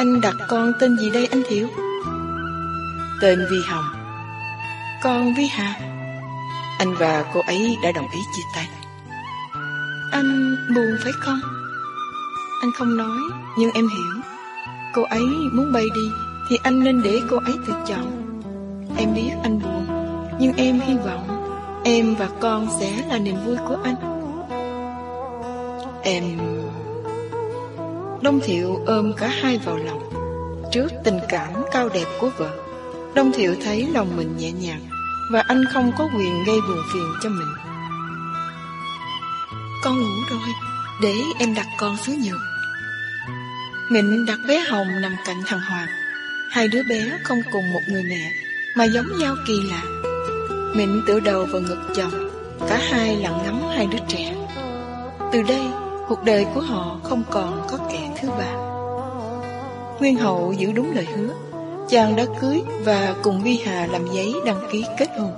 Anh đặt con tên gì đây anh Thiệu? Tên Vi Hồng. Con Vi Hà. Anh và cô ấy đã đồng ý chia tay. Anh buồn phải không? Anh không nói Nhưng em hiểu. Cô ấy muốn bay đi Thì anh nên để cô ấy tự chọn. Em biết anh buồn Nhưng em hy vọng Em và con sẽ là niềm vui của anh. Em Đông Thiệu ôm cả hai vào lòng. Trước tình cảm cao đẹp của vợ Đông Thiệu thấy lòng mình nhẹ nhàng Và anh không có quyền gây buồn phiền cho mình. Con ngủ rồi Để em đặt con xuống giường. Mịnh đặt bé Hồng nằm cạnh thằng Hoàng. Hai đứa bé không cùng một người mẹ Mà giống nhau kỳ lạ. Mịnh tựa đầu vào ngực chồng Cả hai lặng ngắm hai đứa trẻ. Từ đây Cuộc đời của họ không còn có kẻ thứ ba. Nguyên hậu giữ đúng lời hứa. Chàng đã cưới và cùng Vi Hà làm giấy đăng ký kết hôn.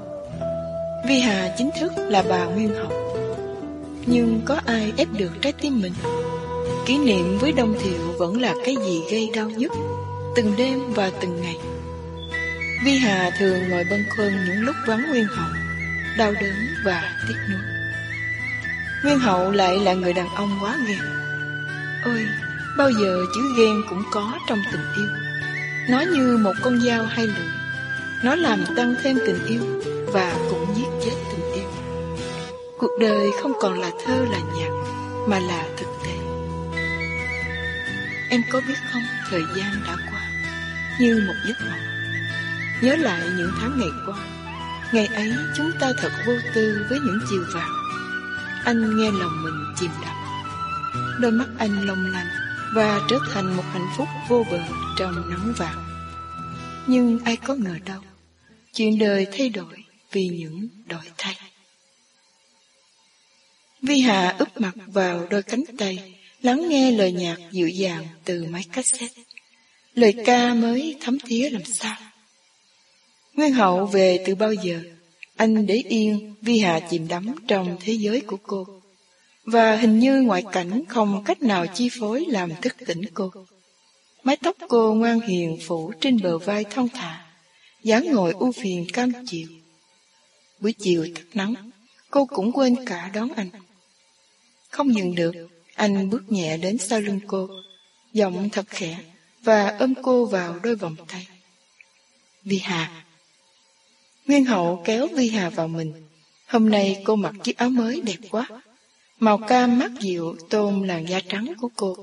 Vi Hà chính thức là bà Nguyên hậu. Nhưng có ai ép được trái tim mình? Kỷ niệm với Đông Thiệu vẫn là cái gì gây đau nhất Từng đêm và từng ngày? Vi Hà thường ngồi bâng khuâng những lúc vắng Nguyên hậu, Đau đớn và tiếc nuối. Nguyên hậu lại là người đàn ông quá ghen Ôi, bao giờ chữ ghen cũng có trong tình yêu. Nó như một con dao hai lưỡi Nó làm tăng thêm tình yêu Và cũng giết chết tình yêu. Cuộc đời không còn là thơ là nhạc Mà là thực tế Em có biết không Thời gian đã qua Như một giấc mộng Nhớ lại những tháng ngày qua Ngày ấy chúng ta thật vô tư với những chiều vàng anh nghe lòng mình chìm đắm. Đôi mắt anh long lanh Và trở thành một hạnh phúc vô bờ trong nắng vàng. Nhưng ai có ngờ đâu, Chuyện đời thay đổi vì những đổi thay. Vi Hà úp mặt vào đôi cánh tay, Lắng nghe lời nhạc dịu dàng từ máy cassette. Lời ca mới thấm thía làm sao? Nguyên hậu về từ bao giờ? Anh để yên Vi Hà chìm đắm trong thế giới của cô. Và hình như ngoại cảnh không cách nào chi phối làm thức tỉnh cô. Mái tóc cô ngoan hiền phủ trên bờ vai thong thả dáng ngồi u phiền cam chịu. Buổi chiều thật nắng Cô cũng quên cả đón anh. Không dừng được, anh bước nhẹ đến sau lưng cô, giọng thật khẽ, và ôm cô vào đôi vòng tay. Vi Hà Nguyên hậu kéo Vi Hà vào mình. Hôm nay cô mặc chiếc áo mới đẹp quá. Màu cam mắt dịu tôn làn da trắng của cô.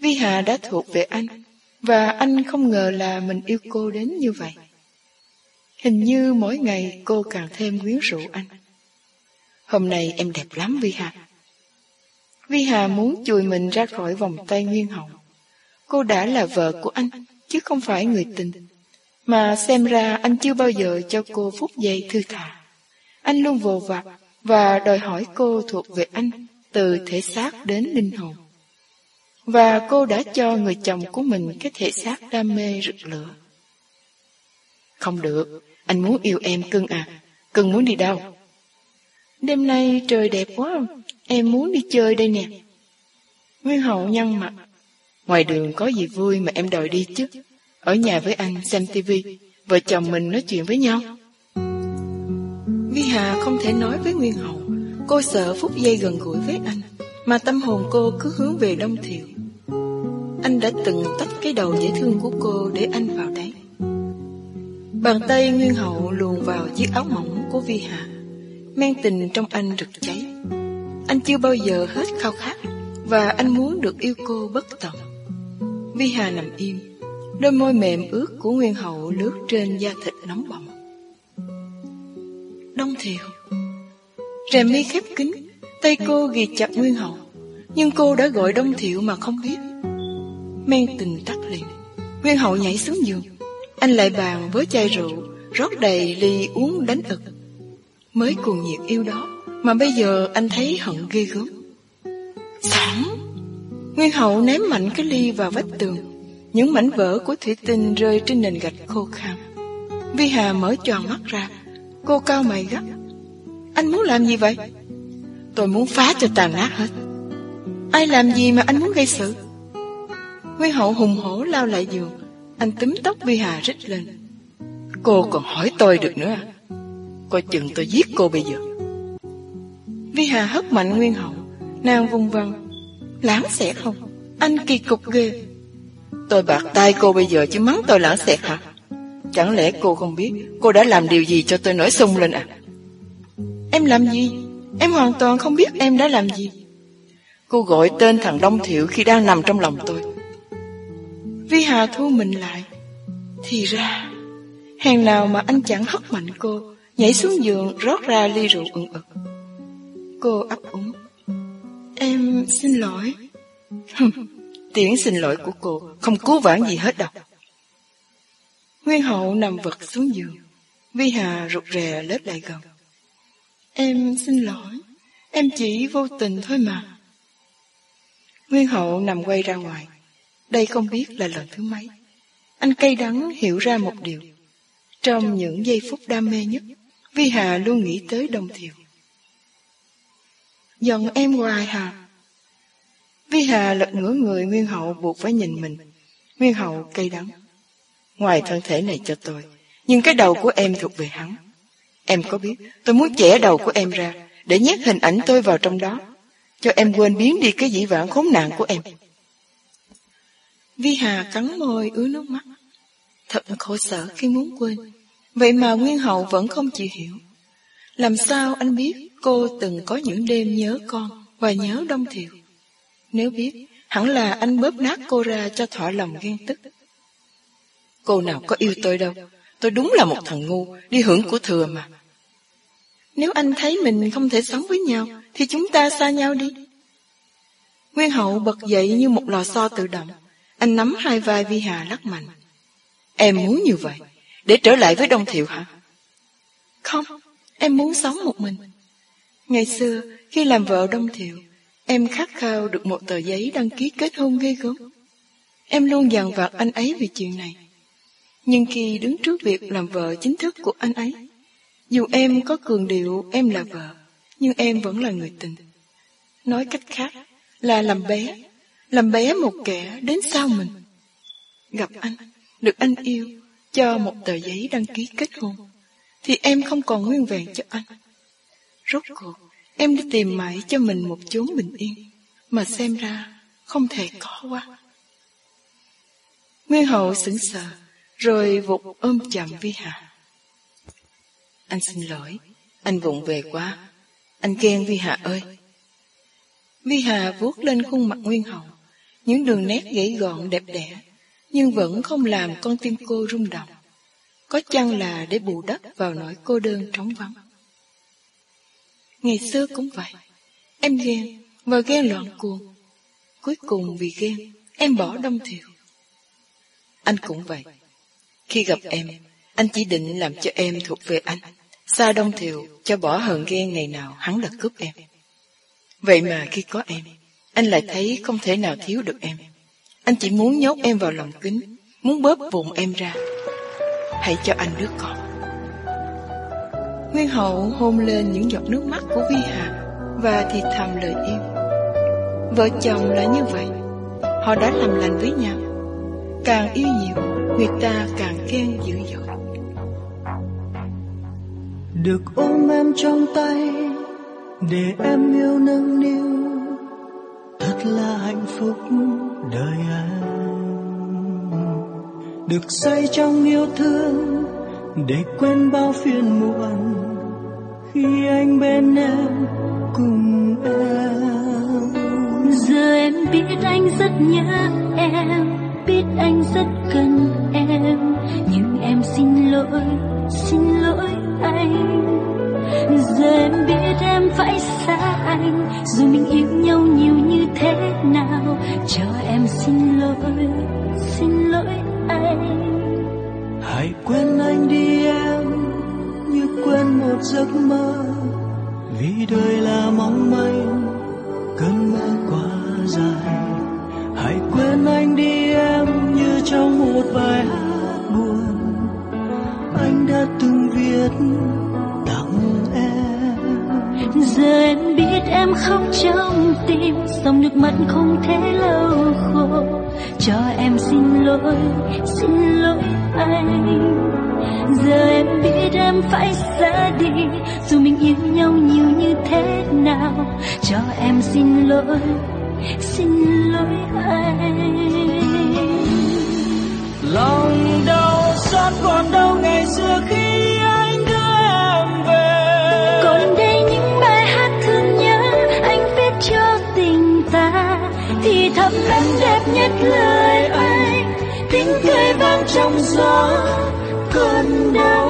Vi Hà đã thuộc về anh, và anh không ngờ là mình yêu cô đến như vậy. Hình như mỗi ngày cô càng thêm quyến rũ anh. Hôm nay em đẹp lắm Vi Hà. Vi Hà muốn chùi mình ra khỏi vòng tay Nguyên Hậu. Cô đã là vợ của anh, chứ không phải người tình. Mà xem ra anh chưa bao giờ cho cô phút giây thư thả. Anh luôn vồ vặt và đòi hỏi cô thuộc về anh từ thể xác đến linh hồn. Và cô đã cho người chồng của mình cái thể xác đam mê rực lửa. Không được, anh muốn yêu em cưng à. Cưng muốn đi đâu? Đêm nay trời đẹp quá, em muốn đi chơi đây nè. Nguyên hậu nhăn mặt. Ngoài đường có gì vui mà em đòi đi chứ. Ở nhà với anh xem tivi, vợ chồng mình nói chuyện với nhau. Vi Hà không thể nói với Nguyên hậu, cô sợ phút giây gần gũi với anh, mà tâm hồn cô cứ hướng về Đông Thiệu. Anh đã từng tách cái đầu dễ thương của cô để anh vào đấy. Bàn tay Nguyên hậu luồn vào chiếc áo mỏng của Vi Hà. Men tình trong anh rực cháy. Anh chưa bao giờ hết khao khát, và anh muốn được yêu cô bất tận. Vi Hà nằm im, đôi môi mềm ướt của Nguyên hậu lướt trên da thịt nóng bỏng. Đông thiệu Rèm mi khép kín, tay cô ghi chặt Nguyên hậu, nhưng cô đã gọi Đông thiệu mà không biết. Men tình tắt liền, Nguyên hậu nhảy xuống giường, anh lại bàn với chai rượu, rót đầy ly uống đánh ực. Mới cuồng nhiệt yêu đó, mà bây giờ anh thấy hận ghê gớm. Sẵn! Nguyên hậu ném mạnh cái ly vào vách tường. Những mảnh vỡ của thủy tinh rơi trên nền gạch khô khan. Vi Hà mở tròn mắt ra. Cô cao mày gắt. Anh muốn làm gì vậy? Tôi muốn phá cho tàn nát hết. Ai làm gì mà anh muốn gây sự? Nguyên hậu hùng hổ lao lại giường. Anh túm tóc Vi Hà rít lên. Cô còn hỏi tôi được nữa à? Coi chừng tôi giết cô bây giờ. Vi Hà hất mạnh Nguyên hậu. Nàng vùng vằng. Lãng sẽ không? Anh kỳ cục ghê. Tôi bạc tay cô bây giờ chứ mắng tôi lãng xẹt hả? Chẳng lẽ cô không biết cô đã làm điều gì cho tôi nổi sung lên à? Em làm gì? Em hoàn toàn không biết em đã làm gì. Cô gọi tên thằng Đông Thiệu khi đang nằm trong lòng tôi. Vi Hà thu mình lại. Thì ra, hèn nào mà anh chẳng hất mạnh cô, nhảy xuống giường rót ra ly rượu ừng ực. Cô ấp úng. Em xin lỗi. [LAUGHS] Tiếng xin lỗi của cô không cứu vãn gì hết đâu. Nguyên hậu nằm vật xuống giường. Vi Hà rụt rè lết lại gần. Em xin lỗi. Em chỉ vô tình thôi mà. Nguyên hậu nằm quay ra ngoài. Đây không biết là lần thứ mấy. Anh cay đắng hiểu ra một điều. Trong những giây phút đam mê nhất, Vi Hà luôn nghĩ tới đồng Thiều. Giận em hoài hả? Vi Hà lật nửa người Nguyên Hậu buộc phải nhìn mình. Nguyên Hậu cay đắng. Ngoài thân thể này cho tôi, nhưng cái đầu của em thuộc về hắn. Em có biết, tôi muốn chẻ đầu của em ra, để nhét hình ảnh tôi vào trong đó, cho em quên biến đi cái dĩ vãng khốn nạn của em. Vi Hà cắn môi ứa nước mắt. Thật khổ sở khi muốn quên. Vậy mà Nguyên Hậu vẫn không chịu hiểu. Làm sao anh biết cô từng có những đêm nhớ con và nhớ Đông Thiệu? Nếu biết, hẳn là anh bóp nát cô ra cho thỏa lòng ghen tức. Cô nào có yêu tôi đâu, tôi đúng là một thằng ngu, đi hưởng của thừa mà. Nếu anh thấy mình không thể sống với nhau, thì chúng ta xa nhau đi. Nguyên hậu bật dậy như một lò xo tự động. Anh nắm hai vai Vi Hà lắc mạnh. Em muốn như vậy, để trở lại với Đông Thiệu hả? Không, em muốn sống một mình. Ngày xưa, khi làm vợ Đông Thiệu, Em khát khao được một tờ giấy đăng ký kết hôn ghê gớm. Em luôn dằn vặt anh ấy vì chuyện này. Nhưng khi đứng trước việc làm vợ chính thức của anh ấy, dù em có cường điệu em là vợ, nhưng em vẫn là người tình. Nói cách khác là làm bé, làm bé một kẻ đến sau mình. Gặp anh, được anh yêu, cho một tờ giấy đăng ký kết hôn, thì em không còn nguyên vẹn cho anh. Rốt cuộc, Em đi tìm mãi cho mình một chốn bình yên, mà xem ra không thể có quá. Nguyên hậu sững sờ, rồi vụt ôm chầm Vi Hà. Anh xin lỗi, anh vụng về quá. Anh khen Vi Hà ơi. Vi Hà vuốt lên khuôn mặt Nguyên hậu, những đường nét gãy gọn đẹp đẽ, nhưng vẫn không làm con tim cô rung động. Có chăng là để bù đắp vào nỗi cô đơn trống vắng. Ngày xưa cũng vậy, em ghen và ghen loạn cuồng. Cuối cùng vì ghen, em bỏ đông thiệu Anh cũng vậy. Khi gặp em, anh chỉ định làm cho em thuộc về anh. Xa đông thiệu cho bỏ hờn ghen ngày nào hắn là cướp em. Vậy mà khi có em, anh lại thấy không thể nào thiếu được em. Anh chỉ muốn nhốt em vào lòng kính, muốn bóp bụng em ra. Hãy cho anh đứa con. Nguyên hậu hôn lên những giọt nước mắt của Vi Hà và thì thầm lời yêu. Vợ chồng là như vậy, họ đã làm lành với nhau. Càng yêu nhiều, người ta càng khen dữ dội. Được ôm em trong tay, để em yêu nâng niu, thật là hạnh phúc đời anh. Được say trong yêu thương, để quên bao phiền muộn khi anh bên em cùng em. Giờ em biết anh rất nhớ em, biết anh rất cần em. Nhưng em xin lỗi xin lỗi anh. Giờ em biết em phải xa anh, dù mình yêu nhau nhiều như thế nào. Cho em xin lỗi xin lỗi anh quên anh đi em như quên một giấc mơ. Vì đời là mong manh, cơn mơ quá dài. Hãy quên anh đi em như trong một bài hát buồn. Anh đã từng viết, tặng em. Giờ em biết em không trong tim, dòng nước mắt không thể lâu khô cho em xin lỗi xin lỗi anh. Giờ em biết em phải ra đi, dù mình yêu nhau nhiều như thế nào. Cho em xin lỗi xin lỗi anh. Lòng đau xót còn đau ngày xưa khi lời anh tiếng cười vang trong gió cơn đau.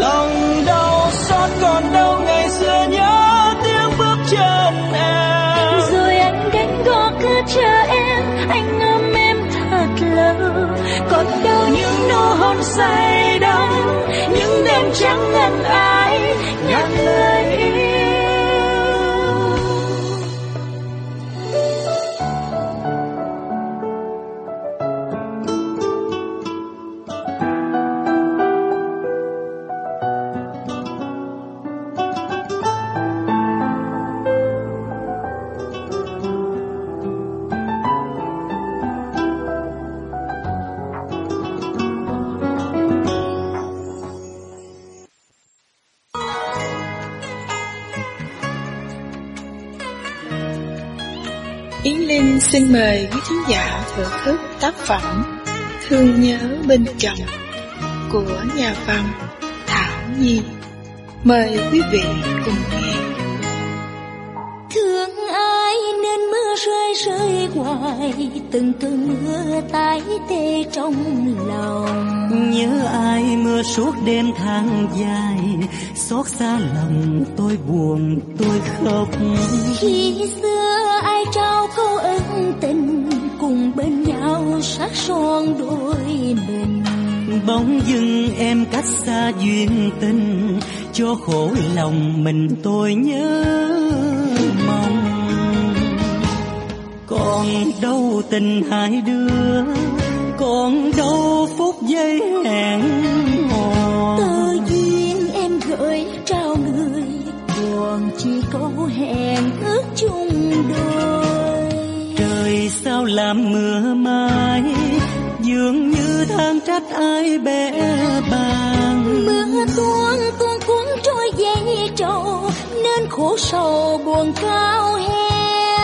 Lòng đau xót còn đau ngày xưa nhớ tiếng bước chân em. Rồi anh gánh gõ cứ chờ em, anh ôm em thật lâu. Còn đâu những nụ hôn say đắm, những đêm trắng ngần ai xin mời quý thính giả thưởng thức tác phẩm Thương nhớ bên chồng của nhà văn Thảo Nhi. Mời quý vị cùng nghe. thương ai nên mưa rơi rơi hoài từng cơn mưa tái tê trong lòng nhớ ai mưa suốt đêm tháng dài xót xa lòng tôi buồn tôi khóc khi xưa tình cùng bên nhau sát son đôi mình bỗng dưng em cách xa duyên tình cho khổ lòng mình tôi nhớ mong. Còn đâu tình hai đứa còn đâu phút giây hẹn hò. Tơ duyên em gửi trao người còn chỉ câu hẹn ước chung đôi sao làm mưa mai dường như than trách ai bé bàng mưa tuôn tuôn cuốn trôi dây trầu, nên khổ sầu buồn cao heo